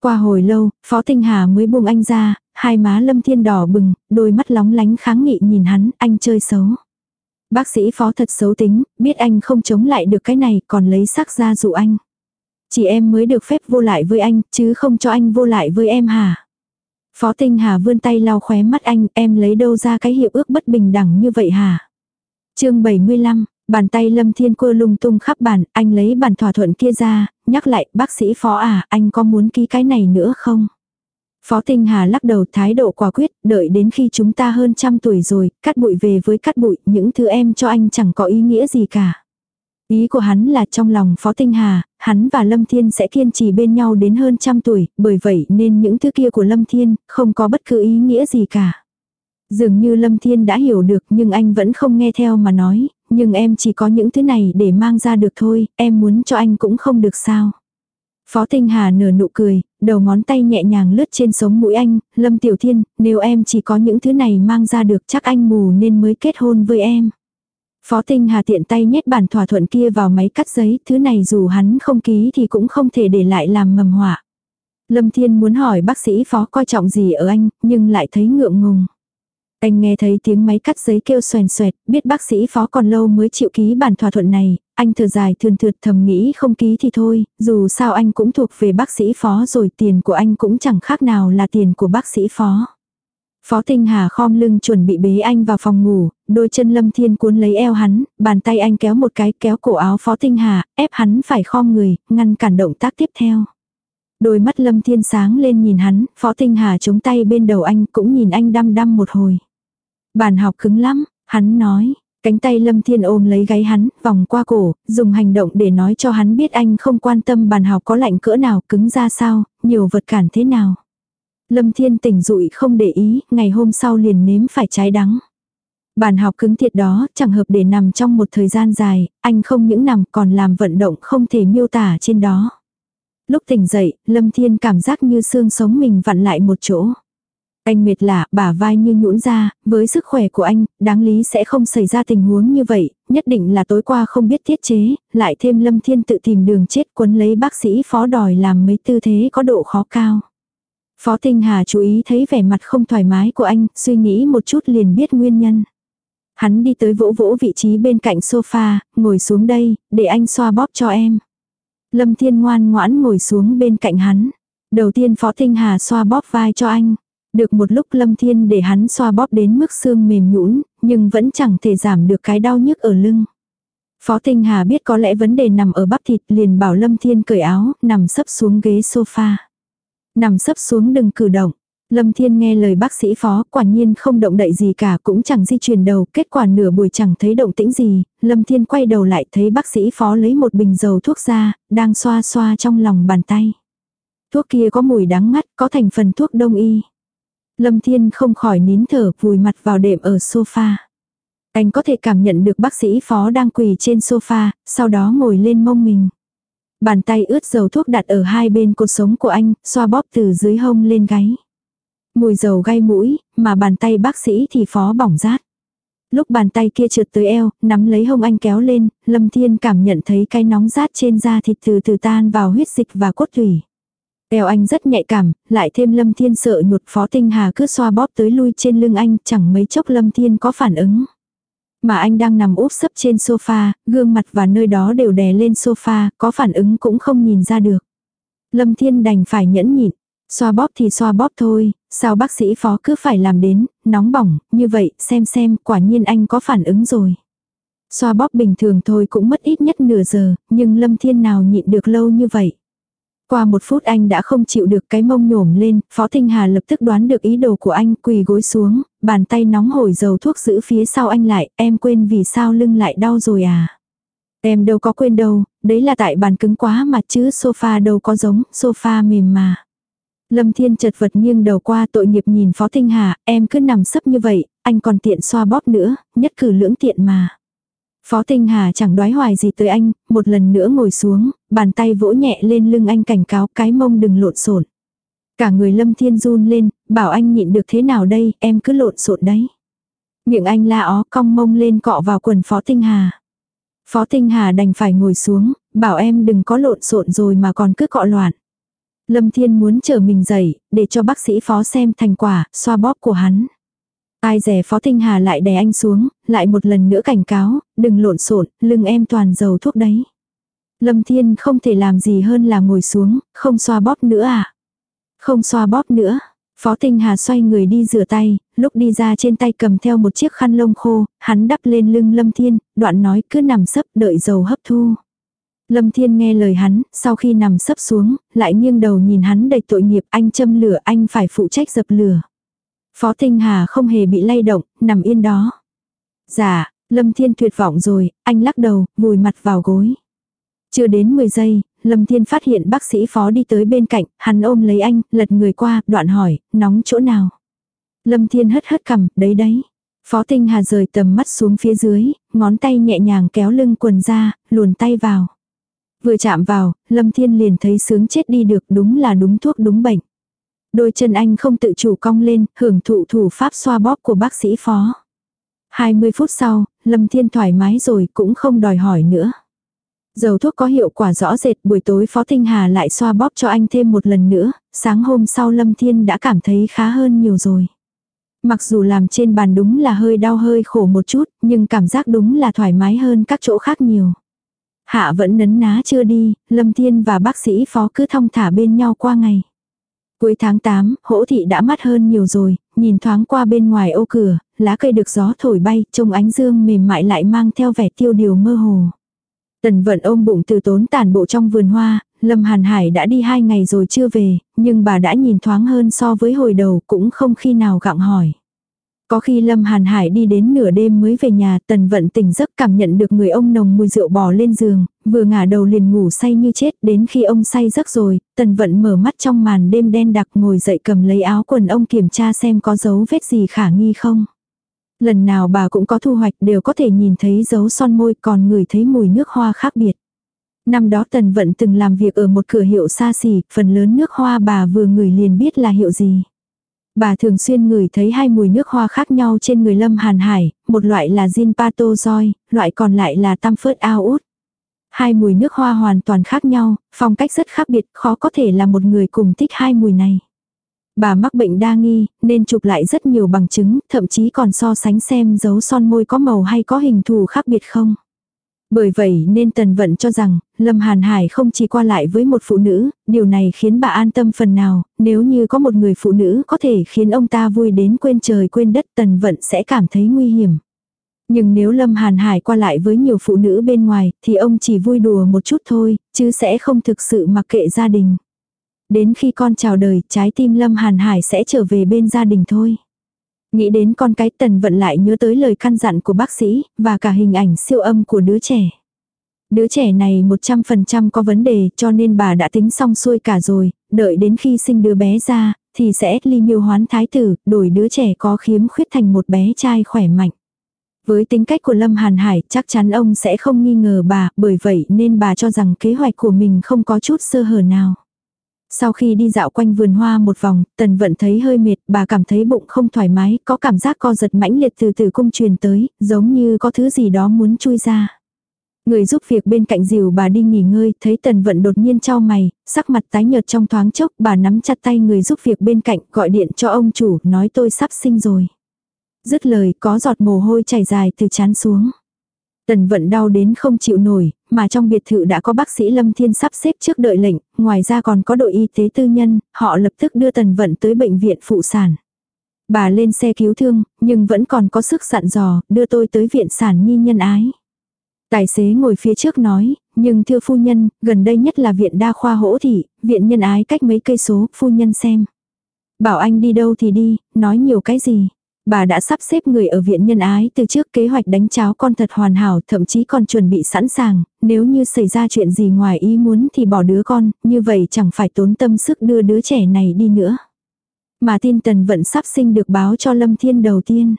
Qua hồi lâu, Phó Tinh Hà mới buông anh ra, hai má Lâm Thiên đỏ bừng, đôi mắt lóng lánh kháng nghị nhìn hắn, anh chơi xấu. Bác sĩ Phó thật xấu tính, biết anh không chống lại được cái này còn lấy sắc ra dụ anh. Chỉ em mới được phép vô lại với anh, chứ không cho anh vô lại với em hả? Phó Tinh Hà vươn tay lau khóe mắt anh, em lấy đâu ra cái hiệp ước bất bình đẳng như vậy hả? chương 75, bàn tay Lâm Thiên Cua lung tung khắp bàn, anh lấy bàn thỏa thuận kia ra, nhắc lại, bác sĩ Phó à, anh có muốn ký cái này nữa không? Phó Tinh Hà lắc đầu thái độ quả quyết, đợi đến khi chúng ta hơn trăm tuổi rồi, cắt bụi về với cắt bụi, những thứ em cho anh chẳng có ý nghĩa gì cả. Ý của hắn là trong lòng Phó Tinh Hà, hắn và Lâm Thiên sẽ kiên trì bên nhau đến hơn trăm tuổi, bởi vậy nên những thứ kia của Lâm Thiên không có bất cứ ý nghĩa gì cả. Dường như Lâm Thiên đã hiểu được nhưng anh vẫn không nghe theo mà nói, nhưng em chỉ có những thứ này để mang ra được thôi, em muốn cho anh cũng không được sao. Phó Tinh Hà nở nụ cười, đầu ngón tay nhẹ nhàng lướt trên sống mũi anh, Lâm Tiểu Thiên, nếu em chỉ có những thứ này mang ra được chắc anh mù nên mới kết hôn với em. Phó Tinh Hà tiện tay nhét bản thỏa thuận kia vào máy cắt giấy, thứ này dù hắn không ký thì cũng không thể để lại làm mầm họa. Lâm Thiên muốn hỏi bác sĩ phó coi trọng gì ở anh, nhưng lại thấy ngượng ngùng. Anh nghe thấy tiếng máy cắt giấy kêu xoèn xoẹt, biết bác sĩ phó còn lâu mới chịu ký bản thỏa thuận này, anh thở dài thườn thượt thầm nghĩ không ký thì thôi, dù sao anh cũng thuộc về bác sĩ phó rồi tiền của anh cũng chẳng khác nào là tiền của bác sĩ phó. Phó Tinh Hà khom lưng chuẩn bị bế anh vào phòng ngủ, đôi chân Lâm Thiên cuốn lấy eo hắn, bàn tay anh kéo một cái kéo cổ áo Phó Tinh Hà, ép hắn phải khom người, ngăn cản động tác tiếp theo. Đôi mắt Lâm Thiên sáng lên nhìn hắn, Phó Tinh Hà chống tay bên đầu anh cũng nhìn anh đăm đăm một hồi. Bàn học cứng lắm, hắn nói, cánh tay Lâm Thiên ôm lấy gáy hắn, vòng qua cổ, dùng hành động để nói cho hắn biết anh không quan tâm bàn học có lạnh cỡ nào, cứng ra sao, nhiều vật cản thế nào. Lâm Thiên tỉnh dụi không để ý, ngày hôm sau liền nếm phải trái đắng. Bàn học cứng thiệt đó, chẳng hợp để nằm trong một thời gian dài, anh không những nằm còn làm vận động không thể miêu tả trên đó. Lúc tỉnh dậy, Lâm Thiên cảm giác như xương sống mình vặn lại một chỗ. Anh mệt lạ, bả vai như nhũn ra, với sức khỏe của anh, đáng lý sẽ không xảy ra tình huống như vậy, nhất định là tối qua không biết tiết chế, lại thêm Lâm Thiên tự tìm đường chết quấn lấy bác sĩ phó đòi làm mấy tư thế có độ khó cao. Phó Tinh Hà chú ý thấy vẻ mặt không thoải mái của anh, suy nghĩ một chút liền biết nguyên nhân. Hắn đi tới vỗ vỗ vị trí bên cạnh sofa, ngồi xuống đây, để anh xoa bóp cho em. Lâm Thiên ngoan ngoãn ngồi xuống bên cạnh hắn. Đầu tiên Phó Tinh Hà xoa bóp vai cho anh. Được một lúc Lâm Thiên để hắn xoa bóp đến mức xương mềm nhũn, nhưng vẫn chẳng thể giảm được cái đau nhức ở lưng. Phó Tinh Hà biết có lẽ vấn đề nằm ở bắp thịt liền bảo Lâm Thiên cởi áo, nằm sấp xuống ghế sofa. Nằm sấp xuống đừng cử động. Lâm Thiên nghe lời bác sĩ phó, quả nhiên không động đậy gì cả cũng chẳng di chuyển đầu, kết quả nửa buổi chẳng thấy động tĩnh gì, Lâm Thiên quay đầu lại thấy bác sĩ phó lấy một bình dầu thuốc ra, đang xoa xoa trong lòng bàn tay. Thuốc kia có mùi đắng ngắt, có thành phần thuốc đông y. Lâm Thiên không khỏi nín thở vùi mặt vào đệm ở sofa. Anh có thể cảm nhận được bác sĩ phó đang quỳ trên sofa, sau đó ngồi lên mông mình. Bàn tay ướt dầu thuốc đặt ở hai bên cột sống của anh, xoa bóp từ dưới hông lên gáy. Mùi dầu gai mũi, mà bàn tay bác sĩ thì phó bỏng rát. Lúc bàn tay kia trượt tới eo, nắm lấy hông anh kéo lên, Lâm Thiên cảm nhận thấy cái nóng rát trên da thịt từ từ tan vào huyết dịch và cốt thủy. Eo anh rất nhạy cảm, lại thêm Lâm Thiên sợ nhụt Phó Tinh Hà cứ xoa bóp tới lui trên lưng anh, chẳng mấy chốc Lâm Thiên có phản ứng. Mà anh đang nằm úp sấp trên sofa, gương mặt và nơi đó đều đè lên sofa, có phản ứng cũng không nhìn ra được. Lâm Thiên đành phải nhẫn nhịn, xoa bóp thì xoa bóp thôi, sao bác sĩ phó cứ phải làm đến, nóng bỏng, như vậy, xem xem, quả nhiên anh có phản ứng rồi. Xoa bóp bình thường thôi cũng mất ít nhất nửa giờ, nhưng Lâm Thiên nào nhịn được lâu như vậy. Qua một phút anh đã không chịu được cái mông nhổm lên, Phó Thinh Hà lập tức đoán được ý đồ của anh quỳ gối xuống, bàn tay nóng hổi dầu thuốc giữ phía sau anh lại, em quên vì sao lưng lại đau rồi à. Em đâu có quên đâu, đấy là tại bàn cứng quá mà chứ sofa đâu có giống, sofa mềm mà. Lâm Thiên chật vật nghiêng đầu qua tội nghiệp nhìn Phó Thinh Hà, em cứ nằm sấp như vậy, anh còn tiện xoa bóp nữa, nhất cử lưỡng tiện mà. Phó Tinh Hà chẳng đoái hoài gì tới anh, một lần nữa ngồi xuống, bàn tay vỗ nhẹ lên lưng anh cảnh cáo cái mông đừng lộn xộn. Cả người Lâm Thiên run lên, bảo anh nhịn được thế nào đây, em cứ lộn xộn đấy. Miệng anh la ó cong mông lên cọ vào quần Phó Tinh Hà. Phó Tinh Hà đành phải ngồi xuống, bảo em đừng có lộn xộn rồi mà còn cứ cọ loạn. Lâm Thiên muốn chờ mình dậy, để cho bác sĩ Phó xem thành quả, xoa bóp của hắn. Ai rẻ Phó Tinh Hà lại đè anh xuống, lại một lần nữa cảnh cáo, đừng lộn xộn, lưng em toàn dầu thuốc đấy. Lâm Thiên không thể làm gì hơn là ngồi xuống, không xoa bóp nữa à. Không xoa bóp nữa. Phó Tinh Hà xoay người đi rửa tay, lúc đi ra trên tay cầm theo một chiếc khăn lông khô, hắn đắp lên lưng Lâm Thiên, đoạn nói cứ nằm sấp đợi dầu hấp thu. Lâm Thiên nghe lời hắn, sau khi nằm sấp xuống, lại nghiêng đầu nhìn hắn đầy tội nghiệp anh châm lửa anh phải phụ trách dập lửa. Phó Tinh Hà không hề bị lay động, nằm yên đó. Dạ, Lâm Thiên tuyệt vọng rồi, anh lắc đầu, vùi mặt vào gối. Chưa đến 10 giây, Lâm Thiên phát hiện bác sĩ phó đi tới bên cạnh, hắn ôm lấy anh, lật người qua, đoạn hỏi, nóng chỗ nào. Lâm Thiên hất hất cằm, đấy đấy. Phó Tinh Hà rời tầm mắt xuống phía dưới, ngón tay nhẹ nhàng kéo lưng quần ra, luồn tay vào. Vừa chạm vào, Lâm Thiên liền thấy sướng chết đi được đúng là đúng thuốc đúng bệnh. Đôi chân anh không tự chủ cong lên, hưởng thụ thủ pháp xoa bóp của bác sĩ phó. 20 phút sau, Lâm Thiên thoải mái rồi cũng không đòi hỏi nữa. Dầu thuốc có hiệu quả rõ rệt buổi tối Phó Tinh Hà lại xoa bóp cho anh thêm một lần nữa, sáng hôm sau Lâm Thiên đã cảm thấy khá hơn nhiều rồi. Mặc dù làm trên bàn đúng là hơi đau hơi khổ một chút, nhưng cảm giác đúng là thoải mái hơn các chỗ khác nhiều. Hạ vẫn nấn ná chưa đi, Lâm Thiên và bác sĩ phó cứ thong thả bên nhau qua ngày. Cuối tháng 8, hỗ thị đã mắt hơn nhiều rồi, nhìn thoáng qua bên ngoài ô cửa, lá cây được gió thổi bay, trông ánh dương mềm mại lại mang theo vẻ tiêu điều mơ hồ. Tần vận ôm bụng từ tốn tàn bộ trong vườn hoa, Lâm Hàn Hải đã đi hai ngày rồi chưa về, nhưng bà đã nhìn thoáng hơn so với hồi đầu cũng không khi nào gặng hỏi. Có khi Lâm Hàn Hải đi đến nửa đêm mới về nhà, tần vận tỉnh giấc cảm nhận được người ông nồng mùi rượu bò lên giường, vừa ngả đầu liền ngủ say như chết, đến khi ông say giấc rồi, tần vận mở mắt trong màn đêm đen đặc ngồi dậy cầm lấy áo quần ông kiểm tra xem có dấu vết gì khả nghi không. Lần nào bà cũng có thu hoạch đều có thể nhìn thấy dấu son môi còn người thấy mùi nước hoa khác biệt. Năm đó Tần Vận từng làm việc ở một cửa hiệu xa xỉ, phần lớn nước hoa bà vừa ngửi liền biết là hiệu gì. Bà thường xuyên ngửi thấy hai mùi nước hoa khác nhau trên người Lâm Hàn Hải, một loại là Jin Pato Joy, loại còn lại là Tam Phớt Ao Út. Hai mùi nước hoa hoàn toàn khác nhau, phong cách rất khác biệt, khó có thể là một người cùng thích hai mùi này. Bà mắc bệnh đa nghi, nên chụp lại rất nhiều bằng chứng, thậm chí còn so sánh xem dấu son môi có màu hay có hình thù khác biệt không. Bởi vậy nên Tần Vận cho rằng, Lâm Hàn Hải không chỉ qua lại với một phụ nữ, điều này khiến bà an tâm phần nào, nếu như có một người phụ nữ có thể khiến ông ta vui đến quên trời quên đất Tần Vận sẽ cảm thấy nguy hiểm. Nhưng nếu Lâm Hàn Hải qua lại với nhiều phụ nữ bên ngoài, thì ông chỉ vui đùa một chút thôi, chứ sẽ không thực sự mặc kệ gia đình. Đến khi con chào đời, trái tim Lâm Hàn Hải sẽ trở về bên gia đình thôi. Nghĩ đến con cái tần vận lại nhớ tới lời căn dặn của bác sĩ, và cả hình ảnh siêu âm của đứa trẻ. Đứa trẻ này 100% có vấn đề cho nên bà đã tính xong xuôi cả rồi, đợi đến khi sinh đứa bé ra, thì sẽ ly miêu hoán thái tử, đổi đứa trẻ có khiếm khuyết thành một bé trai khỏe mạnh. Với tính cách của Lâm Hàn Hải chắc chắn ông sẽ không nghi ngờ bà, bởi vậy nên bà cho rằng kế hoạch của mình không có chút sơ hở nào. Sau khi đi dạo quanh vườn hoa một vòng, tần vận thấy hơi mệt, bà cảm thấy bụng không thoải mái, có cảm giác co giật mãnh liệt từ từ cung truyền tới, giống như có thứ gì đó muốn chui ra. Người giúp việc bên cạnh dìu bà đi nghỉ ngơi, thấy tần vận đột nhiên trao mày, sắc mặt tái nhợt trong thoáng chốc, bà nắm chặt tay người giúp việc bên cạnh, gọi điện cho ông chủ, nói tôi sắp sinh rồi. Dứt lời, có giọt mồ hôi chảy dài từ chán xuống. Tần vận đau đến không chịu nổi, mà trong biệt thự đã có bác sĩ Lâm Thiên sắp xếp trước đợi lệnh, ngoài ra còn có đội y tế tư nhân, họ lập tức đưa tần vận tới bệnh viện phụ sản. Bà lên xe cứu thương, nhưng vẫn còn có sức dặn dò, đưa tôi tới viện sản nhi nhân ái. Tài xế ngồi phía trước nói, nhưng thưa phu nhân, gần đây nhất là viện đa khoa hỗ thị, viện nhân ái cách mấy cây số, phu nhân xem. Bảo anh đi đâu thì đi, nói nhiều cái gì. Bà đã sắp xếp người ở viện nhân ái từ trước kế hoạch đánh cháo con thật hoàn hảo thậm chí còn chuẩn bị sẵn sàng, nếu như xảy ra chuyện gì ngoài ý muốn thì bỏ đứa con, như vậy chẳng phải tốn tâm sức đưa đứa trẻ này đi nữa. Mà tin tần vẫn sắp sinh được báo cho Lâm Thiên đầu tiên.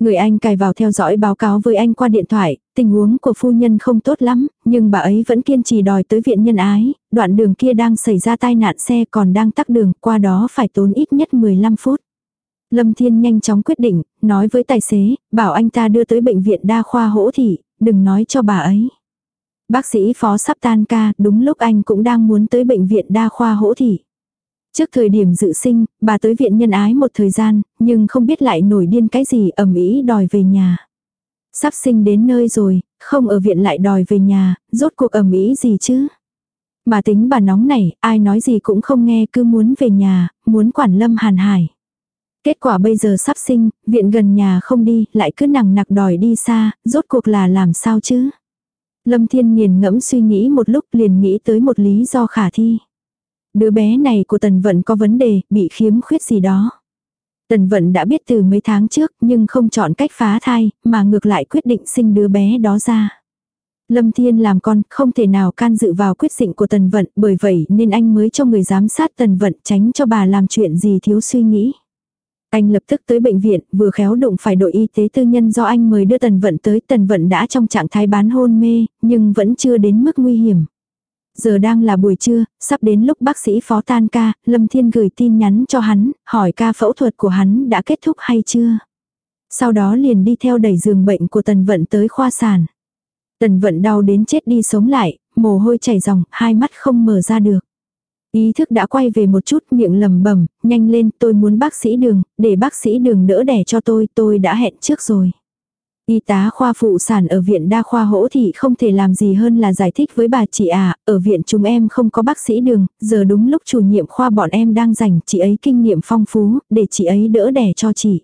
Người anh cài vào theo dõi báo cáo với anh qua điện thoại, tình huống của phu nhân không tốt lắm, nhưng bà ấy vẫn kiên trì đòi tới viện nhân ái, đoạn đường kia đang xảy ra tai nạn xe còn đang tắc đường, qua đó phải tốn ít nhất 15 phút. Lâm Thiên nhanh chóng quyết định, nói với tài xế, bảo anh ta đưa tới bệnh viện đa khoa hỗ thị, đừng nói cho bà ấy. Bác sĩ phó sắp tan ca, đúng lúc anh cũng đang muốn tới bệnh viện đa khoa hỗ thị. Trước thời điểm dự sinh, bà tới viện nhân ái một thời gian, nhưng không biết lại nổi điên cái gì ẩm ý đòi về nhà. Sắp sinh đến nơi rồi, không ở viện lại đòi về nhà, rốt cuộc ẩm ý gì chứ. Mà tính bà nóng này, ai nói gì cũng không nghe cứ muốn về nhà, muốn quản lâm hàn hải. Kết quả bây giờ sắp sinh, viện gần nhà không đi, lại cứ nằng nặc đòi đi xa, rốt cuộc là làm sao chứ? Lâm Thiên nghiền ngẫm suy nghĩ một lúc liền nghĩ tới một lý do khả thi. Đứa bé này của Tần Vận có vấn đề, bị khiếm khuyết gì đó. Tần Vận đã biết từ mấy tháng trước nhưng không chọn cách phá thai, mà ngược lại quyết định sinh đứa bé đó ra. Lâm Thiên làm con không thể nào can dự vào quyết định của Tần Vận bởi vậy nên anh mới cho người giám sát Tần Vận tránh cho bà làm chuyện gì thiếu suy nghĩ. Anh lập tức tới bệnh viện, vừa khéo đụng phải đội y tế tư nhân do anh mời đưa Tần Vận tới. Tần Vận đã trong trạng thái bán hôn mê, nhưng vẫn chưa đến mức nguy hiểm. Giờ đang là buổi trưa, sắp đến lúc bác sĩ phó tan ca, Lâm Thiên gửi tin nhắn cho hắn, hỏi ca phẫu thuật của hắn đã kết thúc hay chưa. Sau đó liền đi theo đẩy giường bệnh của Tần Vận tới khoa sản. Tần Vận đau đến chết đi sống lại, mồ hôi chảy ròng, hai mắt không mở ra được. Ý thức đã quay về một chút miệng lầm bẩm nhanh lên tôi muốn bác sĩ đường, để bác sĩ đường đỡ đẻ cho tôi, tôi đã hẹn trước rồi. Y tá khoa phụ sản ở viện đa khoa hỗ thị không thể làm gì hơn là giải thích với bà chị à, ở viện chúng em không có bác sĩ đường, giờ đúng lúc chủ nhiệm khoa bọn em đang rảnh, chị ấy kinh nghiệm phong phú, để chị ấy đỡ đẻ cho chị.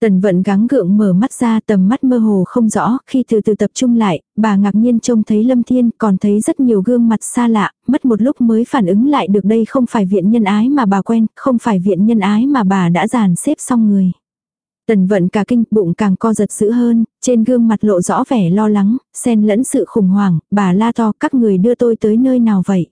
Tần vận gắng gượng mở mắt ra tầm mắt mơ hồ không rõ, khi từ từ tập trung lại, bà ngạc nhiên trông thấy Lâm Thiên còn thấy rất nhiều gương mặt xa lạ, mất một lúc mới phản ứng lại được đây không phải viện nhân ái mà bà quen, không phải viện nhân ái mà bà đã dàn xếp xong người. Tần vận cả kinh bụng càng co giật dữ hơn, trên gương mặt lộ rõ vẻ lo lắng, xen lẫn sự khủng hoảng, bà la to các người đưa tôi tới nơi nào vậy.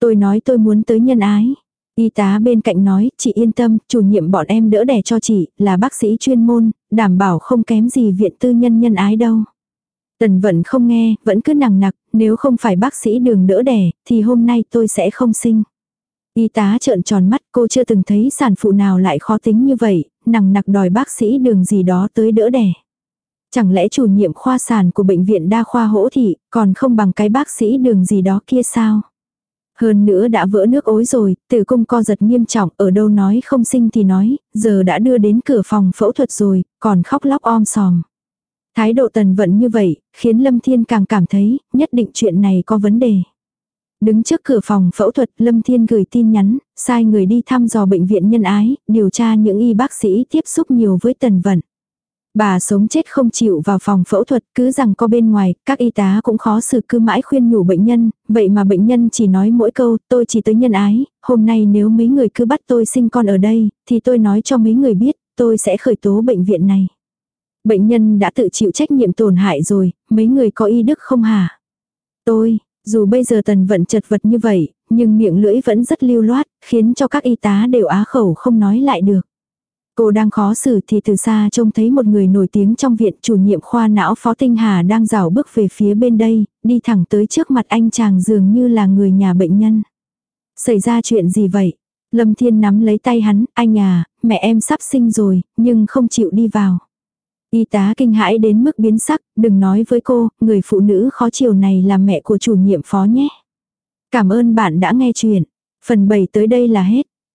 Tôi nói tôi muốn tới nhân ái. Y tá bên cạnh nói, chị yên tâm, chủ nhiệm bọn em đỡ đẻ cho chị, là bác sĩ chuyên môn, đảm bảo không kém gì viện tư nhân nhân ái đâu. Tần vẫn không nghe, vẫn cứ nằng nặc, nếu không phải bác sĩ đường đỡ đẻ, thì hôm nay tôi sẽ không sinh. Y tá trợn tròn mắt cô chưa từng thấy sản phụ nào lại khó tính như vậy, nằng nặc đòi bác sĩ đường gì đó tới đỡ đẻ. Chẳng lẽ chủ nhiệm khoa sản của bệnh viện đa khoa hỗ thị còn không bằng cái bác sĩ đường gì đó kia sao? Hơn nữa đã vỡ nước ối rồi, tử cung co giật nghiêm trọng, ở đâu nói không sinh thì nói, giờ đã đưa đến cửa phòng phẫu thuật rồi, còn khóc lóc om sòm. Thái độ tần vận như vậy, khiến Lâm Thiên càng cảm thấy, nhất định chuyện này có vấn đề. Đứng trước cửa phòng phẫu thuật, Lâm Thiên gửi tin nhắn, sai người đi thăm dò bệnh viện nhân ái, điều tra những y bác sĩ tiếp xúc nhiều với tần vận. Bà sống chết không chịu vào phòng phẫu thuật cứ rằng có bên ngoài, các y tá cũng khó xử cứ mãi khuyên nhủ bệnh nhân, vậy mà bệnh nhân chỉ nói mỗi câu, tôi chỉ tới nhân ái, hôm nay nếu mấy người cứ bắt tôi sinh con ở đây, thì tôi nói cho mấy người biết, tôi sẽ khởi tố bệnh viện này. Bệnh nhân đã tự chịu trách nhiệm tổn hại rồi, mấy người có y đức không hả? Tôi, dù bây giờ tần vận chật vật như vậy, nhưng miệng lưỡi vẫn rất lưu loát, khiến cho các y tá đều á khẩu không nói lại được. Cô đang khó xử thì từ xa trông thấy một người nổi tiếng trong viện chủ nhiệm khoa não Phó Tinh Hà đang rảo bước về phía bên đây, đi thẳng tới trước mặt anh chàng dường như là người nhà bệnh nhân. Xảy ra chuyện gì vậy? Lâm Thiên nắm lấy tay hắn, anh à, mẹ em sắp sinh rồi, nhưng không chịu đi vào. Y tá kinh hãi đến mức biến sắc, đừng nói với cô, người phụ nữ khó chiều này là mẹ của chủ nhiệm phó nhé. Cảm ơn bạn đã nghe chuyện. Phần 7 tới đây là hết.